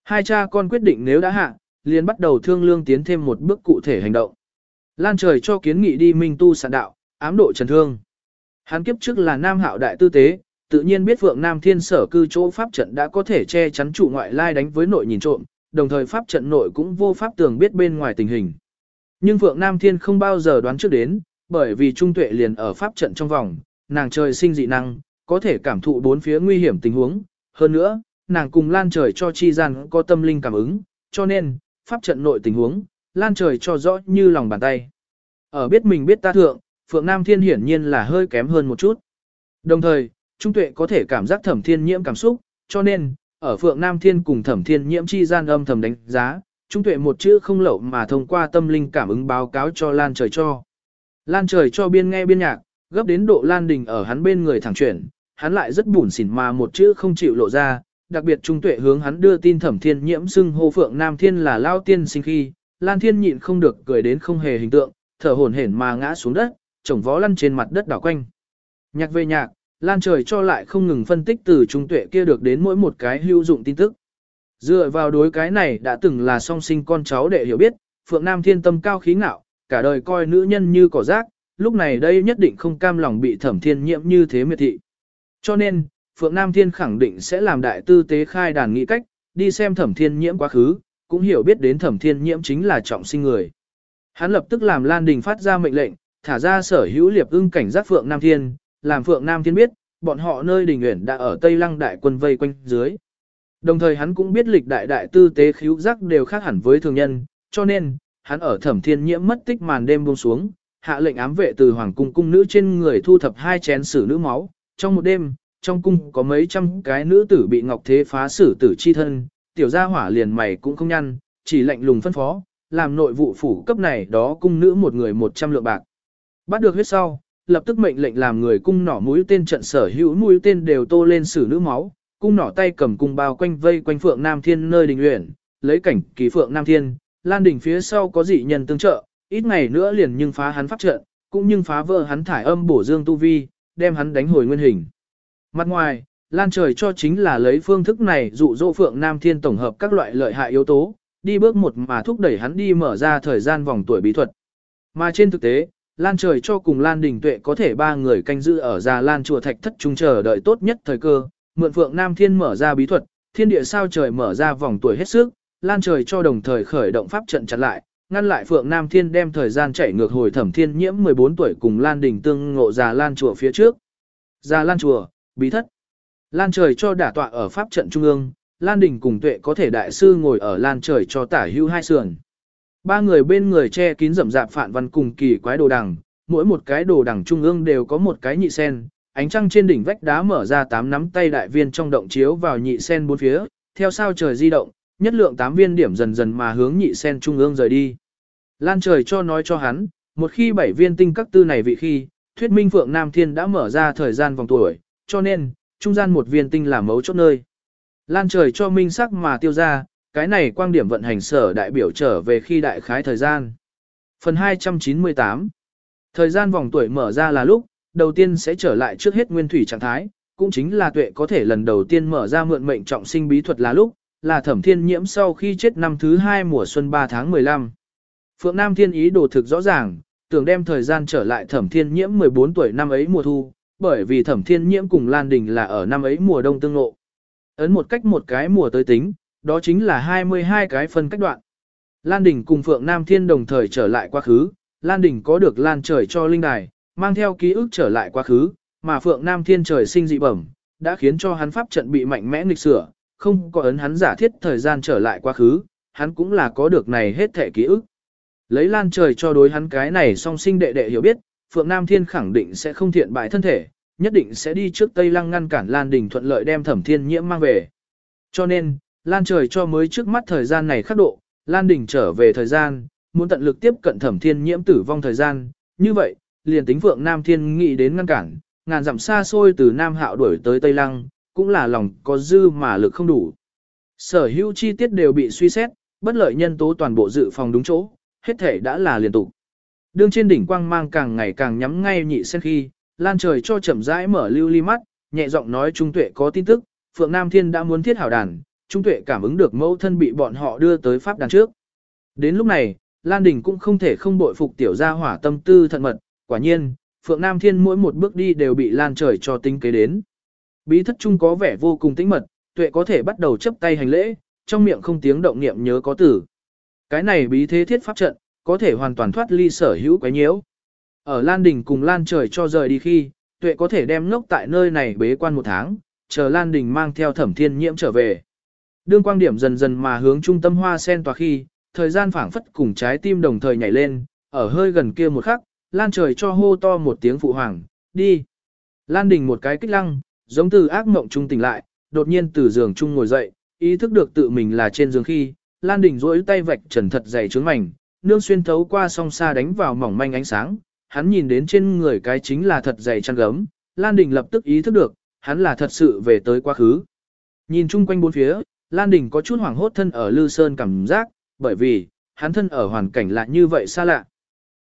Hai cha con quyết định nếu đã hạ, liền bắt đầu thương lương tiến thêm một bước cụ thể hành động. Lan trời cho kiến nghị đi minh tu sạn đạo, ám độ trần thương. Hắn kiếp trước là nam hạo đại tư tế, tự nhiên biết Phượng Nam Thiên sở cư chỗ pháp trận đã có thể che chắn chủ ngoại lai đánh với nội nhìn trộm, đồng thời pháp trận nội cũng vô pháp tường biết bên ngoài tình hình. Nhưng Phượng Nam Thiên không bao giờ đoán trước đến, bởi vì trung tuệ liền ở pháp trận trong vòng, nàng trời sinh dị năng, có thể cảm thụ bốn phía nguy hiểm tình huống. Hơn nữa, nàng cùng lan trời cho chi gian có tâm linh cảm ứng, cho nên, pháp trận nội tình huống, lan trời cho rõ như lòng bàn tay. Ở biết mình biết ta thượng, Phượng Nam Thiên hiển nhiên là hơi kém hơn một chút. Đồng thời, Trung Tuệ có thể cảm giác thẩm thiên nhiễm cảm xúc, cho nên, ở Phượng Nam Thiên cùng thẩm thiên nhiễm chi gian âm thầm đánh giá, Trung Tuệ một chữ không lậu mà thông qua tâm linh cảm ứng báo cáo cho Lan trời cho. Lan trời cho biên nghe biên nhạc, gấp đến độ Lan Đình ở hắn bên người thẳng chuyển, hắn lại rất buồn xỉn mà một chữ không chịu lộ ra, đặc biệt Trung Tuệ hướng hắn đưa tin thẩm thiên nhiễm xưng hô Phượng Nam Thiên là lao tiên sinh khi, Lan Thiên nhịn không được cười đến không hề hình tượng, thở hổn hển mà ngã xuống đất, chồng vó lăn trên mặt đất đảo quanh. Nhạc về nhạc, Lan trời cho lại không ngừng phân tích từ trung tuệ kia được đến mỗi một cái hữu dụng tin tức. Dựa vào đối cái này đã từng là song sinh con cháu để hiểu biết, Phượng Nam thiên tâm cao khí ngạo, cả đời coi nữ nhân như cỏ rác, lúc này đây nhất định không cam lòng bị thẩm thiên nhiễm như thế miệt thị. Cho nên, Phượng Nam thiên khẳng định sẽ làm đại tư tế khai đàn nghị cách, đi xem thẩm thiên nhiễm quá khứ, cũng hiểu biết đến thẩm thiên nhiễm chính là trọng sinh người. Hắn lập tức làm Lan Đình phát ra mệnh lệnh, thả ra sở hữu liệp ưng cảnh giác Phượng Nam Thiên, làm Phượng Nam Thiên biết, bọn họ nơi đình nguyện đã ở Tây Lăng đại quân vây quanh dưới. Đồng thời hắn cũng biết lịch đại đại tư tế khíu giác đều khác hẳn với thường nhân, cho nên, hắn ở thẩm thiên nhiễm mất tích màn đêm buông xuống, hạ lệnh ám vệ từ hoàng cung cung nữ trên người thu thập hai chén xử nữ máu. Trong một đêm, trong cung có mấy trăm cái nữ tử bị ngọc thế phá xử tử chi thân, tiểu gia hỏa liền mày cũng không nhăn, chỉ lệnh lùng phân phó, làm nội vụ phủ cấp này đó cung nữ một người một trăm lượng bạc. Bắt được huyết sau, lập tức mệnh lệnh làm người cung nỏ mũi tên trận sở hữu mũi tên đều tô lên sử nữ máu, cung nỏ tay cầm cung bao quanh vây quanh Phượng Nam Thiên nơi đình luyện, lấy cảnh kỳ Phượng Nam Thiên, Lan đỉnh phía sau có dị nhân tương trợ, ít ngày nữa liền nhưng phá hắn pháp trận, cũng nhưng phá vỡ hắn thải âm bổ dương tu vi, đem hắn đánh hồi nguyên hình. Mặt ngoài, Lan trời cho chính là lấy phương thức này dụ dỗ Phượng Nam Thiên tổng hợp các loại lợi hại yếu tố, đi bước một mà thúc đẩy hắn đi mở ra thời gian vòng tuổi bí thuật. Mà trên thực tế, Lan trời cho cùng Lan Đình Tuệ có thể ba người canh giữ ở già Lan chùa thạch thất trung chờ đợi tốt nhất thời cơ, mượn Phượng Nam Thiên mở ra bí thuật, thiên địa sao trời mở ra vòng tuổi hết sức, Lan trời cho đồng thời khởi động pháp trận chặn lại, ngăn lại Phượng Nam Thiên đem thời gian chạy ngược hồi Thẩm Thiên Nhiễm 14 tuổi cùng Lan Đình tương ngộ già Lan chùa phía trước. Già Lan chùa, bí thất. Lan trời cho đả tọa ở pháp trận trung ương, Lan Đình cùng Tuệ có thể đại sư ngồi ở Lan trời cho tả hưu hai sườn. Ba người bên người che kín rậm rạp phản văn cùng kỳ quái đồ đằng, mỗi một cái đồ đằng trung ương đều có một cái nhị sen, ánh trăng trên đỉnh vách đá mở ra tám nắm tay đại viên trong động chiếu vào nhị sen bốn phía, theo sao trời di động, nhất lượng tám viên điểm dần dần mà hướng nhị sen trung ương rời đi. Lan trời cho nói cho hắn, một khi bảy viên tinh các tư này vị khi, thuyết minh Phượng Nam Thiên đã mở ra thời gian vòng tuổi, cho nên, trung gian một viên tinh là mấu chốt nơi. Lan trời cho minh sắc mà tiêu ra, cái này quang điểm vận hành sở đại biểu trở về khi đại khái thời gian. Phần 298 Thời gian vòng tuổi mở ra là lúc, đầu tiên sẽ trở lại trước hết nguyên thủy trạng thái, cũng chính là tuệ có thể lần đầu tiên mở ra mượn mệnh trọng sinh bí thuật là lúc, là thẩm thiên nhiễm sau khi chết năm thứ 2 mùa xuân 3 tháng 15. Phượng Nam Thiên ý đồ thực rõ ràng, tưởng đem thời gian trở lại thẩm thiên nhiễm 14 tuổi năm ấy mùa thu, bởi vì thẩm thiên nhiễm cùng Lan Đình là ở năm ấy mùa đông tương ngộ. Ấn một cách một cái mùa tới tính, đó chính là 22 cái phân cách đoạn. Lan Đình cùng Phượng Nam Thiên đồng thời trở lại quá khứ, Lan Đình có được Lan trời cho linh đài, mang theo ký ức trở lại quá khứ, mà Phượng Nam Thiên trời sinh dị bẩm, đã khiến cho hắn pháp trận bị mạnh mẽ nghịch sửa, không có ấn hắn giả thiết thời gian trở lại quá khứ, hắn cũng là có được này hết thể ký ức. Lấy Lan trời cho đối hắn cái này song sinh đệ đệ hiểu biết, Phượng Nam Thiên khẳng định sẽ không thiện bại thân thể, nhất định sẽ đi trước Tây Lăng ngăn cản Lan Đình thuận lợi đem thẩm thiên nhiễm mang về. Cho nên, Lan trời cho mới trước mắt thời gian này khắc độ, Lan Đình trở về thời gian, muốn tận lực tiếp cận thẩm thiên nhiễm tử vong thời gian, như vậy, liền tính Phượng Nam Thiên nghĩ đến ngăn cản, ngàn dặm xa xôi từ Nam Hạo đuổi tới Tây Lăng, cũng là lòng có dư mà lực không đủ. Sở hữu chi tiết đều bị suy xét, bất lợi nhân tố toàn bộ dự phòng đúng chỗ, hết thể đã là liên tục. Đương trên đỉnh quang mang càng ngày càng nhắm ngay nhị sen khi, lan trời cho chậm rãi mở lưu ly mắt, nhẹ giọng nói Trung Tuệ có tin tức, Phượng Nam Thiên đã muốn thiết hảo đàn, Trung Tuệ cảm ứng được mẫu thân bị bọn họ đưa tới pháp đàn trước. Đến lúc này, Lan Đình cũng không thể không bội phục tiểu gia hỏa tâm tư thận mật, quả nhiên, Phượng Nam Thiên mỗi một bước đi đều bị Lan trời cho tính kế đến. Bí thất trung có vẻ vô cùng tĩnh mật, Tuệ có thể bắt đầu chấp tay hành lễ, trong miệng không tiếng động niệm nhớ có tử. Cái này bí thế thiết pháp trận, có thể hoàn toàn thoát ly sở hữu quái nhiễu. Ở Lan Đình cùng Lan trời cho rời đi khi, tuệ có thể đem ngốc tại nơi này bế quan một tháng, chờ Lan Đình mang theo thẩm thiên nhiễm trở về. Đương quang điểm dần dần mà hướng trung tâm hoa sen tòa khi, thời gian phảng phất cùng trái tim đồng thời nhảy lên, ở hơi gần kia một khắc, Lan trời cho hô to một tiếng phụ hoàng, đi. Lan Đình một cái kích lăng, giống từ ác mộng trung tỉnh lại, đột nhiên từ giường trung ngồi dậy, ý thức được tự mình là trên giường khi, Lan Đình duỗi tay vạch trần thật dày trướng mảnh, nương xuyên thấu qua song xa đánh vào mỏng manh ánh sáng, hắn nhìn đến trên người cái chính là thật dày chăn gấm, Lan Đình lập tức ý thức được, hắn là thật sự về tới quá khứ. Nhìn chung quanh bốn phía, Lan Đình có chút hoảng hốt thân ở Lư Sơn cảm giác, bởi vì, hắn thân ở hoàn cảnh lạ như vậy xa lạ.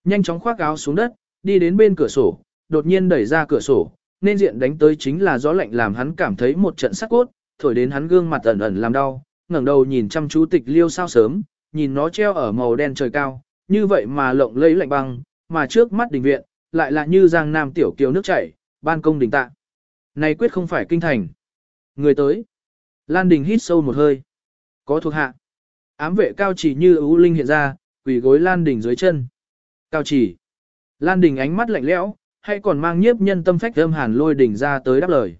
Nhanh chóng khoác áo xuống đất, đi đến bên cửa sổ, đột nhiên đẩy ra cửa sổ, nên diện đánh tới chính là gió lạnh làm hắn cảm thấy một trận sắc cốt, thổi đến hắn gương mặt ẩn ẩn làm đau, ngẩng đầu nhìn chăm chú tịch liêu sao sớm, nhìn nó treo ở màu đen trời cao, như vậy mà lộng lẫy lạnh băng, mà trước mắt đình viện, lại là như giang nam tiểu kiều nước chảy, ban công đình tạ. Này quyết không phải kinh thành. Người tới. Lan Đình hít sâu một hơi. Có thuộc hạ. Ám vệ cao chỉ như ưu linh hiện ra, quỳ gối Lan Đình dưới chân. Cao chỉ. Lan Đình ánh mắt lạnh lẽo, hay còn mang nhiếp nhân tâm phách âm hàn lôi đỉnh ra tới đáp lời.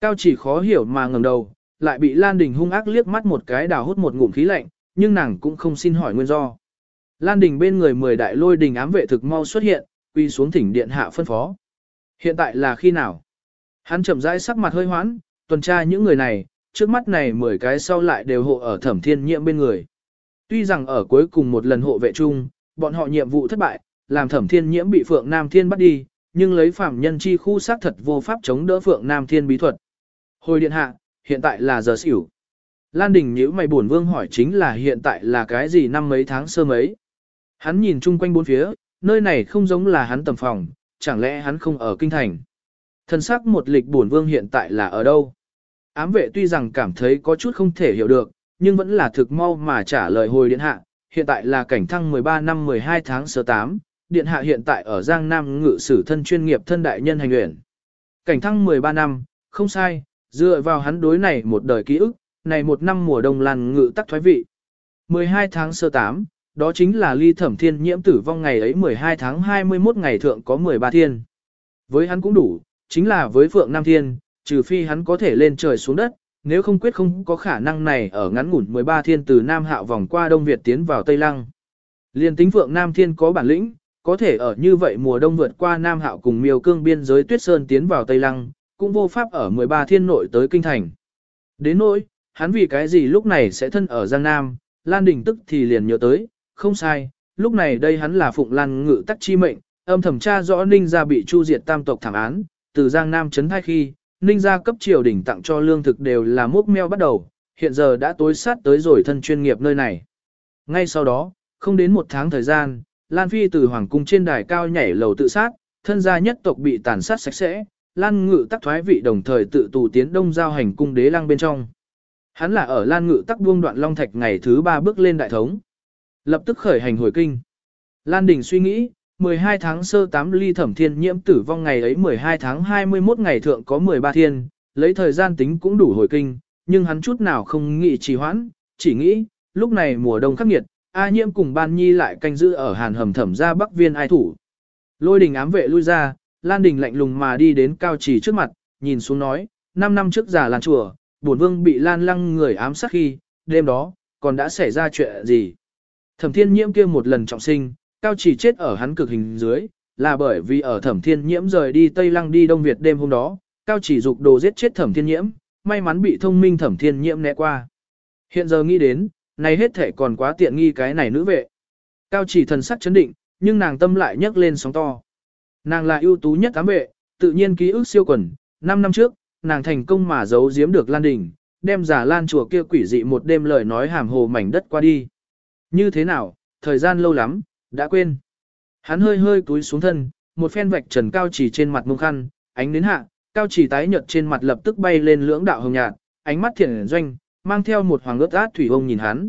Cao chỉ khó hiểu mà ngẩng đầu, lại bị Lan Đình hung ác liếc mắt một cái đào hút một ngụm khí lạnh, nhưng nàng cũng không xin hỏi nguyên do. Lan Đình bên người mười đại lôi đình ám vệ thực mau xuất hiện, quy xuống thỉnh điện hạ phân phó. Hiện tại là khi nào? Hắn chậm rãi sắc mặt hơi hoãn, tuần tra những người này, trước mắt này mười cái sau lại đều hộ ở thẩm thiên nhiệm bên người. Tuy rằng ở cuối cùng một lần hộ vệ chung, bọn họ nhiệm vụ thất bại, làm thẩm thiên nhiễm bị Phượng Nam Thiên bắt đi, nhưng lấy phạm nhân chi khu xác thật vô pháp chống đỡ Phượng Nam Thiên bí thuật. Hồi điện hạ, hiện tại là giờ xỉu. Lan Đình nhíu mày buồn vương hỏi chính là hiện tại là cái gì năm mấy tháng sơ mấy. Hắn nhìn chung quanh bốn phía, nơi này không giống là hắn tầm phòng, chẳng lẽ hắn không ở kinh thành. Thần sắc một lịch buồn vương hiện tại là ở đâu? Ám vệ tuy rằng cảm thấy có chút không thể hiểu được, nhưng vẫn là thực mau mà trả lời hồi điện hạ, hiện tại là cảnh thăng 13 năm 12 tháng sơ 8, điện hạ hiện tại ở Giang Nam ngự sử thân chuyên nghiệp thân đại nhân hành nguyện. Cảnh thăng 13 năm, không sai, dựa vào hắn đối này một đời ký ức, này một năm mùa đông làn ngự tắc thoái vị. 12 tháng sơ 8, đó chính là ly thẩm thiên nhiễm tử vong ngày ấy 12 tháng 21 ngày thượng có 13 thiên. Với hắn cũng đủ, chính là với Phượng Nam Thiên, trừ phi hắn có thể lên trời xuống đất, nếu không quyết không có khả năng này ở ngắn ngủn 13 thiên từ Nam Hạo vòng qua Đông Việt tiến vào Tây Lăng. Liên tính Phượng Nam Thiên có bản lĩnh, có thể ở như vậy mùa đông vượt qua Nam Hạo cùng miêu cương biên giới Tuyết Sơn tiến vào Tây Lăng, cũng vô pháp ở 13 thiên nội tới Kinh Thành. Đến nỗi, hắn vì cái gì lúc này sẽ thân ở Giang Nam, Lan Đình tức thì liền nhớ tới, không sai, lúc này đây hắn là Phụng Lan ngự tắc chi mệnh, âm thẩm tra rõ Ninh gia bị chu diệt tam tộc thảm án, từ Giang Nam chấn thai khi, Ninh gia cấp triều đỉnh tặng cho lương thực đều là mốc meo bắt đầu, hiện giờ đã tối sát tới rồi thân chuyên nghiệp nơi này. Ngay sau đó, không đến một tháng thời gian, Lan Phi từ Hoàng cung trên đài cao nhảy lầu tự sát, thân gia nhất tộc bị tàn sát sạch sẽ, Lan Ngự tắc thoái vị đồng thời tự tù tiến đông giao hành cung đế lăng bên trong. Hắn là ở Lan Ngự tắc buông đoạn long thạch ngày thứ ba bước lên đại thống. Lập tức khởi hành hồi kinh. Lan Đình suy nghĩ, 12 tháng sơ 8 ly thẩm thiên nhiễm tử vong ngày ấy 12 tháng 21 ngày thượng có 13 thiên, lấy thời gian tính cũng đủ hồi kinh, nhưng hắn chút nào không nghĩ trì hoãn, chỉ nghĩ, lúc này mùa đông khắc nghiệt, A nhiễm cùng ban nhi lại canh giữ ở hàn hầm thẩm ra bắc viên ai thủ. Lôi đình ám vệ lui ra, Lan Đình lạnh lùng mà đi đến cao trì trước mặt, nhìn xuống nói, 5 năm trước giả làn chùa, bổn vương bị Lan lăng người ám sát khi, đêm đó, còn đã xảy ra chuyện gì? Thẩm thiên nhiễm kia một lần trọng sinh, cao chỉ chết ở hắn cực hình dưới, là bởi vì ở thẩm thiên nhiễm rời đi Tây Lăng đi Đông Việt đêm hôm đó, cao chỉ dục đồ giết chết thẩm thiên nhiễm, may mắn bị thông minh thẩm thiên nhiễm né qua. Hiện giờ nghĩ đến, này hết thể còn quá tiện nghi cái này nữ vệ. Cao chỉ thần sắc chấn định, nhưng nàng tâm lại nhấc lên sóng to. Nàng là ưu tú nhất tám vệ, tự nhiên ký ức siêu quần, 5 năm trước, nàng thành công mà giấu giếm được Lan Đình, đem giả Lan chùa kia quỷ dị một đêm lời nói hàm hồ mảnh đất qua đi. Như thế nào, thời gian lâu lắm, đã quên. Hắn hơi hơi túi xuống thân, một phen vạch trần cao chỉ trên mặt mông khăn, ánh đến hạ, cao chỉ tái nhợt trên mặt lập tức bay lên lưỡng đạo hồng nhạt, ánh mắt thiện doanh, mang theo một hoàng ướt át thủy ông nhìn hắn.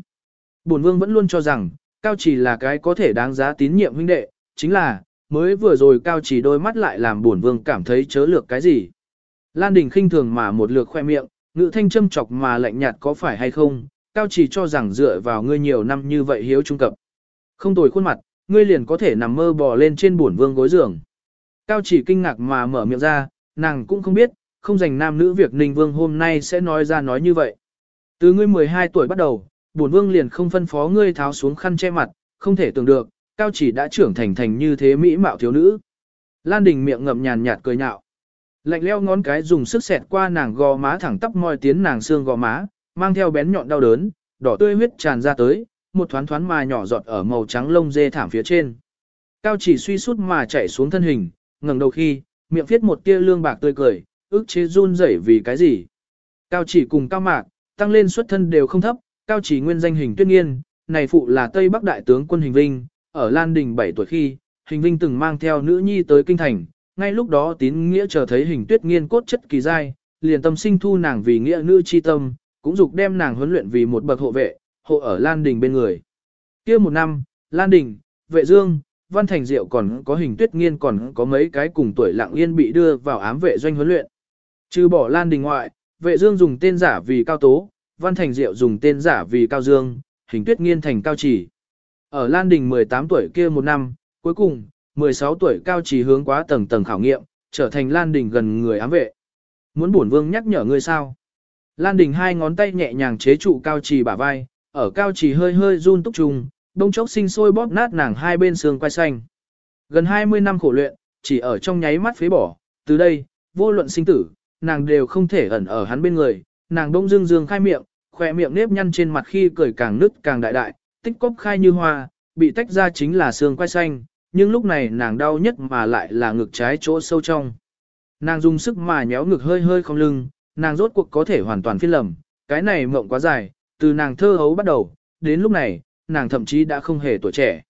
Bổn vương vẫn luôn cho rằng, cao chỉ là cái có thể đáng giá tín nhiệm huynh đệ, chính là, mới vừa rồi cao chỉ đôi mắt lại làm bổn vương cảm thấy chớ lược cái gì. Lan Đình khinh thường mà một lược khoe miệng, ngữ thanh châm chọc mà lạnh nhạt có phải hay không, cao chỉ cho rằng dựa vào ngươi nhiều năm như vậy hiếu trung cập. Không tồi khuôn mặt, ngươi liền có thể nằm mơ bò lên trên bổn vương gối giường. Cao chỉ kinh ngạc mà mở miệng ra, nàng cũng không biết, không dành nam nữ việc Ninh Vương hôm nay sẽ nói ra nói như vậy. Từ ngươi 12 tuổi bắt đầu, bổn vương liền không phân phó ngươi tháo xuống khăn che mặt, không thể tưởng được, cao chỉ đã trưởng thành thành như thế mỹ mạo thiếu nữ. Lan Đình miệng ngậm nhàn nhạt cười nhạo. Lạnh leo ngón cái dùng sức xẹt qua nàng gò má thẳng tắp moi tiến nàng xương gò má, mang theo bén nhọn đau đớn, đỏ tươi huyết tràn ra tới, một thoáng thoáng mà nhỏ giọt ở màu trắng lông dê thảm phía trên. Cao chỉ suy sút mà chạy xuống thân hình, ngẩng đầu khi, miệng viết một tia lương bạc tươi cười, ức chế run rẩy vì cái gì. Cao chỉ cùng cao mạc, tăng lên xuất thân đều không thấp, cao chỉ nguyên danh hình tuyết nghiên, này phụ là Tây Bắc đại tướng quân hình vinh, ở Lan Đình 7 tuổi khi, hình vinh từng mang theo nữ nhi tới kinh thành, ngay lúc đó tín nghĩa chờ thấy hình tuyết nghiên cốt chất kỳ dai, liền tâm sinh thu nàng vì nghĩa nữ chi tâm, cũng dục đem nàng huấn luyện vì một bậc hộ vệ, hộ ở Lan Đình bên người. kia một năm, Lan Đình, vệ dương, Văn Thành Diệu còn có hình tuyết nghiên còn có mấy cái cùng tuổi lặng yên bị đưa vào ám vệ doanh huấn luyện. Trừ bỏ Lan Đình ngoại, vệ dương dùng tên giả vì Cao Tố, Văn Thành Diệu dùng tên giả vì Cao Dương, hình tuyết nghiên thành Cao Chỉ. Ở Lan Đình 18 tuổi kia một năm, cuối cùng, 16 tuổi Cao Chỉ hướng quá tầng tầng khảo nghiệm, trở thành Lan Đình gần người ám vệ. Muốn bổn vương nhắc nhở ngươi sao? Lan Đình hai ngón tay nhẹ nhàng chế trụ Cao trì bả vai, ở Cao trì hơi hơi run túc trùng, đông chốc sinh sôi bóp nát nàng hai bên xương quai xanh. Gần 20 năm khổ luyện, chỉ ở trong nháy mắt phế bỏ, từ đây, vô luận sinh tử, nàng đều không thể ẩn ở hắn bên người, nàng đông dương dương khai miệng, khỏe miệng nếp nhăn trên mặt khi cười càng nứt càng đại đại, tích cốc khai như hoa, bị tách ra chính là xương quai xanh, nhưng lúc này nàng đau nhất mà lại là ngực trái chỗ sâu trong. Nàng dùng sức mà nhéo ngực hơi hơi không lưng, nàng rốt cuộc có thể hoàn toàn phiên lầm, cái này mộng quá dài, từ nàng thơ hấu bắt đầu, đến lúc này, nàng thậm chí đã không hề tuổi trẻ.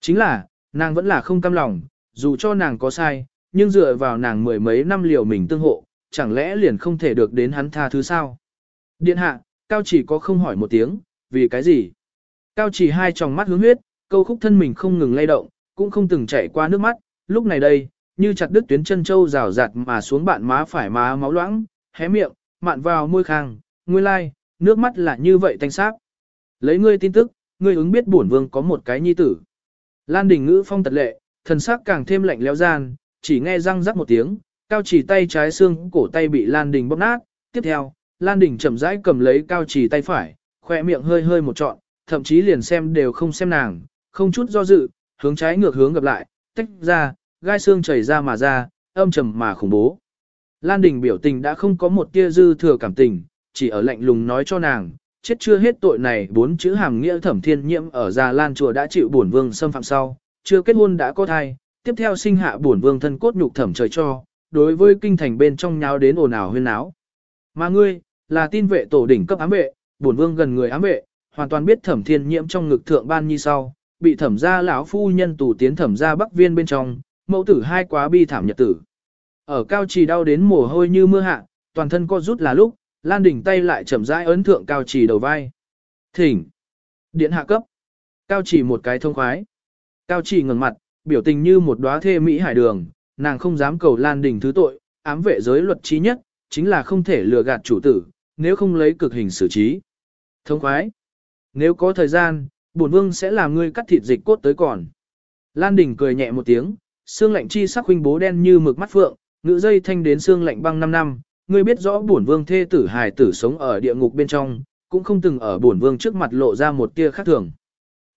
Chính là, nàng vẫn là không cam lòng, dù cho nàng có sai, nhưng dựa vào nàng mười mấy năm liều mình tương hộ, chẳng lẽ liền không thể được đến hắn tha thứ sao? Điện hạ, Cao chỉ có không hỏi một tiếng, vì cái gì? Cao chỉ hai tròng mắt hướng huyết, câu khúc thân mình không ngừng lay động, cũng không từng chảy qua nước mắt, lúc này đây, như chặt đứt tuyến chân châu rào rạt mà xuống bạn má phải má máu loãng, hé miệng, mạn vào môi khang, nguyên lai, nước mắt là như vậy thanh sắc. Lấy ngươi tin tức, ngươi ứng biết bổn vương có một cái nhi tử. Lan đình ngữ phong tật lệ, thần sắc càng thêm lạnh lẽo gian, chỉ nghe răng rắc một tiếng, cao chỉ tay trái xương cổ tay bị Lan đình bóp nát, tiếp theo, Lan đình chậm rãi cầm lấy cao chỉ tay phải, khoe miệng hơi hơi một trọn, thậm chí liền xem đều không xem nàng, không chút do dự, hướng trái ngược hướng gặp lại, tách ra, gai xương chảy ra mà ra, âm trầm mà khủng bố. Lan đình biểu tình đã không có một tia dư thừa cảm tình, chỉ ở lạnh lùng nói cho nàng, chết chưa hết tội này bốn chữ hàm nghĩa thẩm thiên nhiễm ở Già Lan chùa đã chịu bổn vương xâm phạm sau, chưa kết hôn đã có thai, tiếp theo sinh hạ bổn vương thân cốt nhục thẩm trời cho, đối với kinh thành bên trong nháo đến ồn ào huyên náo. Mà ngươi, là tin vệ tổ đỉnh cấp ám vệ, bổn vương gần người ám vệ, hoàn toàn biết thẩm thiên nhiễm trong ngực thượng ban như sau, bị thẩm gia lão phu nhân tù tiến thẩm gia bắc viên bên trong, mẫu tử hai quá bi thảm nhật tử. Ở cao trì đau đến mồ hôi như mưa hạ, toàn thân co rút là lúc, Lan Đình tay lại chậm rãi ấn thượng cao chỉ đầu vai. Thỉnh. Điện hạ cấp. Cao chỉ một cái thông khoái. Cao chỉ ngẩng mặt, biểu tình như một đóa thê mỹ hải đường, nàng không dám cầu Lan Đình thứ tội, ám vệ giới luật trí nhất, chính là không thể lừa gạt chủ tử, nếu không lấy cực hình xử trí. Thông khoái. Nếu có thời gian, bổn vương sẽ làm ngươi cắt thịt dịch cốt tới còn. Lan Đình cười nhẹ một tiếng, xương lạnh chi sắc huynh bố đen như mực mắt phượng, ngữ dây thanh đến xương lạnh băng 5 năm, ngươi biết rõ bổn vương thê tử hài tử sống ở địa ngục bên trong, cũng không từng ở bổn vương trước mặt lộ ra một tia khác thường.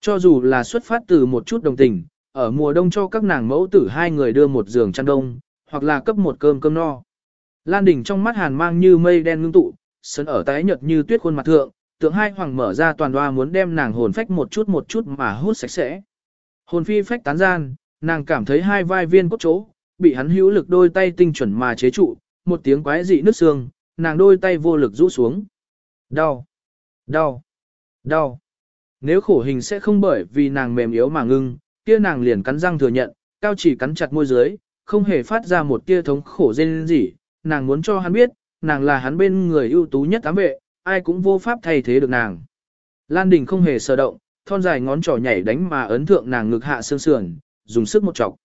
Cho dù là xuất phát từ một chút đồng tình, ở mùa đông cho các nàng mẫu tử hai người đưa một giường chăn đông, hoặc là cấp một cơm cơm no. Lan đỉnh trong mắt hàn mang như mây đen ngưng tụ, sấn ở tái nhợt như tuyết khuôn mặt thượng, tượng hai hoàng mở ra toàn đoa muốn đem nàng hồn phách một chút một chút mà hút sạch sẽ. Hồn phi phách tán gian, nàng cảm thấy hai vai viên cốt chỗ, bị hắn hữu lực đôi tay tinh chuẩn mà chế trụ, một tiếng quái dị nứt xương, nàng đôi tay vô lực rũ xuống. Đau, đau, đau. Nếu khổ hình sẽ không bởi vì nàng mềm yếu mà ngưng, kia nàng liền cắn răng thừa nhận, cao chỉ cắn chặt môi dưới, không hề phát ra một tia thống khổ rên gì, nàng muốn cho hắn biết, nàng là hắn bên người ưu tú nhất ám vệ, ai cũng vô pháp thay thế được nàng. Lan Đình không hề sợ động, thon dài ngón trỏ nhảy đánh mà ấn thượng nàng ngực hạ xương sườn, dùng sức một chọc.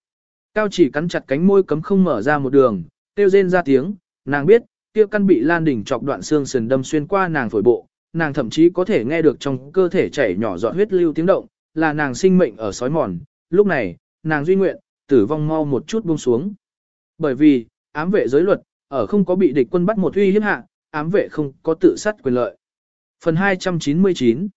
Cao chỉ cắn chặt cánh môi cấm không mở ra một đường, tiêu rên ra tiếng, nàng biết, tiêu căn bị Lan Đình chọc đoạn xương sườn đâm xuyên qua nàng phổi bộ, nàng thậm chí có thể nghe được trong cơ thể chảy nhỏ giọt huyết lưu tiếng động, là nàng sinh mệnh ở sói mòn, lúc này, nàng duy nguyện, tử vong mau một chút buông xuống. Bởi vì, ám vệ giới luật, ở không có bị địch quân bắt một uy hiếp hạ, ám vệ không có tự sát quyền lợi. Phần 299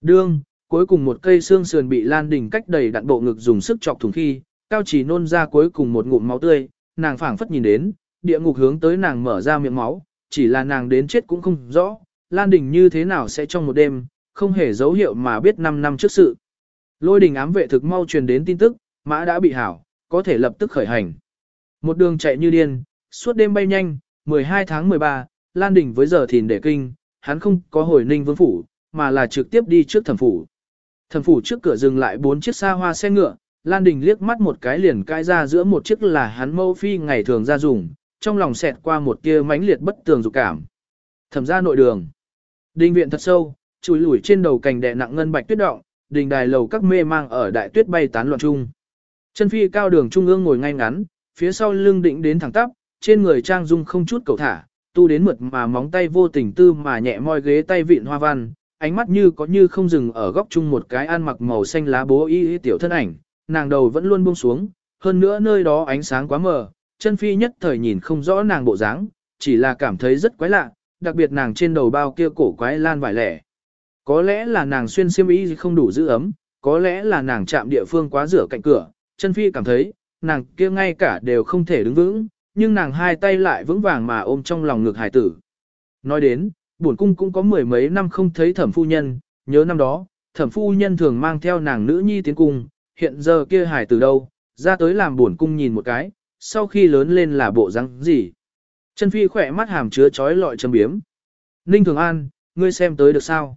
Đương, cuối cùng một cây xương sườn bị Lan Đình cách đầy đạn bộ ngực dùng sức chọc thủng khi, cao chỉ nôn ra cuối cùng một ngụm máu tươi, nàng phảng phất nhìn đến, địa ngục hướng tới nàng mở ra miệng máu, chỉ là nàng đến chết cũng không rõ, Lan Đình như thế nào sẽ trong một đêm, không hề dấu hiệu mà biết 5 năm trước sự. Lôi đình ám vệ thực mau truyền đến tin tức, mã đã bị hảo, có thể lập tức khởi hành. Một đường chạy như điên, suốt đêm bay nhanh, 12 tháng 13, Lan Đình với giờ thìn để kinh, hắn không có hồi ninh vương phủ, mà là trực tiếp đi trước thẩm phủ. Thẩm phủ trước cửa dừng lại bốn chiếc xa hoa xe ngựa, Lan Đình liếc mắt một cái liền cai ra giữa một chiếc là hắn mâu phi ngày thường ra dùng, trong lòng xẹt qua một tia mãnh liệt bất tường dục cảm. Thẩm ra nội đường. Đình viện thật sâu, chùi lủi trên đầu cành đè nặng ngân bạch tuyết động, đình đài lầu các mê mang ở đại tuyết bay tán loạn trung. Chân phi cao đường trung ương ngồi ngay ngắn, phía sau lưng định đến thẳng tắp, trên người trang dung không chút cầu thả, tu đến mượt mà móng tay vô tình tư mà nhẹ moi ghế tay vịn hoa văn, ánh mắt như có như không dừng ở góc chung một cái ăn mặc màu xanh lá bố y, y tiểu thân ảnh, nàng đầu vẫn luôn buông xuống, hơn nữa nơi đó ánh sáng quá mờ, chân phi nhất thời nhìn không rõ nàng bộ dáng, chỉ là cảm thấy rất quái lạ, đặc biệt nàng trên đầu bao kia cổ quái lan vải lẻ. Có lẽ là nàng xuyên xiêm y không đủ giữ ấm, có lẽ là nàng chạm địa phương quá rửa cạnh cửa, chân phi cảm thấy, nàng kia ngay cả đều không thể đứng vững, nhưng nàng hai tay lại vững vàng mà ôm trong lòng ngực hải tử. Nói đến, bổn cung cũng có mười mấy năm không thấy thẩm phu nhân, nhớ năm đó, thẩm phu nhân thường mang theo nàng nữ nhi tiến cung, hiện giờ kia hải từ đâu, ra tới làm buồn cung nhìn một cái, sau khi lớn lên là bộ răng gì. Chân phi khỏe mắt hàm chứa trói lọi châm biếm. Ninh Thường An, ngươi xem tới được sao?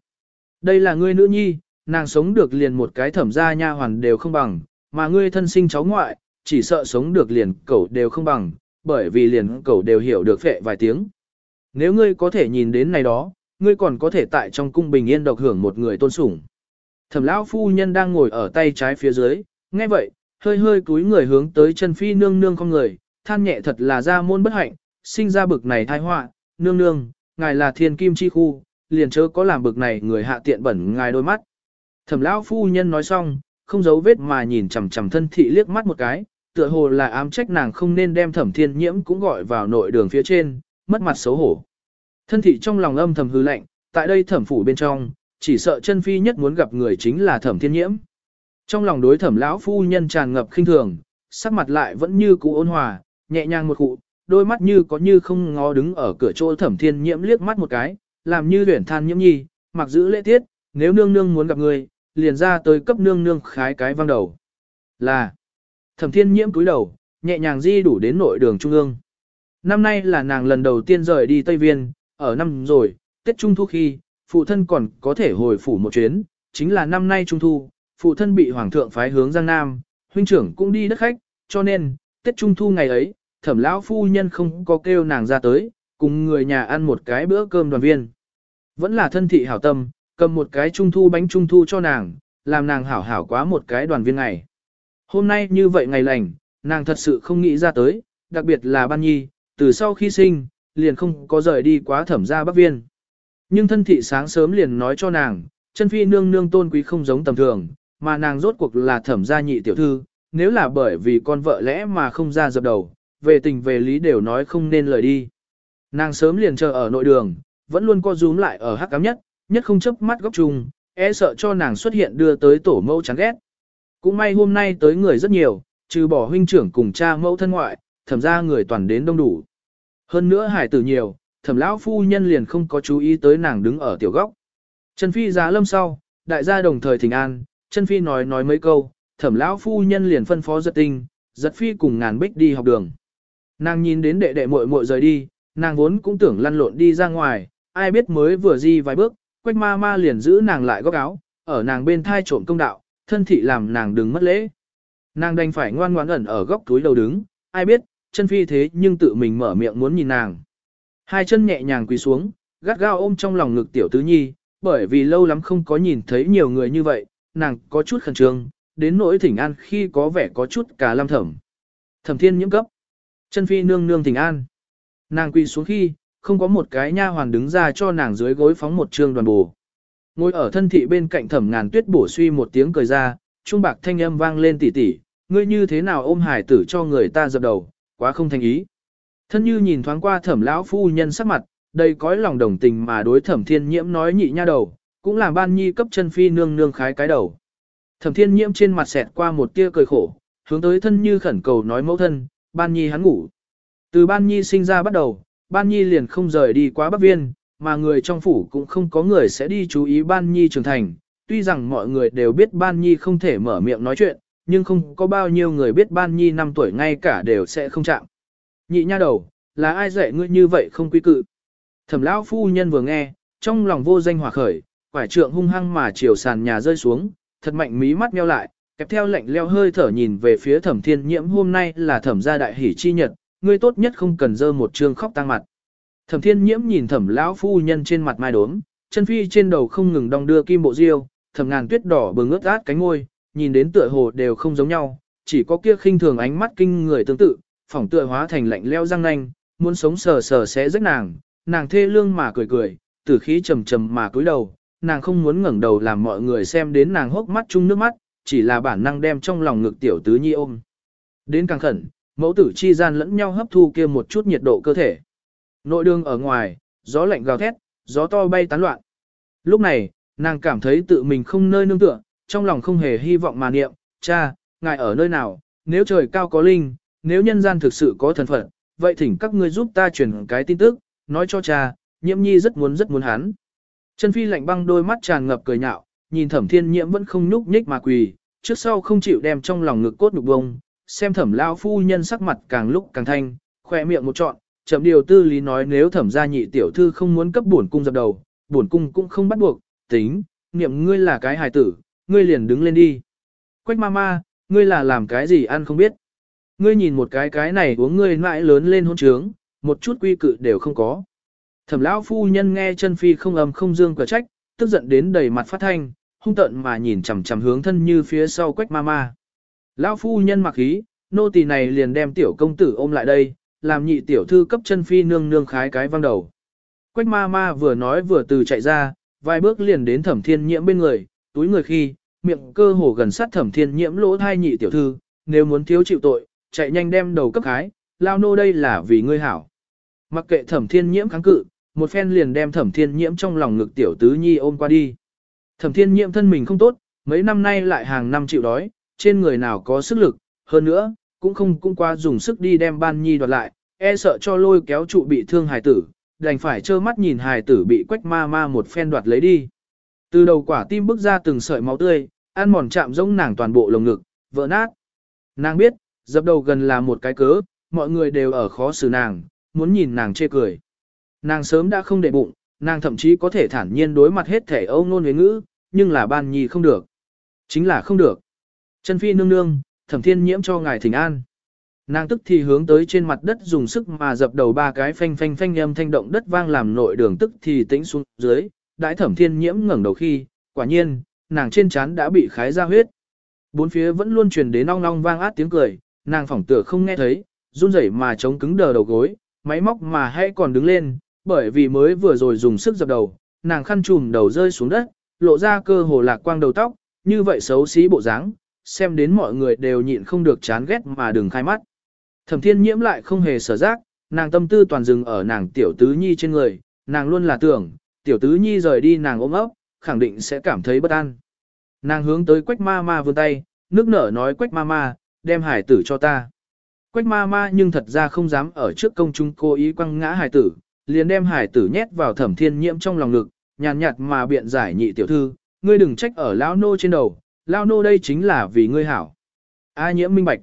Đây là ngươi nữ nhi, nàng sống được liền một cái thẩm gia nha hoàn đều không bằng, mà ngươi thân sinh cháu ngoại, chỉ sợ sống được liền cẩu đều không bằng, bởi vì liền cẩu đều hiểu được phệ vài tiếng. Nếu ngươi có thể nhìn đến này đó, ngươi còn có thể tại trong cung bình yên độc hưởng một người tôn sủng. Thẩm lão phu nhân đang ngồi ở tay trái phía dưới, nghe vậy, hơi hơi cúi người hướng tới chân phi nương nương không người, than nhẹ thật là ra môn bất hạnh, sinh ra bực này tai họa, nương nương, ngài là thiên kim chi khu, liền chớ có làm bực này người hạ tiện bẩn ngài đôi mắt. Thẩm lão phu nhân nói xong, không giấu vết mà nhìn chằm chằm thân thị liếc mắt một cái, tựa hồ là ám trách nàng không nên đem thẩm thiên nhiễm cũng gọi vào nội đường phía trên, mất mặt xấu hổ. Thân thị trong lòng âm thầm hư lạnh, tại đây thẩm phủ bên trong, chỉ sợ chân phi nhất muốn gặp người chính là thẩm thiên nhiễm. Trong lòng đối thẩm lão phu nhân tràn ngập khinh thường, sắc mặt lại vẫn như cũ ôn hòa, nhẹ nhàng một cụ, đôi mắt như có như không ngó đứng ở cửa chỗ thẩm thiên nhiễm liếc mắt một cái, làm như luyện than nhiễm nhi, mặc giữ lễ tiết, nếu nương nương muốn gặp người, liền ra tới cấp nương nương khái cái văng đầu. Là, thẩm thiên nhiễm cúi đầu, nhẹ nhàng di đủ đến nội đường trung ương. Năm nay là nàng lần đầu tiên rời đi Tây Viên, ở năm rồi, Tết Trung Thu khi, phụ thân còn có thể hồi phủ một chuyến, chính là năm nay Trung Thu, phụ thân bị Hoàng thượng phái hướng Giang Nam, huynh trưởng cũng đi đất khách, cho nên, Tết Trung Thu ngày ấy, thẩm lão phu nhân không có kêu nàng ra tới, cùng người nhà ăn một cái bữa cơm đoàn viên. Vẫn là thân thị hảo tâm, cầm một cái trung thu bánh trung thu cho nàng, làm nàng hảo hảo quá một cái đoàn viên ngày. Hôm nay như vậy ngày lành, nàng thật sự không nghĩ ra tới, đặc biệt là ban nhi, từ sau khi sinh, liền không có rời đi quá thẩm gia bắc viên. Nhưng thân thị sáng sớm liền nói cho nàng, chân phi nương nương tôn quý không giống tầm thường, mà nàng rốt cuộc là thẩm gia nhị tiểu thư, nếu là bởi vì con vợ lẽ mà không ra dập đầu, về tình về lý đều nói không nên lời đi. Nàng sớm liền chờ ở nội đường, vẫn luôn co rúm lại ở hắc cám nhất, nhất không chấp mắt góc chung, e sợ cho nàng xuất hiện đưa tới tổ mẫu chán ghét. Cũng may hôm nay tới người rất nhiều, trừ bỏ huynh trưởng cùng cha mẫu thân ngoại, thẩm ra người toàn đến đông đủ. Hơn nữa hải tử nhiều, thẩm lão phu nhân liền không có chú ý tới nàng đứng ở tiểu góc. Trần Phi giá lâm sau, đại gia đồng thời thỉnh an, Trần Phi nói nói mấy câu, thẩm lão phu nhân liền phân phó giật tinh, giật phi cùng ngàn bích đi học đường. Nàng nhìn đến đệ đệ muội muội rời đi, nàng vốn cũng tưởng lăn lộn đi ra ngoài, ai biết mới vừa di vài bước, quách ma ma liền giữ nàng lại góc áo, ở nàng bên thai trộm công đạo, thân thị làm nàng đừng mất lễ. Nàng đành phải ngoan ngoãn ẩn ở góc túi đầu đứng, ai biết, chân phi thế nhưng tự mình mở miệng muốn nhìn nàng. Hai chân nhẹ nhàng quỳ xuống, gắt gao ôm trong lòng ngực tiểu tứ nhi, bởi vì lâu lắm không có nhìn thấy nhiều người như vậy, nàng có chút khẩn trương, đến nỗi thỉnh an khi có vẻ có chút cả lam thẩm. Thẩm thiên nhiễm cấp. Chân phi nương nương thỉnh an. Nàng quỳ xuống khi, không có một cái nha hoàn đứng ra cho nàng dưới gối phóng một trương đoàn bù. Ngồi ở thân thị bên cạnh thẩm ngàn tuyết bổ suy một tiếng cười ra, trung bạc thanh âm vang lên tỉ tỉ, ngươi như thế nào ôm hải tử cho người ta dập đầu, quá không thành ý. Thân như nhìn thoáng qua thẩm lão phu nhân sắc mặt, đầy cõi lòng đồng tình mà đối thẩm thiên nhiễm nói nhị nha đầu, cũng là ban nhi cấp chân phi nương nương khái cái đầu. Thẩm thiên nhiễm trên mặt xẹt qua một tia cười khổ, hướng tới thân như khẩn cầu nói mẫu thân, ban nhi hắn ngủ. Từ ban nhi sinh ra bắt đầu, ban nhi liền không rời đi quá bắc viên, mà người trong phủ cũng không có người sẽ đi chú ý ban nhi trưởng thành. Tuy rằng mọi người đều biết ban nhi không thể mở miệng nói chuyện, nhưng không có bao nhiêu người biết ban nhi 5 tuổi ngay cả đều sẽ không chạm. Nhị nha đầu, là ai dạy ngươi như vậy không quy cự? Thẩm lão phu nhân vừa nghe, trong lòng vô danh hòa khởi, quải trượng hung hăng mà chiều sàn nhà rơi xuống, thật mạnh mí mắt nheo lại, kẹp theo lạnh leo hơi thở nhìn về phía thẩm thiên nhiễm hôm nay là thẩm gia đại hỷ chi nhật, ngươi tốt nhất không cần dơ một trương khóc tăng mặt. Thẩm thiên nhiễm nhìn thẩm lão phu nhân trên mặt mai đốm, chân phi trên đầu không ngừng đong đưa kim bộ diêu, thẩm ngàn tuyết đỏ bừng ướt át cánh ngôi, nhìn đến tựa hồ đều không giống nhau, chỉ có kia khinh thường ánh mắt kinh người tương tự, phỏng tựa hóa thành lạnh leo răng nanh, muốn sống sờ sờ sẽ rách nàng, nàng thê lương mà cười cười, tử khí trầm trầm mà cúi đầu, nàng không muốn ngẩng đầu làm mọi người xem đến nàng hốc mắt chung nước mắt, chỉ là bản năng đem trong lòng ngực tiểu tứ nhi ôm. Đến càng khẩn, mẫu tử chi gian lẫn nhau hấp thu kia một chút nhiệt độ cơ thể. Nội đường ở ngoài, gió lạnh gào thét, gió to bay tán loạn. Lúc này, nàng cảm thấy tự mình không nơi nương tựa, trong lòng không hề hy vọng mà niệm, cha, ngài ở nơi nào, nếu trời cao có linh, nếu nhân gian thực sự có thần phận, vậy thỉnh các ngươi giúp ta truyền cái tin tức, nói cho cha, nhiễm nhi rất muốn rất muốn hắn. Chân phi lạnh băng đôi mắt tràn ngập cười nhạo, nhìn thẩm thiên nhiễm vẫn không nhúc nhích mà quỳ, trước sau không chịu đem trong lòng ngực cốt nhục bông, xem thẩm lao phu nhân sắc mặt càng lúc càng thanh, khỏe miệng một trọn, chậm điều tư lý nói nếu thẩm gia nhị tiểu thư không muốn cấp bổn cung dập đầu, bổn cung cũng không bắt buộc, tính, niệm ngươi là cái hài tử, ngươi liền đứng lên đi. Quách ma ma, ngươi là làm cái gì ăn không biết. Ngươi nhìn một cái cái này uống ngươi mãi lớn lên hôn trướng, một chút quy cự đều không có. Thẩm lão phu nhân nghe chân phi không âm không dương cửa trách, tức giận đến đầy mặt phát thanh, hung tợn mà nhìn chằm chằm hướng thân như phía sau quách ma ma. Lão phu nhân mặc ý, nô tỳ này liền đem tiểu công tử ôm lại đây, làm nhị tiểu thư cấp chân phi nương nương khái cái văng đầu. Quách ma ma vừa nói vừa từ chạy ra, vài bước liền đến thẩm thiên nhiễm bên người, túi người khi, miệng cơ hồ gần sát thẩm thiên nhiễm lỗ thai nhị tiểu thư, nếu muốn thiếu chịu tội, chạy nhanh đem đầu cấp khái, lao nô đây là vì ngươi hảo. Mặc kệ thẩm thiên nhiễm kháng cự, một phen liền đem thẩm thiên nhiễm trong lòng ngực tiểu tứ nhi ôm qua đi. Thẩm thiên nhiễm thân mình không tốt, mấy năm nay lại hàng năm chịu đói, trên người nào có sức lực, hơn nữa, cũng không cũng qua dùng sức đi đem ban nhi đoạt lại, e sợ cho lôi kéo trụ bị thương hài tử, đành phải trơ mắt nhìn hài tử bị quách ma ma một phen đoạt lấy đi. Từ đầu quả tim bước ra từng sợi máu tươi, ăn mòn chạm giống nàng toàn bộ lồng ngực, vỡ nát. Nàng biết, dập đầu gần là một cái cớ, mọi người đều ở khó xử nàng, muốn nhìn nàng chê cười. Nàng sớm đã không để bụng, nàng thậm chí có thể thản nhiên đối mặt hết thể âu nôn với ngữ, nhưng là ban nhi không được. Chính là không được. Chân phi nương nương, thẩm thiên nhiễm cho ngài thỉnh an. Nàng tức thì hướng tới trên mặt đất dùng sức mà dập đầu ba cái phanh phanh phanh âm thanh động đất vang làm nội đường tức thì tĩnh xuống dưới, đại thẩm thiên nhiễm ngẩng đầu khi, quả nhiên, nàng trên trán đã bị khái ra huyết. Bốn phía vẫn luôn truyền đến ong ong vang át tiếng cười, nàng phỏng tựa không nghe thấy, run rẩy mà chống cứng đờ đầu gối, máy móc mà hãy còn đứng lên, bởi vì mới vừa rồi dùng sức dập đầu, nàng khăn trùm đầu rơi xuống đất, lộ ra cơ hồ lạc quang đầu tóc, như vậy xấu xí bộ dáng, xem đến mọi người đều nhịn không được chán ghét mà đừng khai mắt. Thẩm thiên nhiễm lại không hề sở giác, nàng tâm tư toàn dừng ở nàng tiểu tứ nhi trên người, nàng luôn là tưởng, tiểu tứ nhi rời đi nàng ôm ấp, khẳng định sẽ cảm thấy bất an. Nàng hướng tới quách ma ma vươn tay, nước nở nói quách ma ma, đem hải tử cho ta. Quách ma ma nhưng thật ra không dám ở trước công chúng cố ý quăng ngã hải tử, liền đem hải tử nhét vào thẩm thiên nhiễm trong lòng ngực, nhàn nhạt, mà biện giải nhị tiểu thư, ngươi đừng trách ở lão nô trên đầu, lão nô đây chính là vì ngươi hảo. A nhiễm minh bạch.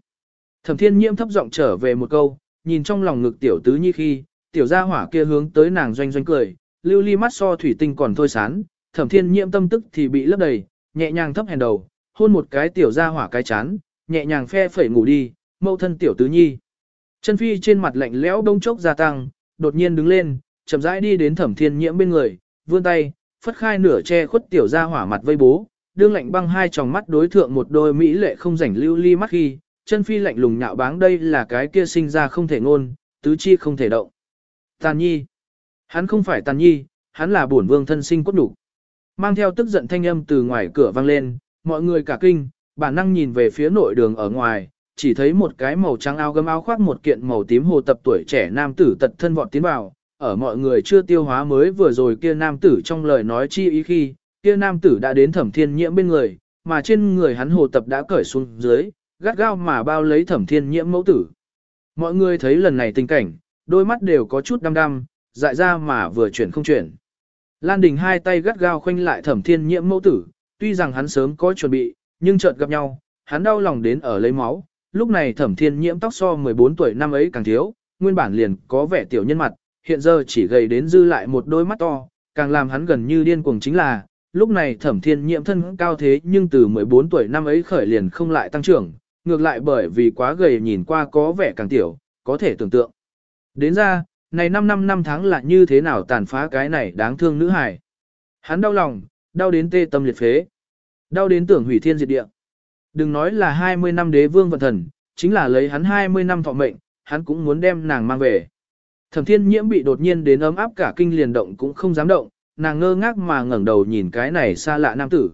Thẩm thiên nhiễm thấp giọng trở về một câu, nhìn trong lòng ngực tiểu tứ nhi khi, tiểu gia hỏa kia hướng tới nàng doanh doanh cười, lưu ly mắt so thủy tinh còn thôi sán, thẩm thiên nhiễm tâm tức thì bị lấp đầy, nhẹ nhàng thấp hèn đầu, hôn một cái tiểu gia hỏa cái chán, nhẹ nhàng phe phẩy ngủ đi, mâu thân tiểu tứ nhi. Chân phi trên mặt lạnh lẽo đông chốc gia tăng, đột nhiên đứng lên, chậm rãi đi đến thẩm thiên nhiễm bên người, vươn tay, phất khai nửa che khuất tiểu gia hỏa mặt vây bố, đương lạnh băng hai tròng mắt đối thượng một đôi mỹ lệ không rảnh lưu ly mắt khi, chân phi lạnh lùng nhạo báng đây là cái kia sinh ra không thể ngôn, tứ chi không thể động. Tàn nhi. Hắn không phải tàn nhi, hắn là bổn vương thân sinh cốt đủ. Mang theo tức giận thanh âm từ ngoài cửa vang lên, mọi người cả kinh, bản năng nhìn về phía nội đường ở ngoài, chỉ thấy một cái màu trắng áo gấm áo khoác một kiện màu tím hồ tập tuổi trẻ nam tử tật thân vọt tiến vào, ở mọi người chưa tiêu hóa mới vừa rồi kia nam tử trong lời nói chi ý khi, kia nam tử đã đến thẩm thiên nhiễm bên người, mà trên người hắn hồ tập đã cởi xuống dưới, gắt gao mà bao lấy thẩm thiên nhiễm mẫu tử. Mọi người thấy lần này tình cảnh, đôi mắt đều có chút đăm đăm, dại ra mà vừa chuyển không chuyển. Lan Đình hai tay gắt gao khoanh lại thẩm thiên nhiễm mẫu tử, tuy rằng hắn sớm có chuẩn bị, nhưng chợt gặp nhau, hắn đau lòng đến ở lấy máu. Lúc này thẩm thiên nhiễm tóc so 14 tuổi năm ấy càng thiếu, nguyên bản liền có vẻ tiểu nhân mặt, hiện giờ chỉ gầy đến dư lại một đôi mắt to, càng làm hắn gần như điên cuồng chính là, lúc này thẩm thiên nhiễm thân cao thế nhưng từ 14 tuổi năm ấy khởi liền không lại tăng trưởng, ngược lại bởi vì quá gầy nhìn qua có vẻ càng tiểu, có thể tưởng tượng. Đến ra, này 5 năm năm tháng là như thế nào tàn phá cái này đáng thương nữ hài. Hắn đau lòng, đau đến tê tâm liệt phế. Đau đến tưởng hủy thiên diệt địa. Đừng nói là 20 năm đế vương vận thần, chính là lấy hắn 20 năm thọ mệnh, hắn cũng muốn đem nàng mang về. Thẩm thiên nhiễm bị đột nhiên đến ấm áp cả kinh liền động cũng không dám động, nàng ngơ ngác mà ngẩng đầu nhìn cái này xa lạ nam tử.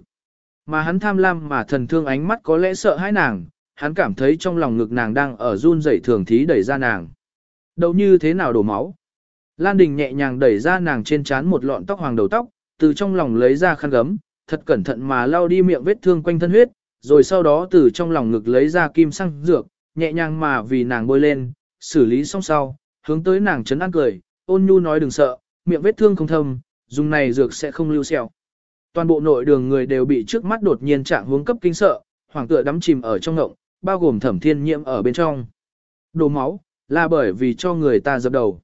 Mà hắn tham lam mà thần thương ánh mắt có lẽ sợ hãi nàng, hắn cảm thấy trong lòng ngực nàng đang ở run rẩy thường thí đẩy ra nàng. Đâu như thế nào đổ máu. Lan Đình nhẹ nhàng đẩy ra nàng trên trán một lọn tóc hoàng đầu tóc, từ trong lòng lấy ra khăn gấm, thật cẩn thận mà lau đi miệng vết thương quanh thân huyết, rồi sau đó từ trong lòng ngực lấy ra kim xăng dược, nhẹ nhàng mà vì nàng bôi lên, xử lý xong sau, hướng tới nàng chấn an cười, ôn nhu nói đừng sợ, miệng vết thương không thâm, dùng này dược sẽ không lưu sẹo. Toàn bộ nội đường người đều bị trước mắt đột nhiên trạng hướng cấp kinh sợ, hoàng tựa đắm chìm ở trong ngộng, bao gồm thẩm thiên nhiễm ở bên trong. Đổ máu, là bởi vì cho người ta dập đầu.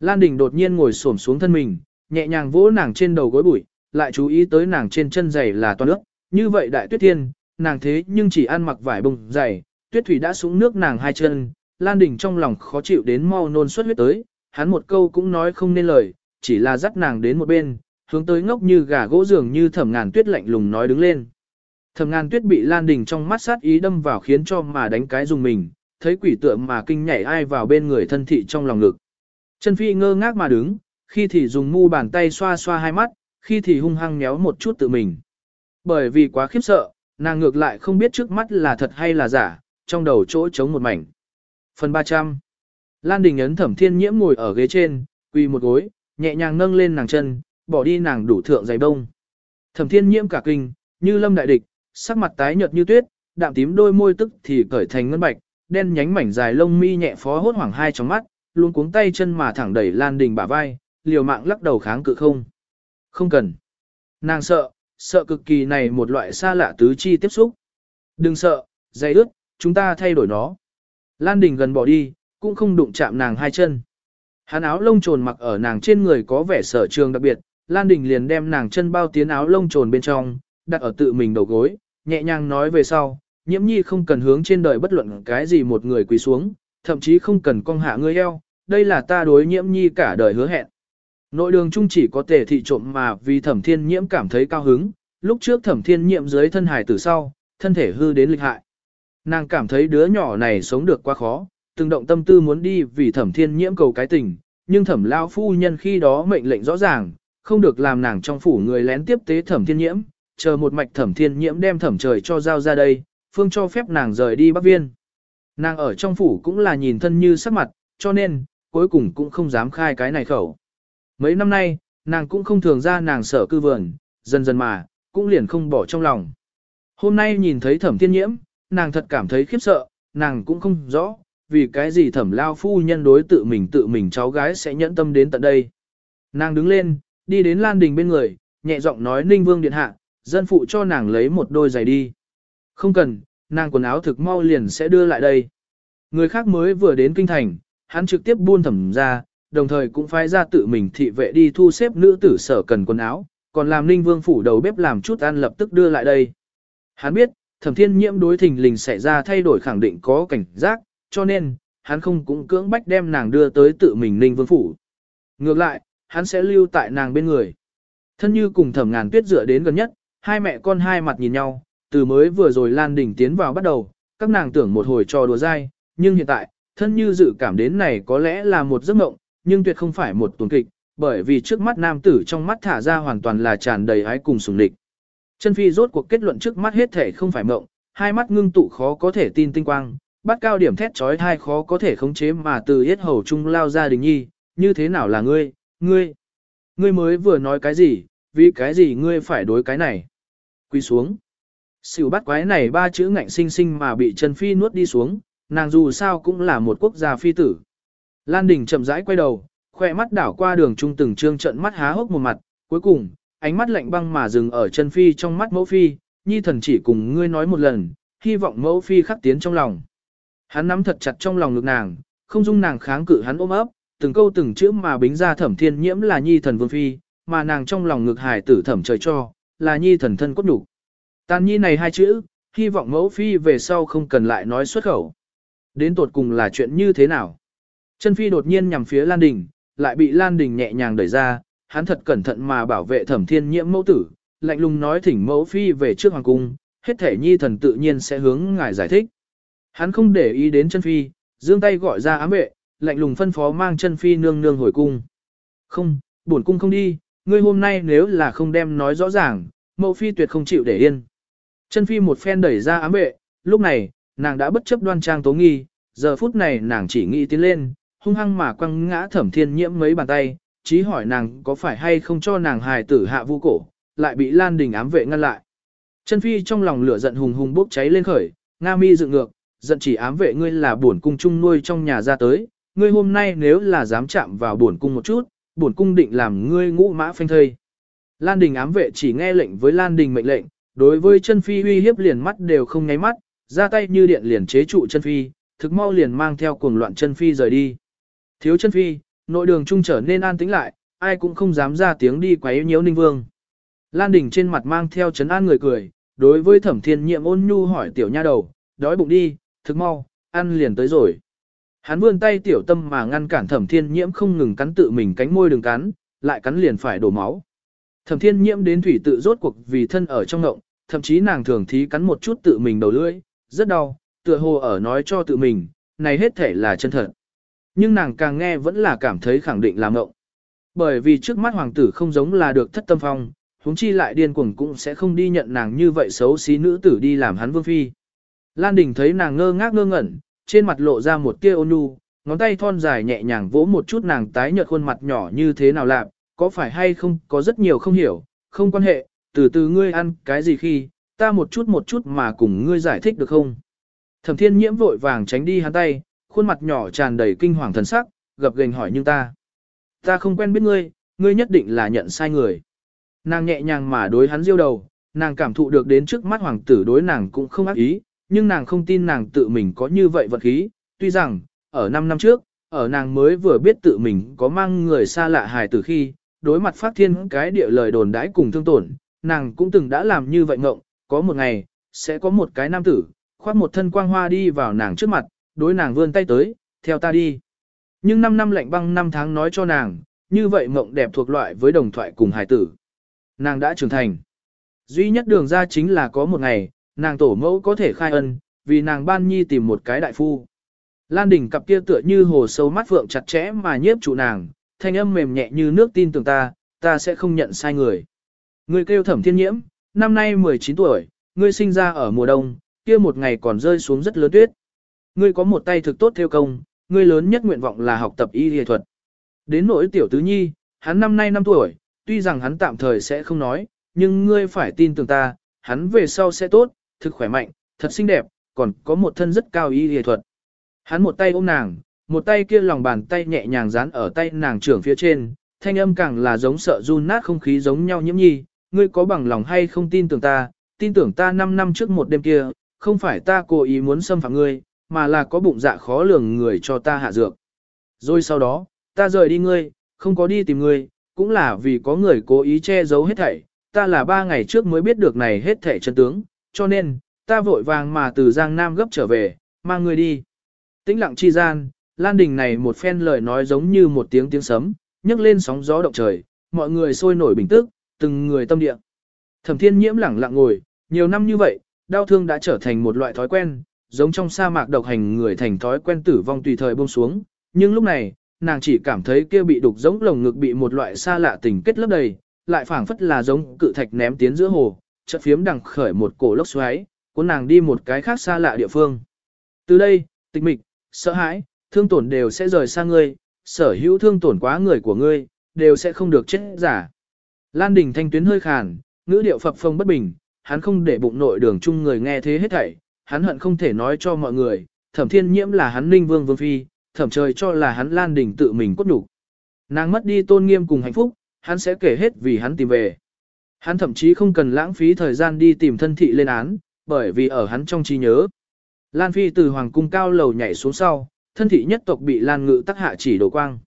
Lan Đình đột nhiên ngồi xổm xuống thân mình, nhẹ nhàng vỗ nàng trên đầu gối bụi, lại chú ý tới nàng trên chân giày là toàn nước. Như vậy đại tuyết thiên, nàng thế nhưng chỉ ăn mặc vải bông giày, tuyết thủy đã xuống nước nàng hai chân. Lan Đình trong lòng khó chịu đến mau nôn xuất huyết tới, hắn một câu cũng nói không nên lời, chỉ là dắt nàng đến một bên, hướng tới ngốc như gà gỗ dường như thẩm ngàn tuyết lạnh lùng nói đứng lên. Thẩm ngàn tuyết bị Lan Đình trong mắt sát ý đâm vào khiến cho mà đánh cái dùng mình, thấy quỷ tượng mà kinh nhảy ai vào bên người thân thị trong lòng ngực. Chân phi ngơ ngác mà đứng, khi thì dùng mu bàn tay xoa xoa hai mắt, khi thì hung hăng méo một chút tự mình. Bởi vì quá khiếp sợ, nàng ngược lại không biết trước mắt là thật hay là giả, trong đầu chỗ trống một mảnh. Phần 300 Lan Đình ấn thẩm thiên nhiễm ngồi ở ghế trên, quỳ một gối, nhẹ nhàng nâng lên nàng chân, bỏ đi nàng đủ thượng giày bông. Thẩm thiên nhiễm cả kinh, như lâm đại địch, sắc mặt tái nhợt như tuyết, đạm tím đôi môi tức thì cởi thành ngân bạch, đen nhánh mảnh dài lông mi nhẹ phó hốt hoảng hai trong mắt, luôn cuống tay chân mà thẳng đẩy Lan Đình bả vai, liều mạng lắc đầu kháng cự không. Không cần. Nàng sợ, sợ cực kỳ này một loại xa lạ tứ chi tiếp xúc. Đừng sợ, dây ướt, chúng ta thay đổi nó. Lan Đình gần bỏ đi, cũng không đụng chạm nàng hai chân. Hắn áo lông trồn mặc ở nàng trên người có vẻ sở trường đặc biệt, Lan Đình liền đem nàng chân bao tiến áo lông trồn bên trong, đặt ở tự mình đầu gối, nhẹ nhàng nói về sau, nhiễm nhi không cần hướng trên đời bất luận cái gì một người quỳ xuống, thậm chí không cần cong hạ ngươi eo, đây là ta đối nhiễm nhi cả đời hứa hẹn. Nội đường chung chỉ có tề thị trộm mà vì thẩm thiên nhiễm cảm thấy cao hứng, lúc trước thẩm thiên nhiễm dưới thân hải từ sau, thân thể hư đến lịch hại. Nàng cảm thấy đứa nhỏ này sống được quá khó, từng động tâm tư muốn đi vì thẩm thiên nhiễm cầu cái tình, nhưng thẩm lao phu nhân khi đó mệnh lệnh rõ ràng, không được làm nàng trong phủ người lén tiếp tế thẩm thiên nhiễm, chờ một mạch thẩm thiên nhiễm đem thẩm trời cho giao ra đây, phương cho phép nàng rời đi Bắc Viên. Nàng ở trong phủ cũng là nhìn thân như sắc mặt, cho nên, cuối cùng cũng không dám khai cái này khẩu. Mấy năm nay, nàng cũng không thường ra nàng sở cư vườn, dần dần mà, cũng liền không bỏ trong lòng. Hôm nay nhìn thấy thẩm thiên nhiễm, nàng thật cảm thấy khiếp sợ, nàng cũng không rõ, vì cái gì thẩm lao phu nhân đối tự mình tự mình cháu gái sẽ nhẫn tâm đến tận đây. Nàng đứng lên, đi đến Lan Đình bên người, nhẹ giọng nói Ninh Vương Điện Hạ, dân phụ cho nàng lấy một đôi giày đi. Không cần, nàng quần áo thực mau liền sẽ đưa lại đây. Người khác mới vừa đến kinh thành, hắn trực tiếp buôn thẩm ra, đồng thời cũng phái ra tự mình thị vệ đi thu xếp nữ tử sở cần quần áo, còn làm Ninh Vương phủ đầu bếp làm chút ăn lập tức đưa lại đây. Hắn biết, thẩm thiên nhiễm đối thình lình xảy ra thay đổi khẳng định có cảnh giác, cho nên, hắn không cũng cưỡng bách đem nàng đưa tới tự mình Ninh Vương phủ. Ngược lại, hắn sẽ lưu tại nàng bên người. Thân như cùng thẩm ngàn tuyết dựa đến gần nhất, hai mẹ con hai mặt nhìn nhau, từ mới vừa rồi Lan Đình tiến vào bắt đầu, các nàng tưởng một hồi trò đùa dai, nhưng hiện tại, thân như dự cảm đến này có lẽ là một giấc mộng, nhưng tuyệt không phải một tuần kịch, bởi vì trước mắt nam tử trong mắt thả ra hoàn toàn là tràn đầy ái cùng sùng địch. Chân phi rốt cuộc kết luận trước mắt hết thể không phải mộng, hai mắt ngưng tụ khó có thể tin tinh quang, bắt cao điểm thét trói thai khó có thể khống chế mà từ hết hầu trung lao ra đình nhi, như thế nào là ngươi, ngươi, ngươi mới vừa nói cái gì, vì cái gì ngươi phải đối cái này. Quy xuống. Sỉu bắt quái này ba chữ ngạnh sinh sinh mà bị chân phi nuốt đi xuống, nàng dù sao cũng là một quốc gia phi tử. Lan Đình chậm rãi quay đầu, khoe mắt đảo qua đường trung từng trương trận mắt há hốc một mặt, cuối cùng, ánh mắt lạnh băng mà dừng ở chân phi trong mắt mẫu phi, nhi thần chỉ cùng ngươi nói một lần, hy vọng mẫu phi khắc tiến trong lòng. Hắn nắm thật chặt trong lòng ngực nàng, không dung nàng kháng cự hắn ôm ấp, từng câu từng chữ mà bính ra thẩm thiên nhiễm là nhi thần vương phi, mà nàng trong lòng ngực hài tử thẩm trời cho, là nhi thần thân cốt đủ. Tàn nhi này hai chữ, hy vọng mẫu phi về sau không cần lại nói xuất khẩu. Đến tột cùng là chuyện như thế nào? Chân phi đột nhiên nhằm phía Lan Đình, lại bị Lan Đình nhẹ nhàng đẩy ra, hắn thật cẩn thận mà bảo vệ thẩm thiên nhiễm mẫu tử, lạnh lùng nói thỉnh mẫu phi về trước hoàng cung, hết thể nhi thần tự nhiên sẽ hướng ngài giải thích. Hắn không để ý đến chân phi, giương tay gọi ra ám vệ, lạnh lùng phân phó mang chân phi nương nương hồi cung. Không, bổn cung không đi, ngươi hôm nay nếu là không đem nói rõ ràng, mẫu phi tuyệt không chịu để yên. Chân phi một phen đẩy ra ám vệ, lúc này, nàng đã bất chấp đoan trang tố nghi, giờ phút này nàng chỉ nghĩ tiến lên, hung hăng mà quăng ngã thẩm thiên nhiễm mấy bàn tay, chí hỏi nàng có phải hay không cho nàng hài tử hạ vu cổ, lại bị Lan Đình ám vệ ngăn lại. Chân phi trong lòng lửa giận hùng hùng bốc cháy lên khởi, Nga mi dựng ngược, giận chỉ ám vệ ngươi là buồn cung chung nuôi trong nhà ra tới, ngươi hôm nay nếu là dám chạm vào buồn cung một chút, buồn cung định làm ngươi ngũ mã phanh thây. Lan Đình ám vệ chỉ nghe lệnh với Lan Đình mệnh lệnh, đối với chân phi uy hiếp liền mắt đều không nháy mắt, ra tay như điện liền chế trụ chân phi, thực mau liền mang theo cuồng loạn chân phi rời đi. Thiếu chân phi, nội đường trung trở nên an tĩnh lại, ai cũng không dám ra tiếng đi quấy nhiễu Ninh Vương. Lan Đình trên mặt mang theo chấn an người cười, đối với Thẩm Thiên Nhiệm ôn nhu hỏi tiểu nha đầu, đói bụng đi, thực mau, ăn liền tới rồi. Hắn vươn tay tiểu tâm mà ngăn cản Thẩm Thiên Nhiễm không ngừng cắn tự mình cánh môi đường cắn, lại cắn liền phải đổ máu. Thẩm Thiên Nhiễm đến thủy tự rốt cuộc vì thân ở trong ngộng, thậm chí nàng thường thí cắn một chút tự mình đầu lưỡi, rất đau, tựa hồ ở nói cho tự mình, này hết thể là chân thật. Nhưng nàng càng nghe vẫn là cảm thấy khẳng định là mộng. Bởi vì trước mắt hoàng tử không giống là được thất tâm phong, huống chi lại điên cuồng cũng sẽ không đi nhận nàng như vậy xấu xí nữ tử đi làm hắn vương phi. Lan Đình thấy nàng ngơ ngác ngơ ngẩn, trên mặt lộ ra một tia ôn nhu, ngón tay thon dài nhẹ nhàng vỗ một chút nàng tái nhợt khuôn mặt nhỏ như thế nào lạ có phải hay không, có rất nhiều không hiểu, không quan hệ, từ từ ngươi ăn cái gì khi, ta một chút một chút mà cùng ngươi giải thích được không? Thẩm thiên nhiễm vội vàng tránh đi hắn tay, khuôn mặt nhỏ tràn đầy kinh hoàng thần sắc, gập gềnh hỏi nhưng ta. Ta không quen biết ngươi, ngươi nhất định là nhận sai người. Nàng nhẹ nhàng mà đối hắn diêu đầu, nàng cảm thụ được đến trước mắt hoàng tử đối nàng cũng không ác ý, nhưng nàng không tin nàng tự mình có như vậy vật khí, tuy rằng, ở 5 năm trước, ở nàng mới vừa biết tự mình có mang người xa lạ hài tử khi, đối mặt phát thiên cái địa lời đồn đãi cùng thương tổn, nàng cũng từng đã làm như vậy ngộng, có một ngày, sẽ có một cái nam tử, khoác một thân quang hoa đi vào nàng trước mặt, đối nàng vươn tay tới, theo ta đi. Nhưng 5 năm lạnh băng 5 tháng nói cho nàng, như vậy mộng đẹp thuộc loại với đồng thoại cùng hài tử. Nàng đã trưởng thành. Duy nhất đường ra chính là có một ngày, nàng tổ mẫu có thể khai ân, vì nàng ban nhi tìm một cái đại phu. Lan đỉnh cặp kia tựa như hồ sâu mắt vượng chặt chẽ mà nhiếp trụ nàng, thanh âm mềm nhẹ như nước tin tưởng ta, ta sẽ không nhận sai người. Ngươi kêu thẩm thiên nhiễm, năm nay 19 tuổi, ngươi sinh ra ở mùa đông, kia một ngày còn rơi xuống rất lớn tuyết. Ngươi có một tay thực tốt theo công, ngươi lớn nhất nguyện vọng là học tập y y thuật. Đến nỗi tiểu tứ nhi, hắn năm nay 5 tuổi, tuy rằng hắn tạm thời sẽ không nói, nhưng ngươi phải tin tưởng ta, hắn về sau sẽ tốt, thực khỏe mạnh, thật xinh đẹp, còn có một thân rất cao y y thuật. Hắn một tay ôm nàng, một tay kia lòng bàn tay nhẹ nhàng dán ở tay nàng trưởng phía trên, thanh âm càng là giống sợ run nát không khí giống nhau nhiễm nhi, ngươi có bằng lòng hay không tin tưởng ta, tin tưởng ta 5 năm trước một đêm kia, không phải ta cố ý muốn xâm phạm ngươi, mà là có bụng dạ khó lường người cho ta hạ dược. Rồi sau đó, ta rời đi ngươi, không có đi tìm ngươi, cũng là vì có người cố ý che giấu hết thảy, ta là ba ngày trước mới biết được này hết thảy chân tướng, cho nên, ta vội vàng mà từ Giang Nam gấp trở về, mang ngươi đi. Tĩnh lặng chi gian, Lan Đình này một phen lời nói giống như một tiếng tiếng sấm, nhấc lên sóng gió động trời, mọi người sôi nổi bình tức, từng người tâm địa. Thẩm Thiên Nhiễm lẳng lặng ngồi, nhiều năm như vậy, đau thương đã trở thành một loại thói quen, giống trong sa mạc độc hành người thành thói quen tử vong tùy thời buông xuống, nhưng lúc này, nàng chỉ cảm thấy kia bị đục giống lồng ngực bị một loại xa lạ tình kết lấp đầy, lại phảng phất là giống cự thạch ném tiến giữa hồ, chợt phiếm đằng khởi một cổ lốc xoáy, cuốn nàng đi một cái khác xa lạ địa phương. Từ đây, tịch mịch, sợ hãi, thương tổn đều sẽ rời xa ngươi, sở hữu thương tổn quá người của ngươi, đều sẽ không được chết giả. Lan Đình thanh tuyến hơi khàn, ngữ điệu phập phồng bất bình, hắn không để bụng nội đường chung người nghe thế hết thảy, hắn hận không thể nói cho mọi người, thẩm thiên nhiễm là hắn ninh vương vương phi, thẩm trời cho là hắn Lan Đình tự mình cốt nhục Nàng mất đi tôn nghiêm cùng hạnh phúc, hắn sẽ kể hết vì hắn tìm về. Hắn thậm chí không cần lãng phí thời gian đi tìm thân thị lên án, bởi vì ở hắn trong trí nhớ. Lan Phi từ hoàng cung cao lầu nhảy xuống sau, thân thị nhất tộc bị Lan Ngự tắc hạ chỉ đổ quang.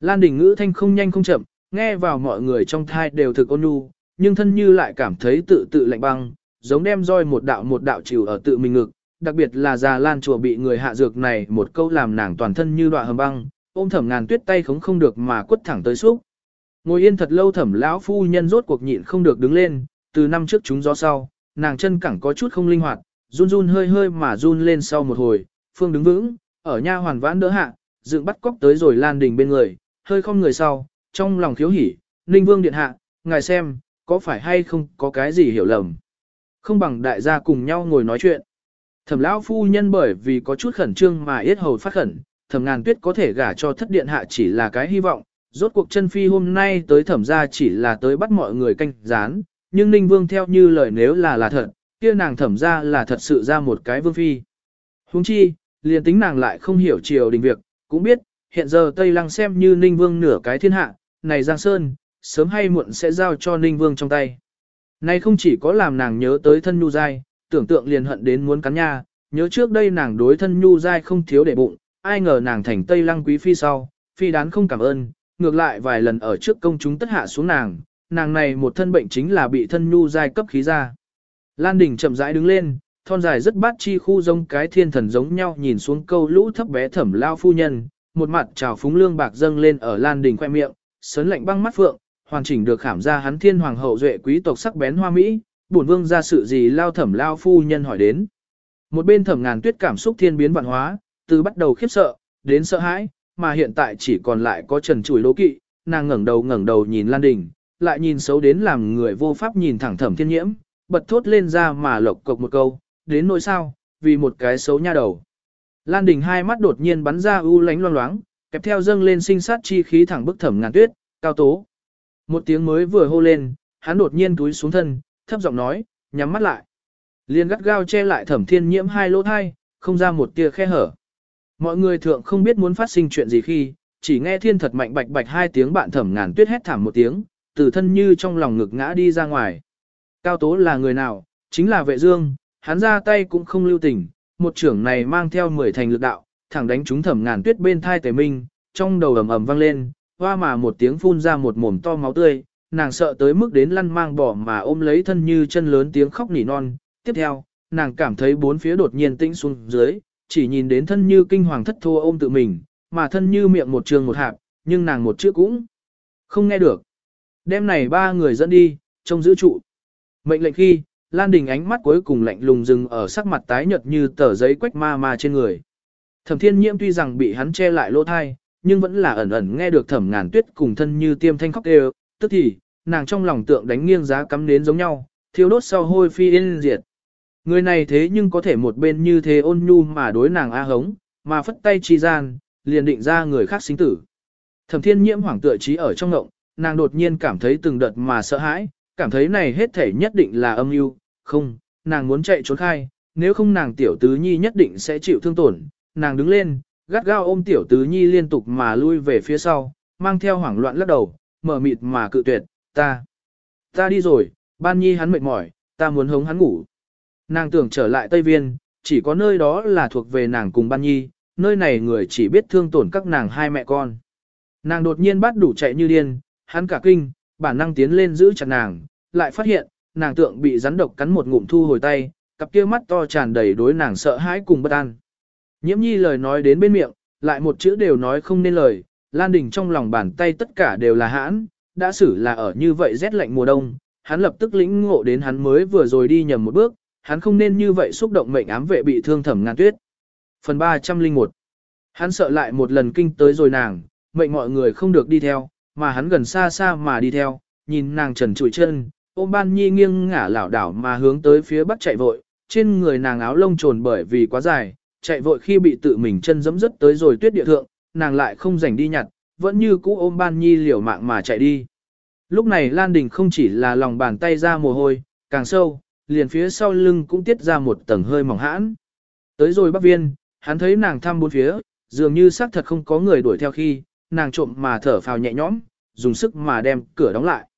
Lan Đình ngữ thanh không nhanh không chậm, nghe vào mọi người trong thai đều thực ôn nhu, nhưng thân như lại cảm thấy tự tự lạnh băng, giống đem roi một đạo một đạo chịu ở tự mình ngực, đặc biệt là già Lan chùa bị người hạ dược này một câu làm nàng toàn thân như đoạn hầm băng, ôm thẩm ngàn tuyết tay khống không được mà quất thẳng tới xúc. Ngồi yên thật lâu thẩm lão phu nhân rốt cuộc nhịn không được đứng lên, từ năm trước chúng gió sau, nàng chân cẳng có chút không linh hoạt, run run hơi hơi mà run lên sau một hồi, phương đứng vững, ở nha hoàn vãn đỡ hạ, dựng bắt cóc tới rồi lan đình bên người, hơi không người sau, trong lòng thiếu hỉ, ninh vương điện hạ, ngài xem, có phải hay không có cái gì hiểu lầm. Không bằng đại gia cùng nhau ngồi nói chuyện. Thẩm lão phu nhân bởi vì có chút khẩn trương mà yết hầu phát khẩn, thẩm ngàn tuyết có thể gả cho thất điện hạ chỉ là cái hy vọng, rốt cuộc chân phi hôm nay tới thẩm gia chỉ là tới bắt mọi người canh gián, nhưng ninh vương theo như lời nếu là là thật, kia nàng thẩm gia là thật sự ra một cái vương phi. Huống chi, liền tính nàng lại không hiểu triều đình việc, cũng biết, hiện giờ Tây Lăng xem như ninh vương nửa cái thiên hạ, này Giang Sơn, sớm hay muộn sẽ giao cho ninh vương trong tay. Này không chỉ có làm nàng nhớ tới thân nhu dai, tưởng tượng liền hận đến muốn cắn nha, nhớ trước đây nàng đối thân nhu dai không thiếu để bụng, ai ngờ nàng thành Tây Lăng quý phi sau, phi đán không cảm ơn, ngược lại vài lần ở trước công chúng tất hạ xuống nàng, nàng này một thân bệnh chính là bị thân nhu dai cấp khí ra. Lan Đình chậm rãi đứng lên, thon dài rất bát chi khu giống cái thiên thần giống nhau nhìn xuống câu lũ thấp bé thẩm lao phu nhân, một mặt trào phúng lương bạc dâng lên ở Lan Đình khoe miệng, sớn lạnh băng mắt phượng, hoàn chỉnh được khảm ra hắn thiên hoàng hậu duệ quý tộc sắc bén hoa mỹ, bổn vương ra sự gì lao thẩm lao phu nhân hỏi đến. Một bên thẩm ngàn tuyết cảm xúc thiên biến vạn hóa, từ bắt đầu khiếp sợ, đến sợ hãi, mà hiện tại chỉ còn lại có trần chùi lỗ kỵ, nàng ngẩng đầu ngẩng đầu nhìn Lan Đình, lại nhìn xấu đến làm người vô pháp nhìn thẳng thẩm thiên nhiễm, bật thốt lên ra mà lộc cộc một câu, đến nỗi sao, vì một cái xấu nha đầu. Lan Đình hai mắt đột nhiên bắn ra u lánh loang loáng, kẹp theo dâng lên sinh sát chi khí thẳng bức thẩm ngàn tuyết, cao tố. Một tiếng mới vừa hô lên, hắn đột nhiên túi xuống thân, thấp giọng nói, nhắm mắt lại. Liên gắt gao che lại thẩm thiên nhiễm hai lỗ thai, không ra một tia khe hở. Mọi người thượng không biết muốn phát sinh chuyện gì khi, chỉ nghe thiên thật mạnh bạch bạch hai tiếng bạn thẩm ngàn tuyết hét thảm một tiếng, từ thân như trong lòng ngực ngã đi ra ngoài. Cao tố là người nào? Chính là vệ dương, hắn ra tay cũng không lưu tình, một trưởng này mang theo mười thành lực đạo, thẳng đánh trúng thẩm ngàn tuyết bên thai tề minh, trong đầu ầm ầm vang lên, hoa mà một tiếng phun ra một mồm to máu tươi, nàng sợ tới mức đến lăn mang bỏ mà ôm lấy thân như chân lớn tiếng khóc nỉ non. Tiếp theo, nàng cảm thấy bốn phía đột nhiên tĩnh xuống dưới, chỉ nhìn đến thân như kinh hoàng thất thua ôm tự mình, mà thân như miệng một trường một hạp, nhưng nàng một chữ cũng không nghe được. Đêm này ba người dẫn đi, trông giữ trụ. Mệnh lệnh khi, Lan Đình ánh mắt cuối cùng lạnh lùng dừng ở sắc mặt tái nhợt như tờ giấy quách ma ma trên người. Thẩm Thiên Nhiễm tuy rằng bị hắn che lại lỗ thai, nhưng vẫn là ẩn ẩn nghe được Thẩm Ngàn Tuyết cùng thân như tiêm thanh khóc đều, tức thì, nàng trong lòng tượng đánh nghiêng giá cắm nến giống nhau, thiêu đốt sau hôi phi yên diệt. Người này thế nhưng có thể một bên như thế ôn nhu mà đối nàng a hống, mà phất tay chi gian, liền định ra người khác sinh tử. Thẩm Thiên Nhiễm hoảng tựa trí ở trong ngộng, nàng đột nhiên cảm thấy từng đợt mà sợ hãi, cảm thấy này hết thể nhất định là âm mưu, không, nàng muốn chạy trốn khai, nếu không nàng tiểu tứ nhi nhất định sẽ chịu thương tổn. Nàng đứng lên, gắt gao ôm tiểu tứ nhi liên tục mà lui về phía sau, mang theo hoảng loạn lắc đầu, mở mịt mà cự tuyệt, ta, ta đi rồi, ban nhi hắn mệt mỏi, ta muốn hống hắn ngủ. Nàng tưởng trở lại Tây Viên, chỉ có nơi đó là thuộc về nàng cùng ban nhi, nơi này người chỉ biết thương tổn các nàng hai mẹ con. Nàng đột nhiên bắt đủ chạy như điên, hắn cả kinh, bản năng tiến lên giữ chặt nàng, lại phát hiện, nàng tượng bị rắn độc cắn một ngụm thu hồi tay, cặp kia mắt to tràn đầy đối nàng sợ hãi cùng bất an. Nhiễm nhi lời nói đến bên miệng, lại một chữ đều nói không nên lời, Lan Đình trong lòng bàn tay tất cả đều là hãn, đã xử là ở như vậy rét lạnh mùa đông, hắn lập tức lĩnh ngộ đến hắn mới vừa rồi đi nhầm một bước, hắn không nên như vậy xúc động mệnh ám vệ bị thương thẩm ngàn tuyết. Phần 301 Hắn sợ lại một lần kinh tới rồi nàng, mệnh mọi người không được đi theo, mà hắn gần xa xa mà đi theo, nhìn nàng trần trụi chân, ôm ban nhi nghiêng ngả lảo đảo mà hướng tới phía bắc chạy vội, trên người nàng áo lông trồn bởi vì quá dài, chạy vội khi bị tự mình chân dẫm dứt tới rồi tuyết địa thượng, nàng lại không rảnh đi nhặt, vẫn như cũ ôm ban nhi liều mạng mà chạy đi. Lúc này Lan Đình không chỉ là lòng bàn tay ra mồ hôi, càng sâu, liền phía sau lưng cũng tiết ra một tầng hơi mỏng hãn. Tới rồi bắc viên, hắn thấy nàng thăm bốn phía, dường như xác thật không có người đuổi theo khi, nàng trộm mà thở phào nhẹ nhõm, dùng sức mà đem cửa đóng lại.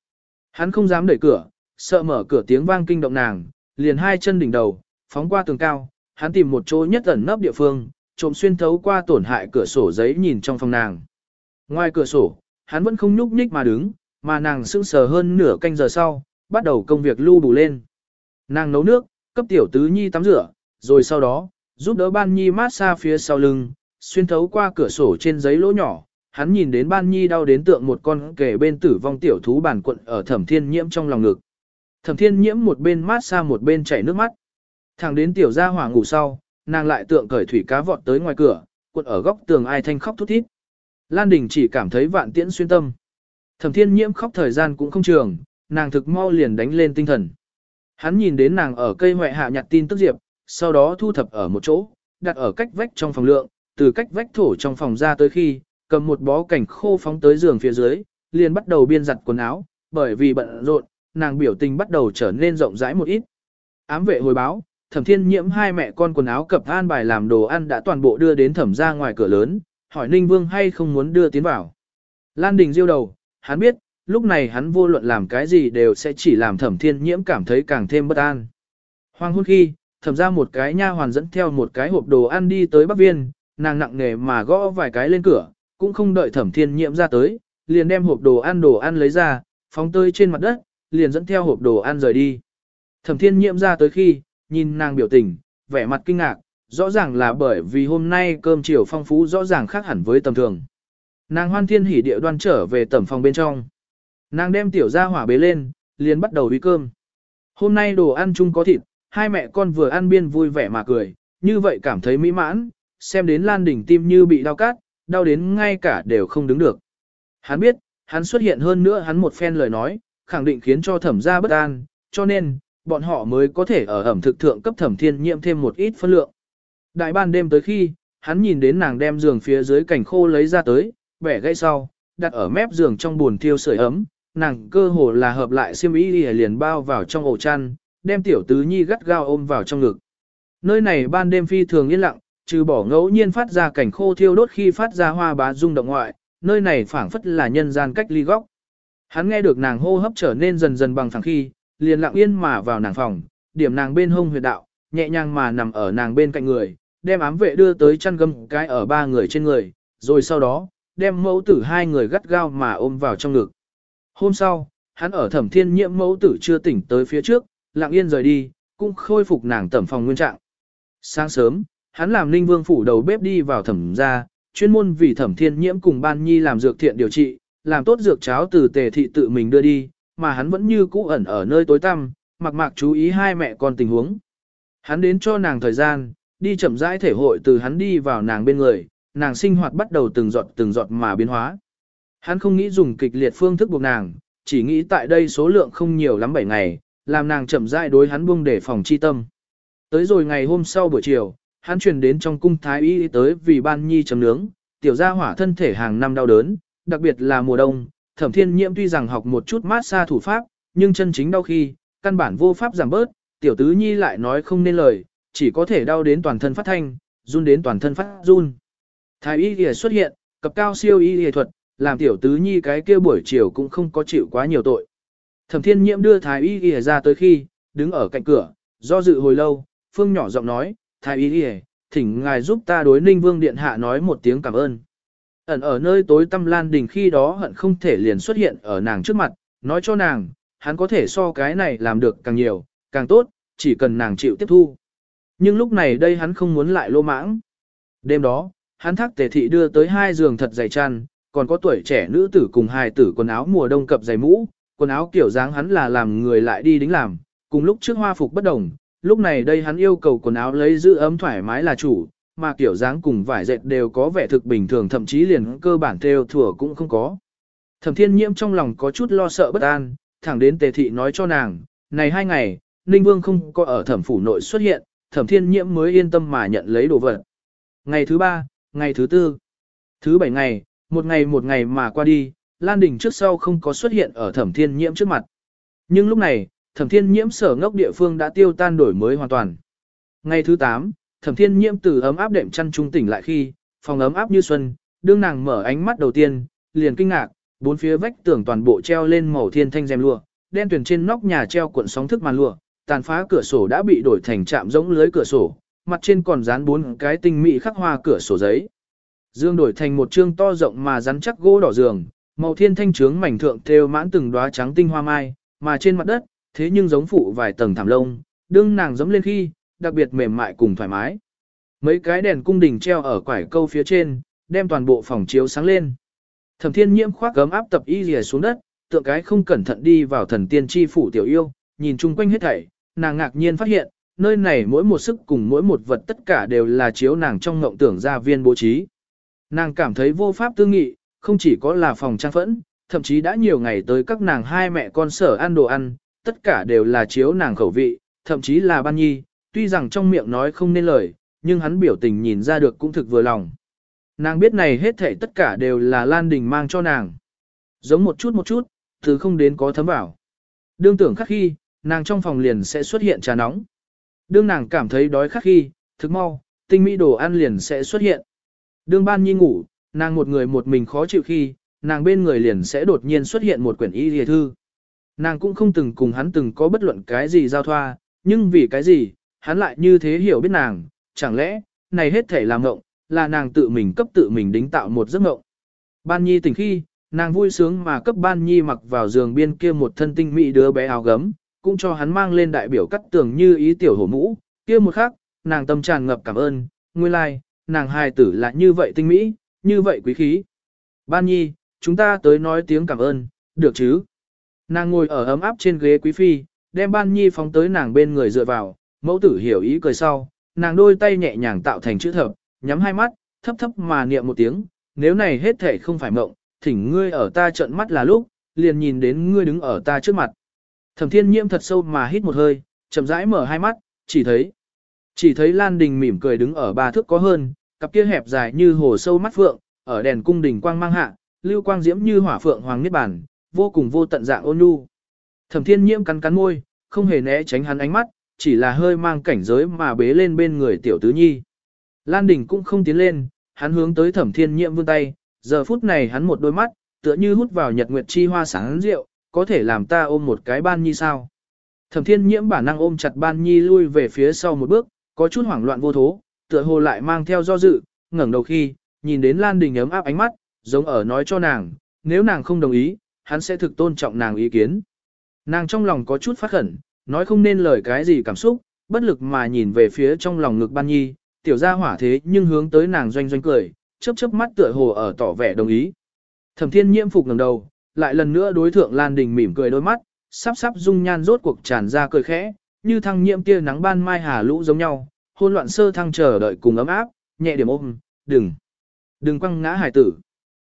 Hắn không dám đẩy cửa, sợ mở cửa tiếng vang kinh động nàng, liền hai chân đỉnh đầu, phóng qua tường cao, hắn tìm một chỗ nhất ẩn nấp địa phương, trộm xuyên thấu qua tổn hại cửa sổ giấy nhìn trong phòng nàng. Ngoài cửa sổ, hắn vẫn không nhúc nhích mà đứng, mà nàng sững sờ hơn nửa canh giờ sau, bắt đầu công việc lưu bù lên. Nàng nấu nước, cấp tiểu tứ nhi tắm rửa, rồi sau đó, giúp đỡ ban nhi mát xa phía sau lưng, xuyên thấu qua cửa sổ trên giấy lỗ nhỏ, hắn nhìn đến ban nhi đau đến tượng một con kể bên tử vong tiểu thú bản quận ở thẩm thiên nhiễm trong lòng ngực. Thẩm thiên nhiễm một bên mát xa một bên chảy nước mắt. Thẳng đến tiểu gia hỏa ngủ sau, nàng lại tượng cởi thủy cá vọt tới ngoài cửa, cuộn ở góc tường ai thanh khóc thút thít. Lan Đình chỉ cảm thấy vạn tiễn xuyên tâm. Thẩm thiên nhiễm khóc thời gian cũng không trường, nàng thực mau liền đánh lên tinh thần. Hắn nhìn đến nàng ở cây hoại hạ nhặt tin tức diệp, sau đó thu thập ở một chỗ, đặt ở cách vách trong phòng lượng, từ cách vách thổ trong phòng ra tới khi, cầm một bó cảnh khô phóng tới giường phía dưới, liền bắt đầu biên giặt quần áo, bởi vì bận rộn, nàng biểu tình bắt đầu trở nên rộng rãi một ít. Ám vệ hồi báo, thẩm thiên nhiễm hai mẹ con quần áo cập an bài làm đồ ăn đã toàn bộ đưa đến thẩm ra ngoài cửa lớn, hỏi Ninh Vương hay không muốn đưa tiến vào. Lan Đình diêu đầu, hắn biết, lúc này hắn vô luận làm cái gì đều sẽ chỉ làm thẩm thiên nhiễm cảm thấy càng thêm bất an. Hoàng hôn khi, thẩm ra một cái nha hoàn dẫn theo một cái hộp đồ ăn đi tới Bắc Viên, nàng nặng nề mà gõ vài cái lên cửa, cũng không đợi thẩm thiên nhiễm ra tới, liền đem hộp đồ ăn đồ ăn lấy ra, phóng tơi trên mặt đất, liền dẫn theo hộp đồ ăn rời đi. Thẩm thiên nhiễm ra tới khi, nhìn nàng biểu tình, vẻ mặt kinh ngạc, rõ ràng là bởi vì hôm nay cơm chiều phong phú rõ ràng khác hẳn với tầm thường. Nàng hoan thiên hỉ địa đoan trở về tầm phòng bên trong. Nàng đem tiểu ra hỏa bế lên, liền bắt đầu uy cơm. Hôm nay đồ ăn chung có thịt, hai mẹ con vừa ăn biên vui vẻ mà cười, như vậy cảm thấy mỹ mãn, xem đến Lan đỉnh tim như bị đau cát, đau đến ngay cả đều không đứng được. Hắn biết, hắn xuất hiện hơn nữa hắn một phen lời nói, khẳng định khiến cho thẩm gia bất an, cho nên, bọn họ mới có thể ở ẩm thực thượng cấp thẩm thiên nhiễm thêm một ít phân lượng. Đại ban đêm tới khi, hắn nhìn đến nàng đem giường phía dưới cảnh khô lấy ra tới, bẻ gãy sau, đặt ở mép giường trong buồn thiêu sưởi ấm, nàng cơ hồ là hợp lại xiêm y liền bao vào trong ổ chăn, đem tiểu tứ nhi gắt gao ôm vào trong ngực. Nơi này ban đêm phi thường yên lặng, trừ bỏ ngẫu nhiên phát ra cảnh khô thiêu đốt khi phát ra hoa bá rung động ngoại, nơi này phảng phất là nhân gian cách ly góc. Hắn nghe được nàng hô hấp trở nên dần dần bằng phẳng khi, liền lặng yên mà vào nàng phòng, điểm nàng bên hông huyệt đạo, nhẹ nhàng mà nằm ở nàng bên cạnh người, đem ám vệ đưa tới chăn gâm cái ở ba người trên người, rồi sau đó, đem mẫu tử hai người gắt gao mà ôm vào trong ngực. Hôm sau, hắn ở thẩm thiên nhiễm mẫu tử chưa tỉnh tới phía trước, lặng yên rời đi, cũng khôi phục nàng tẩm phòng nguyên trạng. Sáng sớm, hắn làm ninh vương phủ đầu bếp đi vào thẩm ra, chuyên môn vì thẩm thiên nhiễm cùng ban nhi làm dược thiện điều trị, làm tốt dược cháo từ tề thị tự mình đưa đi, mà hắn vẫn như cũ ẩn ở nơi tối tăm, mặc mạc chú ý hai mẹ con tình huống. Hắn đến cho nàng thời gian, đi chậm rãi thể hội từ hắn đi vào nàng bên người, nàng sinh hoạt bắt đầu từng giọt từng giọt mà biến hóa. Hắn không nghĩ dùng kịch liệt phương thức buộc nàng, chỉ nghĩ tại đây số lượng không nhiều lắm 7 ngày, làm nàng chậm rãi đối hắn buông để phòng chi tâm. Tới rồi ngày hôm sau buổi chiều, hắn truyền đến trong cung thái y tới vì ban nhi chấm nướng, tiểu gia hỏa thân thể hàng năm đau đớn, đặc biệt là mùa đông, thẩm thiên nhiễm tuy rằng học một chút mát xa thủ pháp, nhưng chân chính đau khi, căn bản vô pháp giảm bớt, tiểu tứ nhi lại nói không nên lời, chỉ có thể đau đến toàn thân phát thanh, run đến toàn thân phát run. Thái y y xuất hiện, cập cao siêu y y thuật, làm tiểu tứ nhi cái kia buổi chiều cũng không có chịu quá nhiều tội. Thẩm thiên nhiễm đưa thái y y ra tới khi, đứng ở cạnh cửa, do dự hồi lâu, phương nhỏ giọng nói, thái y y, thỉnh ngài giúp ta đối ninh vương điện hạ nói một tiếng cảm ơn. Ẩn ở nơi tối tâm lan đình khi đó hận không thể liền xuất hiện ở nàng trước mặt, nói cho nàng, hắn có thể so cái này làm được càng nhiều, càng tốt, chỉ cần nàng chịu tiếp thu. Nhưng lúc này đây hắn không muốn lại lô mãng. Đêm đó, hắn thác tề thị đưa tới hai giường thật dày chăn, còn có tuổi trẻ nữ tử cùng hài tử quần áo mùa đông cập dày mũ, quần áo kiểu dáng hắn là làm người lại đi đính làm, cùng lúc trước hoa phục bất đồng, lúc này đây hắn yêu cầu quần áo lấy giữ ấm thoải mái là chủ, mà kiểu dáng cùng vải dệt đều có vẻ thực bình thường thậm chí liền cơ bản theo thừa cũng không có. Thẩm thiên nhiễm trong lòng có chút lo sợ bất an, thẳng đến tề thị nói cho nàng, này hai ngày, Ninh Vương không có ở thẩm phủ nội xuất hiện, thẩm thiên nhiễm mới yên tâm mà nhận lấy đồ vật. Ngày thứ ba, ngày thứ tư, thứ bảy ngày, một ngày một ngày mà qua đi, Lan Đình trước sau không có xuất hiện ở thẩm thiên nhiễm trước mặt. Nhưng lúc này, thẩm thiên nhiễm sở ngốc địa phương đã tiêu tan đổi mới hoàn toàn. Ngày thứ 8, thẩm thiên nhiễm từ ấm áp đệm chăn trung tỉnh lại khi, phòng ấm áp như xuân, đương nàng mở ánh mắt đầu tiên, liền kinh ngạc, bốn phía vách tường toàn bộ treo lên màu thiên thanh rèm lụa, đen tuyển trên nóc nhà treo cuộn sóng thức màn lụa, tàn phá cửa sổ đã bị đổi thành chạm giống lưới cửa sổ, mặt trên còn dán bốn cái tinh mỹ khắc hoa cửa sổ giấy. Dương đổi thành một trương to rộng mà rắn chắc gỗ đỏ giường, màu thiên thanh trướng mảnh thượng thêu mãn từng đóa trắng tinh hoa mai, mà trên mặt đất, thế nhưng giống phụ vài tầng thảm lông, đương nàng giống lên khi, đặc biệt mềm mại cùng thoải mái. Mấy cái đèn cung đình treo ở quải câu phía trên, đem toàn bộ phòng chiếu sáng lên. Thẩm Thiên Nhiễm khoác gấm áp tập y lìa xuống đất, tượng cái không cẩn thận đi vào thần tiên chi phủ tiểu yêu, nhìn chung quanh hết thảy, nàng ngạc nhiên phát hiện, nơi này mỗi một sức cùng mỗi một vật tất cả đều là chiếu nàng trong ngộng tưởng ra viên bố trí. Nàng cảm thấy vô pháp tư nghị, không chỉ có là phòng trang phẫn, thậm chí đã nhiều ngày tới các nàng hai mẹ con sở ăn đồ ăn, tất cả đều là chiếu nàng khẩu vị, thậm chí là ban nhi, tuy rằng trong miệng nói không nên lời, nhưng hắn biểu tình nhìn ra được cũng thực vừa lòng. Nàng biết này hết thảy tất cả đều là Lan Đình mang cho nàng. Giống một chút một chút, thứ không đến có thấm vào. Đương tưởng khắc khi, nàng trong phòng liền sẽ xuất hiện trà nóng. Đương nàng cảm thấy đói khắc khi, thức mau, tinh mỹ đồ ăn liền sẽ xuất hiện. Đương ban nhi ngủ, nàng một người một mình khó chịu khi, nàng bên người liền sẽ đột nhiên xuất hiện một quyển y lìa thư. Nàng cũng không từng cùng hắn từng có bất luận cái gì giao thoa, nhưng vì cái gì, hắn lại như thế hiểu biết nàng, chẳng lẽ, này hết thể làm ngộng, là nàng tự mình cấp tự mình đính tạo một giấc ngộng. Ban nhi tỉnh khi, nàng vui sướng mà cấp ban nhi mặc vào giường biên kia một thân tinh mỹ đứa bé áo gấm, cũng cho hắn mang lên đại biểu cắt tường như ý tiểu hổ mũ, kia một khắc, nàng tâm tràn ngập cảm ơn, nguyên lai, like, nàng hài tử là như vậy tinh mỹ, như vậy quý khí. Ban nhi, chúng ta tới nói tiếng cảm ơn, được chứ? Nàng ngồi ở ấm áp trên ghế quý phi, đem ban nhi phóng tới nàng bên người dựa vào, mẫu tử hiểu ý cười sau, nàng đôi tay nhẹ nhàng tạo thành chữ thập, nhắm hai mắt, thấp thấp mà niệm một tiếng, nếu này hết thể không phải mộng, thỉnh ngươi ở ta trận mắt là lúc, liền nhìn đến ngươi đứng ở ta trước mặt. Thẩm thiên nhiễm thật sâu mà hít một hơi, chậm rãi mở hai mắt, chỉ thấy, chỉ thấy Lan Đình mỉm cười đứng ở ba thước có hơn, cặp kia hẹp dài như hồ sâu mắt phượng, ở đèn cung đình quang mang hạ, lưu quang diễm như hỏa phượng hoàng niết bàn, vô cùng vô tận dạng ôn nhu. Thẩm Thiên Nhiễm cắn cắn môi, không hề né tránh hắn ánh mắt, chỉ là hơi mang cảnh giới mà bế lên bên người tiểu tứ nhi. Lan Đình cũng không tiến lên, hắn hướng tới Thẩm Thiên Nhiễm vươn tay, giờ phút này hắn một đôi mắt, tựa như hút vào nhật nguyệt chi hoa sáng rượu, có thể làm ta ôm một cái ban nhi sao? Thẩm Thiên Nhiễm bản năng ôm chặt ban nhi lui về phía sau một bước, có chút hoảng loạn vô thố, tựa hồ lại mang theo do dự, ngẩng đầu khi, nhìn đến Lan Đình ấm áp ánh mắt, giống ở nói cho nàng, nếu nàng không đồng ý, hắn sẽ thực tôn trọng nàng ý kiến. Nàng trong lòng có chút phát khẩn, nói không nên lời cái gì cảm xúc, bất lực mà nhìn về phía trong lòng ngực ban nhi, tiểu gia hỏa thế nhưng hướng tới nàng doanh doanh cười, chớp chớp mắt tựa hồ ở tỏ vẻ đồng ý. Thẩm thiên nhiễm phục ngẩng đầu, lại lần nữa đối thượng Lan Đình mỉm cười đôi mắt, sắp sắp dung nhan rốt cuộc tràn ra cười khẽ, như thăng nhiễm tia nắng ban mai hà lũ giống nhau, hôn loạn sơ thăng chờ đợi cùng ấm áp, nhẹ điểm ôm, đừng, đừng quăng ngã hải tử.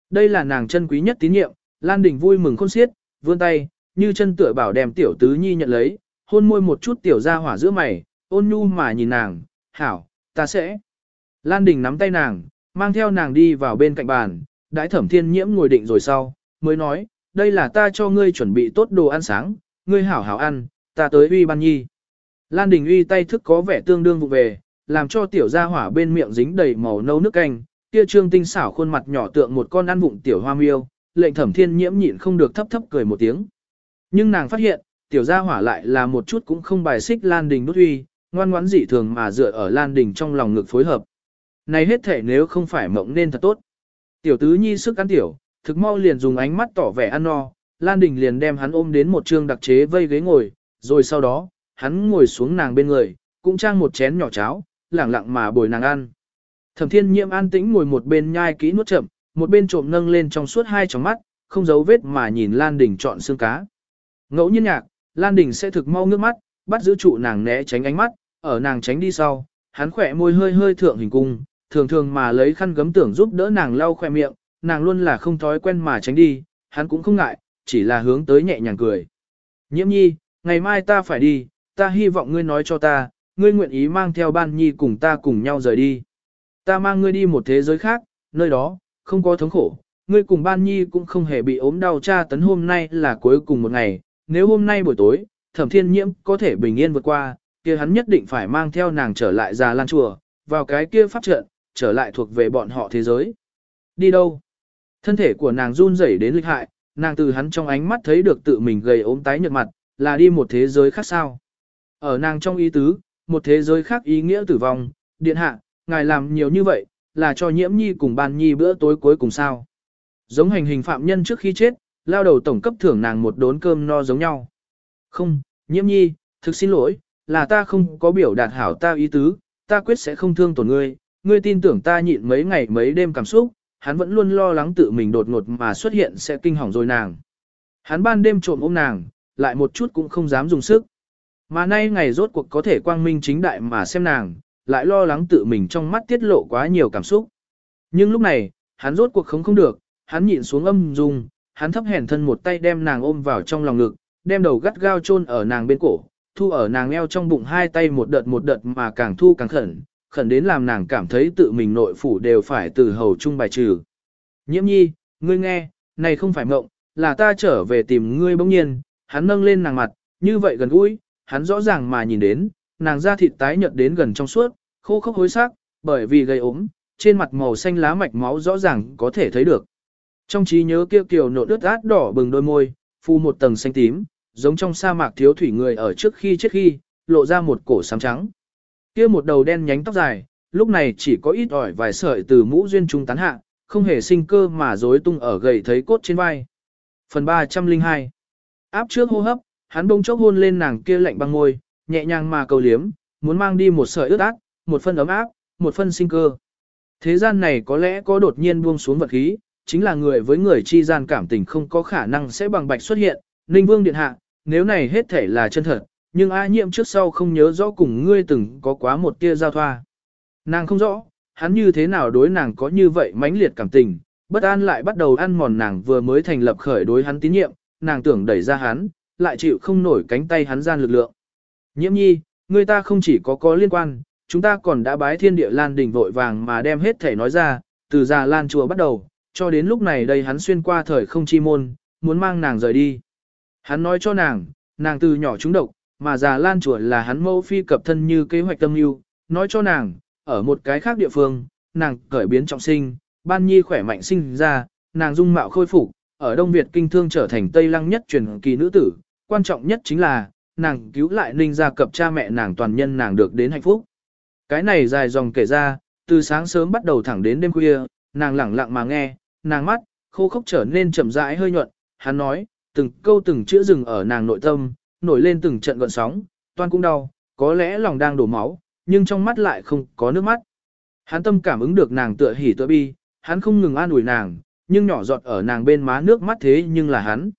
Đây là nàng chân quý nhất tín nhiệm, Lan Đình vui mừng khôn xiết, vươn tay, như chân tựa bảo đem tiểu tứ nhi nhận lấy, hôn môi một chút tiểu ra hỏa giữa mày, ôn nhu mà nhìn nàng, hảo, ta sẽ. Lan Đình nắm tay nàng, mang theo nàng đi vào bên cạnh bàn, đãi thẩm thiên nhiễm ngồi định rồi sau, mới nói, đây là ta cho ngươi chuẩn bị tốt đồ ăn sáng, ngươi hảo hảo ăn, ta tới uy ban nhi. Lan Đình uy tay thức có vẻ tương đương vụ về, làm cho tiểu gia hỏa bên miệng dính đầy màu nâu nước canh, kia trương tinh xảo khuôn mặt nhỏ tượng một con ăn vụng tiểu hoa miêu, lệnh thẩm thiên nhiễm nhịn không được thấp thấp cười một tiếng. Nhưng nàng phát hiện, tiểu gia hỏa lại là một chút cũng không bài xích Lan Đình đốt uy, ngoan ngoãn dị thường mà dựa ở Lan Đình trong lòng ngực phối hợp. Này hết thể nếu không phải mộng nên thật tốt. Tiểu tứ nhi sức ăn tiểu, thực mau liền dùng ánh mắt tỏ vẻ ăn no, Lan Đình liền đem hắn ôm đến một trương đặc chế vây ghế ngồi, rồi sau đó, hắn ngồi xuống nàng bên người, cũng trang một chén nhỏ cháo, lẳng lặng mà bồi nàng ăn. Thẩm thiên nhiễm an tĩnh ngồi một bên nhai kỹ nuốt chậm, một bên trộm nâng lên trong suốt hai tròng mắt, không giấu vết mà nhìn Lan Đình chọn xương cá. Ngẫu nhiên nhạc, Lan Đình sẽ thực mau ngước mắt, bắt giữ trụ nàng né tránh ánh mắt, ở nàng tránh đi sau, hắn khỏe môi hơi hơi thượng hình cung, thường thường mà lấy khăn gấm tưởng giúp đỡ nàng lau khỏe miệng, nàng luôn là không thói quen mà tránh đi, hắn cũng không ngại, chỉ là hướng tới nhẹ nhàng cười. Nhiễm nhi, ngày mai ta phải đi, ta hy vọng ngươi nói cho ta, ngươi nguyện ý mang theo ban nhi cùng ta cùng nhau rời đi. Ta mang ngươi đi một thế giới khác, nơi đó, không có thống khổ, ngươi cùng ban nhi cũng không hề bị ốm đau tra tấn hôm nay là cuối cùng một ngày, nếu hôm nay buổi tối, thẩm thiên nhiễm có thể bình yên vượt qua, kia hắn nhất định phải mang theo nàng trở lại già lan chùa, vào cái kia pháp trận, trở lại thuộc về bọn họ thế giới. Đi đâu? Thân thể của nàng run rẩy đến lịch hại, nàng từ hắn trong ánh mắt thấy được tự mình gầy ốm tái nhợt mặt, là đi một thế giới khác sao. Ở nàng trong ý tứ, một thế giới khác ý nghĩa tử vong, điện hạ, ngài làm nhiều như vậy, là cho nhiễm nhi cùng ban nhi bữa tối cuối cùng sao. Giống hành hình phạm nhân trước khi chết, lao đầu tổng cấp thưởng nàng một đốn cơm no giống nhau. Không, nhiễm nhi, thực xin lỗi, là ta không có biểu đạt hảo ta ý tứ, ta quyết sẽ không thương tổn ngươi, ngươi tin tưởng ta nhịn mấy ngày mấy đêm cảm xúc, hắn vẫn luôn lo lắng tự mình đột ngột mà xuất hiện sẽ kinh hỏng rồi nàng. Hắn ban đêm trộm ôm nàng, lại một chút cũng không dám dùng sức. Mà nay ngày rốt cuộc có thể quang minh chính đại mà xem nàng, lại lo lắng tự mình trong mắt tiết lộ quá nhiều cảm xúc. Nhưng lúc này, hắn rốt cuộc không không được, hắn nhịn xuống âm dung, hắn thấp hèn thân một tay đem nàng ôm vào trong lòng ngực, đem đầu gắt gao chôn ở nàng bên cổ, thu ở nàng eo trong bụng hai tay một đợt một đợt mà càng thu càng khẩn, khẩn đến làm nàng cảm thấy tự mình nội phủ đều phải từ hầu chung bài trừ. Nhiễm nhi, ngươi nghe, này không phải mộng, là ta trở về tìm ngươi bỗng nhiên, hắn nâng lên nàng mặt, như vậy gần gũi, hắn rõ ràng mà nhìn đến, nàng da thịt tái nhợt đến gần trong suốt, khô khốc hối sắc, bởi vì gây ốm, trên mặt màu xanh lá mạch máu rõ ràng có thể thấy được. Trong trí nhớ kia kiều nộn ướt át đỏ bừng đôi môi, phu một tầng xanh tím, giống trong sa mạc thiếu thủy người ở trước khi chết khi, lộ ra một cổ xám trắng. Kia một đầu đen nhánh tóc dài, lúc này chỉ có ít ỏi vài sợi từ mũ duyên trung tán hạ, không hề sinh cơ mà rối tung ở gầy thấy cốt trên vai. Phần 302 Áp trước hô hấp, hắn bông chốc hôn lên nàng kia lạnh băng môi, nhẹ nhàng mà cầu liếm, muốn mang đi một sợi ướt át, một phân ấm áp, một phân sinh cơ. Thế gian này có lẽ có đột nhiên buông xuống vật khí, chính là người với người chi gian cảm tình không có khả năng sẽ bằng bạch xuất hiện. Ninh Vương Điện Hạ, nếu này hết thể là chân thật, nhưng A nhiễm trước sau không nhớ rõ cùng ngươi từng có quá một tia giao thoa. Nàng không rõ, hắn như thế nào đối nàng có như vậy mãnh liệt cảm tình, bất an lại bắt đầu ăn mòn nàng vừa mới thành lập khởi đối hắn tín nhiệm, nàng tưởng đẩy ra hắn, lại chịu không nổi cánh tay hắn gian lực lượng. Nhiễm nhi, người ta không chỉ có có liên quan, chúng ta còn đã bái thiên địa lan đỉnh vội vàng mà đem hết thể nói ra, từ già lan chùa bắt đầu, cho đến lúc này đây hắn xuyên qua thời không chi môn, muốn mang nàng rời đi. Hắn nói cho nàng, nàng từ nhỏ trúng độc, mà già lan chùa là hắn mẫu phi cập thân như kế hoạch tâm lưu, nói cho nàng, ở một cái khác địa phương, nàng cởi biến trọng sinh, ban nhi khỏe mạnh sinh ra, nàng dung mạo khôi phục, ở Đông Việt kinh thương trở thành Tây Lăng nhất truyền kỳ nữ tử, quan trọng nhất chính là, nàng cứu lại ninh gia cập cha mẹ nàng toàn nhân nàng được đến hạnh phúc. Cái này dài dòng kể ra, từ sáng sớm bắt đầu thẳng đến đêm khuya, nàng lẳng lặng mà nghe, nàng mắt, khô khốc trở nên chậm rãi hơi nhuận, hắn nói, từng câu từng chữ rừng ở nàng nội tâm, nổi lên từng trận gợn sóng, toan cũng đau, có lẽ lòng đang đổ máu, nhưng trong mắt lại không có nước mắt. Hắn tâm cảm ứng được nàng tựa hỉ tựa bi, hắn không ngừng an ủi nàng, nhưng nhỏ giọt ở nàng bên má nước mắt thế nhưng là hắn.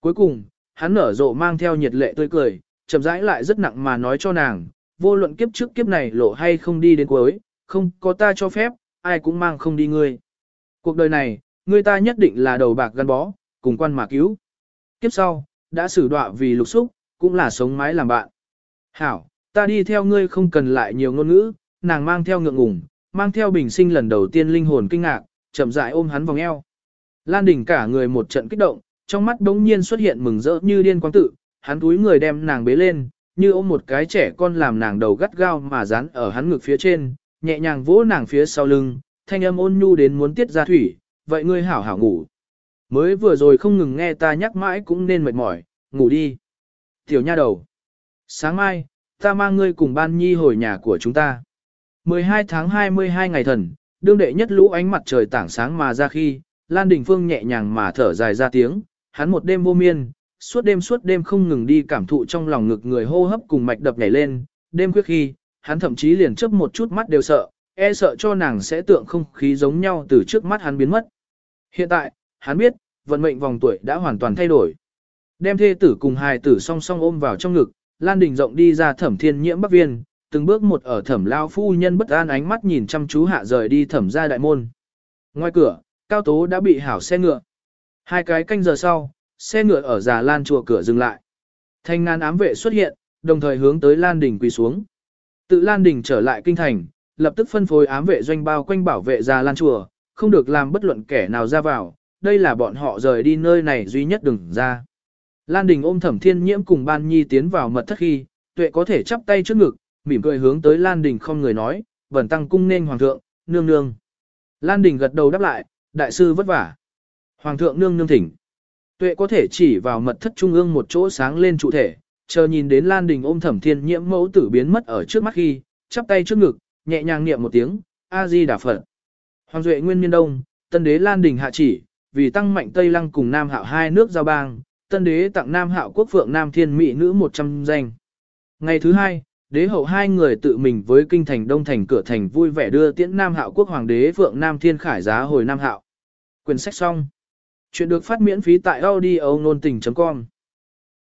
Cuối cùng, hắn nở rộ mang theo nhiệt lệ tươi cười, chậm rãi lại rất nặng mà nói cho nàng, vô luận kiếp trước kiếp này lộ hay không đi đến cuối, không có ta cho phép, ai cũng mang không đi ngươi. Cuộc đời này, người ta nhất định là đầu bạc gắn bó, cùng quan mà cứu. Kiếp sau, đã xử đọa vì lục xúc, cũng là sống mái làm bạn. Hảo, ta đi theo ngươi không cần lại nhiều ngôn ngữ, nàng mang theo ngượng ngùng, mang theo bình sinh lần đầu tiên linh hồn kinh ngạc, chậm rãi ôm hắn vòng eo. Lan đỉnh cả người một trận kích động, trong mắt đống nhiên xuất hiện mừng rỡ như điên quang tự, hắn túi người đem nàng bế lên, như ôm một cái trẻ con làm nàng đầu gắt gao mà dán ở hắn ngực phía trên, nhẹ nhàng vỗ nàng phía sau lưng, thanh âm ôn nhu đến muốn tiết ra thủy, vậy ngươi hảo hảo ngủ. Mới vừa rồi không ngừng nghe ta nhắc mãi cũng nên mệt mỏi, ngủ đi. Tiểu nha đầu. Sáng mai, ta mang ngươi cùng ban nhi hồi nhà của chúng ta. 12 tháng 22 ngày thần, đương đệ nhất lũ ánh mặt trời tảng sáng mà ra khi, Lan Đình Phương nhẹ nhàng mà thở dài ra tiếng, hắn một đêm vô miên, suốt đêm suốt đêm không ngừng đi cảm thụ trong lòng ngực người hô hấp cùng mạch đập nhảy lên, đêm khuya khi, hắn thậm chí liền chớp một chút mắt đều sợ, e sợ cho nàng sẽ tượng không khí giống nhau từ trước mắt hắn biến mất. Hiện tại, hắn biết, vận mệnh vòng tuổi đã hoàn toàn thay đổi. Đem thê tử cùng hài tử song song ôm vào trong ngực, Lan Đình rộng đi ra thẩm thiên nhiễm bắc viên, từng bước một ở thẩm lao phu nhân bất an ánh mắt nhìn chăm chú hạ rời đi thẩm ra đại môn. Ngoài cửa, cao tố đã bị hảo xe ngựa. Hai cái canh giờ sau, xe ngựa ở già lan chùa cửa dừng lại. Thanh nan ám vệ xuất hiện, đồng thời hướng tới Lan Đình quỳ xuống. Tự Lan Đình trở lại kinh thành, lập tức phân phối ám vệ doanh bao quanh bảo vệ già lan chùa, không được làm bất luận kẻ nào ra vào, đây là bọn họ rời đi nơi này duy nhất đừng ra. Lan Đình ôm thẩm thiên nhiễm cùng ban nhi tiến vào mật thất khi, tuệ có thể chắp tay trước ngực, mỉm cười hướng tới Lan Đình không người nói, vẩn tăng cung nên hoàng thượng, nương nương. Lan Đình gật đầu đáp lại, đại sư vất vả. Hoàng thượng nương nương thỉnh. Tuệ có thể chỉ vào mật thất trung ương một chỗ sáng lên trụ thể, chờ nhìn đến Lan Đình ôm thẩm thiên nhiễm mẫu tử biến mất ở trước mắt khi, chắp tay trước ngực, nhẹ nhàng niệm một tiếng, A-di Đà Phật. Hoàng Duệ Nguyên Miên Đông, Tân Đế Lan Đình hạ chỉ, vì tăng mạnh Tây Lăng cùng Nam Hạo hai nước giao bang, Tân Đế tặng Nam Hạo quốc phượng Nam Thiên Mỹ nữ 100 danh. Ngày thứ hai, đế hậu hai người tự mình với kinh thành Đông thành cửa thành vui vẻ đưa tiễn Nam Hạo quốc hoàng đế phượng Nam Thiên khải giá hồi Nam Hạo. Quyển sách xong. Chuyện được phát miễn phí tại audio nôn tình.com